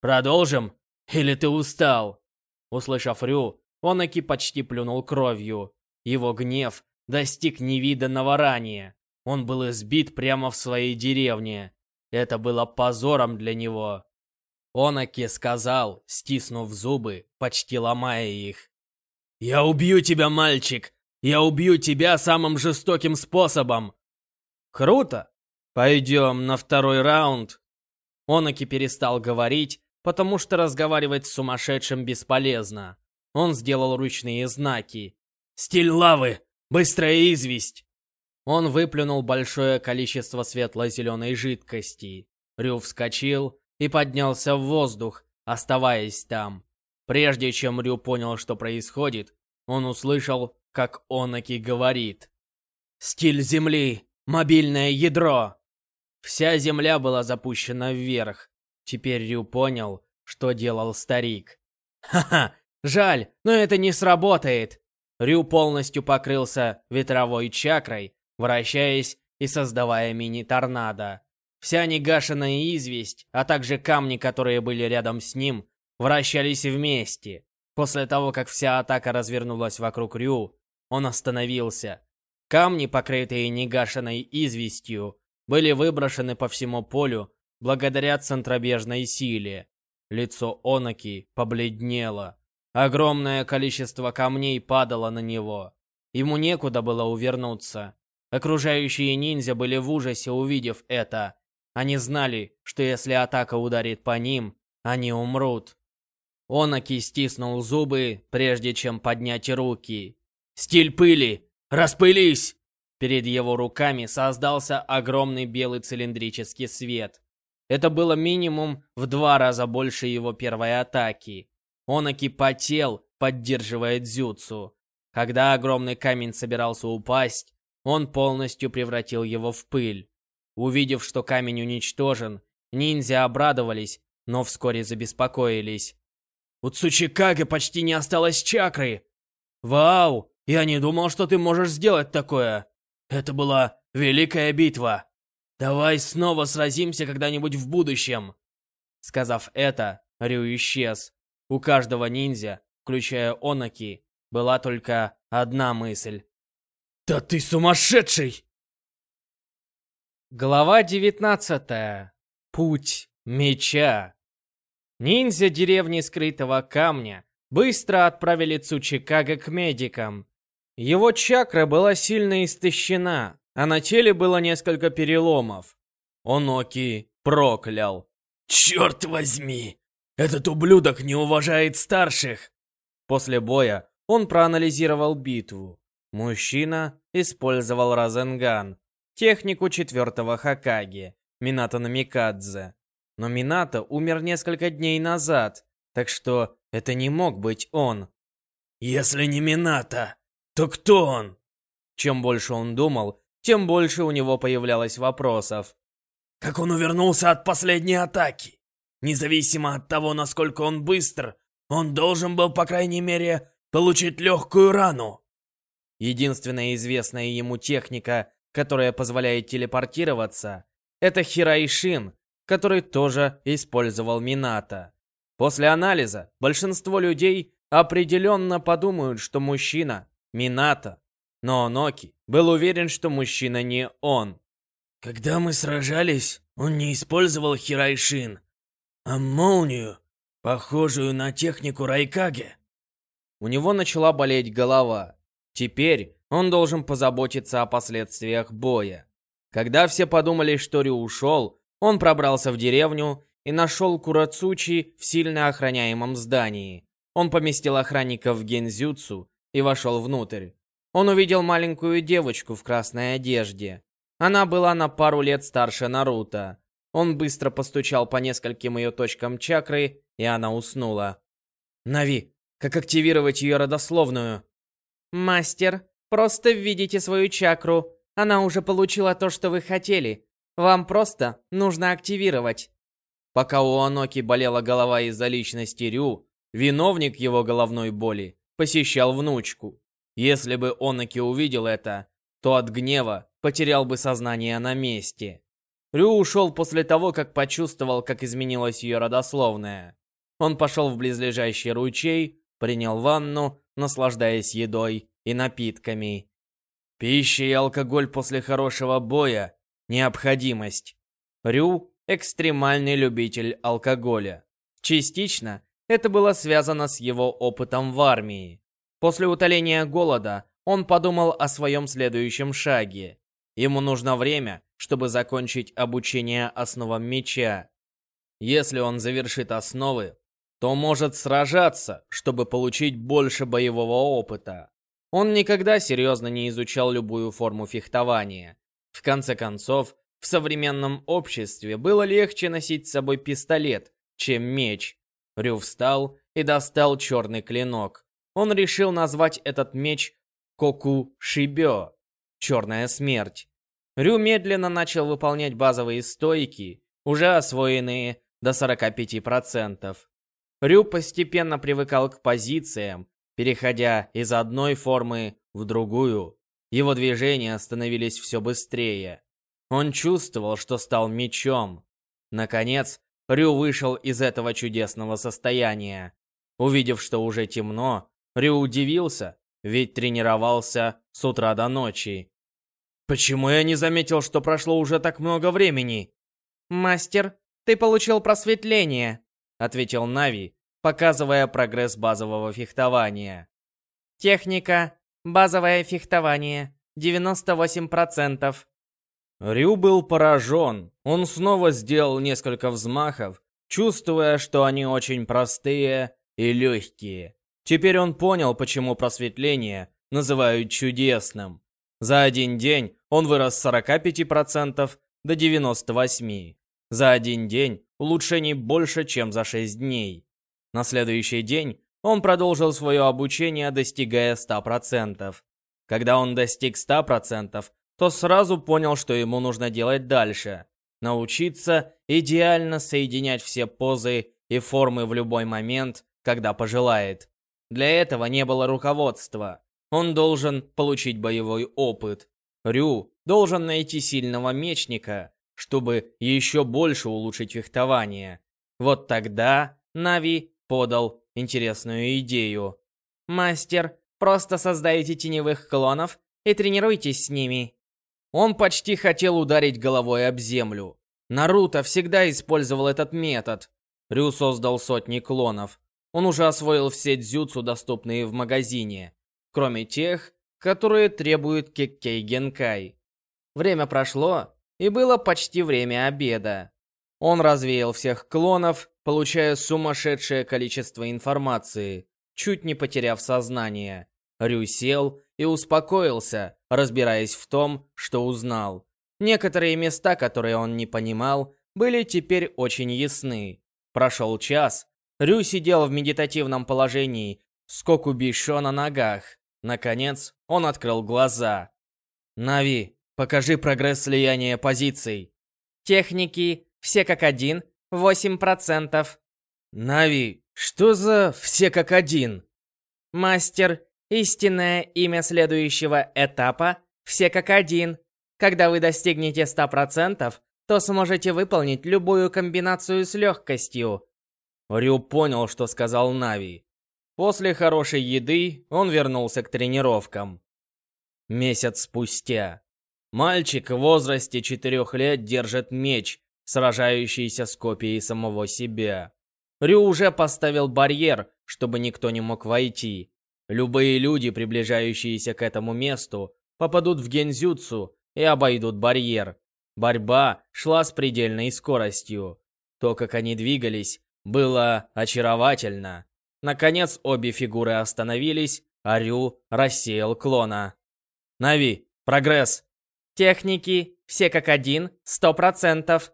«Продолжим? Или ты устал?» Услышав Рю, Онаки почти плюнул кровью. Его гнев достиг невиданного ранее. Он был избит прямо в своей деревне. Это было позором для него. Онаки сказал, стиснув зубы, почти ломая их. «Я убью тебя, мальчик! Я убью тебя самым жестоким способом!» «Круто! Пойдем на второй раунд!» Онаки перестал говорить, потому что разговаривать с сумасшедшим бесполезно. Он сделал ручные знаки. «Стиль лавы! Быстрая известь!» Он выплюнул большое количество светло-зеленой жидкости. Рю вскочил и поднялся в воздух, оставаясь там. Прежде чем Рю понял, что происходит, он услышал, как Онаки говорит. «Стиль Земли! Мобильное ядро!» Вся Земля была запущена вверх. Теперь Рю понял, что делал старик. «Ха-ха! Жаль, но это не сработает!» Рю полностью покрылся ветровой чакрой, вращаясь и создавая мини-торнадо. Вся негашенная известь, а также камни, которые были рядом с ним, вращались вместе. После того, как вся атака развернулась вокруг Рю, он остановился. Камни, покрытые негашенной известью, были выброшены по всему полю благодаря центробежной силе. Лицо Онаки побледнело. Огромное количество камней падало на него. Ему некуда было увернуться. Окружающие ниндзя были в ужасе, увидев это. Они знали, что если атака ударит по ним, они умрут. Онаки стиснул зубы, прежде чем поднять руки. «Стиль пыли! Распылись!» Перед его руками создался огромный белый цилиндрический свет. Это было минимум в два раза больше его первой атаки. Онаки потел, поддерживая дзюцу. Когда огромный камень собирался упасть, он полностью превратил его в пыль. Увидев, что камень уничтожен, ниндзя обрадовались, но вскоре забеспокоились. У Цучикаги почти не осталось чакры. Вау, я не думал, что ты можешь сделать такое. Это была великая битва. Давай снова сразимся когда-нибудь в будущем. Сказав это, Рю исчез. У каждого ниндзя, включая Онаки, была только одна мысль. «Да ты сумасшедший!» Глава 19. Путь меча. Ниндзя деревни Скрытого Камня быстро отправили Цучикага к медикам. Его чакра была сильно истощена, а на теле было несколько переломов. Оноки проклял. «Черт возьми! Этот ублюдок не уважает старших!» После боя он проанализировал битву. Мужчина использовал Разенган, технику четвертого Хакаги, Минато Намикадзе. Но Минато умер несколько дней назад, так что это не мог быть он. «Если не Минато, то кто он?» Чем больше он думал, тем больше у него появлялось вопросов. Как он увернулся от последней атаки? Независимо от того, насколько он быстр, он должен был, по крайней мере, получить легкую рану. Единственная известная ему техника, которая позволяет телепортироваться, это Хирайшин, который тоже использовал Минато. После анализа большинство людей определенно подумают, что мужчина – Минато, но Ноки был уверен, что мужчина не он. Когда мы сражались, он не использовал Хирайшин, а молнию, похожую на технику Райкаге. У него начала болеть голова. Теперь он должен позаботиться о последствиях боя. Когда все подумали, что Рю ушел, он пробрался в деревню и нашел Курацучи в сильно охраняемом здании. Он поместил охранников в гензюцу и вошел внутрь. Он увидел маленькую девочку в красной одежде. Она была на пару лет старше Наруто. Он быстро постучал по нескольким ее точкам чакры, и она уснула. «Нави, как активировать ее родословную?» «Мастер, просто введите свою чакру. Она уже получила то, что вы хотели. Вам просто нужно активировать. Пока у Аноки болела голова из-за личности Рю, виновник его головной боли посещал внучку. Если бы Оноки увидел это, то от гнева потерял бы сознание на месте. Рю ушел после того, как почувствовал, как изменилась ее родословная. Он пошел в близлежащий ручей, принял ванну, наслаждаясь едой и напитками. Пища и алкоголь после хорошего боя Необходимость. Рю – экстремальный любитель алкоголя. Частично это было связано с его опытом в армии. После утоления голода он подумал о своем следующем шаге. Ему нужно время, чтобы закончить обучение основам меча. Если он завершит основы, то может сражаться, чтобы получить больше боевого опыта. Он никогда серьезно не изучал любую форму фехтования. В конце концов, в современном обществе было легче носить с собой пистолет, чем меч. Рю встал и достал черный клинок. Он решил назвать этот меч Коку Шибё – Черная смерть. Рю медленно начал выполнять базовые стойки, уже освоенные до 45%. Рю постепенно привыкал к позициям, переходя из одной формы в другую. Его движения становились все быстрее. Он чувствовал, что стал мечом. Наконец, Рю вышел из этого чудесного состояния. Увидев, что уже темно, Рю удивился, ведь тренировался с утра до ночи. Почему я не заметил, что прошло уже так много времени? «Мастер, ты получил просветление», — ответил Нави, показывая прогресс базового фехтования. «Техника. Базовое фехтование. 98%. Рю был поражен. Он снова сделал несколько взмахов, чувствуя, что они очень простые и легкие. Теперь он понял, почему просветление называют чудесным. За один день он вырос с 45% до 98%. За один день улучшений больше, чем за 6 дней. На следующий день он продолжил свое обучение, достигая 100%. Когда он достиг 100%, то сразу понял, что ему нужно делать дальше. Научиться идеально соединять все позы и формы в любой момент, когда пожелает. Для этого не было руководства. Он должен получить боевой опыт. Рю должен найти сильного мечника, чтобы еще больше улучшить фехтование. Вот тогда Нави подал интересную идею. «Мастер, просто создайте теневых клонов и тренируйтесь с ними». Он почти хотел ударить головой об землю. Наруто всегда использовал этот метод. Рю создал сотни клонов. Он уже освоил все дзюцу, доступные в магазине, кроме тех, которые требуют Кеккей Генкай. Время прошло, и было почти время обеда. Он развеял всех клонов, получая сумасшедшее количество информации, чуть не потеряв сознание. Рю сел и успокоился, разбираясь в том, что узнал. Некоторые места, которые он не понимал, были теперь очень ясны. Прошел час. Рю сидел в медитативном положении, с Кокубишо на ногах. Наконец, он открыл глаза. «Нави, покажи прогресс слияния позиций». «Техники, все как один, 8%. «Нави, что за все как один?» «Мастер, истинное имя следующего этапа, все как один. Когда вы достигнете 100%, то сможете выполнить любую комбинацию с легкостью». Рю понял, что сказал Нави. После хорошей еды он вернулся к тренировкам. Месяц спустя. Мальчик в возрасте четырех лет держит меч, сражающийся с копией самого себя. Рю уже поставил барьер, чтобы никто не мог войти. Любые люди, приближающиеся к этому месту, попадут в гензюцу и обойдут барьер. Борьба шла с предельной скоростью. То, как они двигались, было очаровательно. Наконец обе фигуры остановились, а Рю рассеял клона. «Нави, прогресс!» «Техники, все как один, сто процентов!»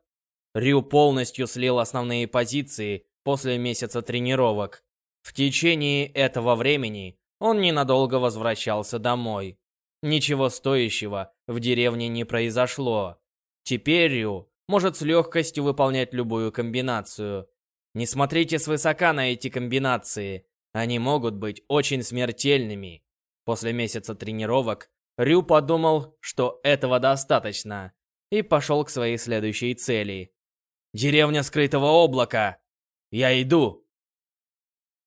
Рю полностью слил основные позиции после месяца тренировок. В течение этого времени он ненадолго возвращался домой. Ничего стоящего в деревне не произошло. Теперь Рю может с легкостью выполнять любую комбинацию. Не смотрите свысока на эти комбинации. Они могут быть очень смертельными. После месяца тренировок Рю подумал, что этого достаточно, и пошел к своей следующей цели. Деревня скрытого облака. Я иду.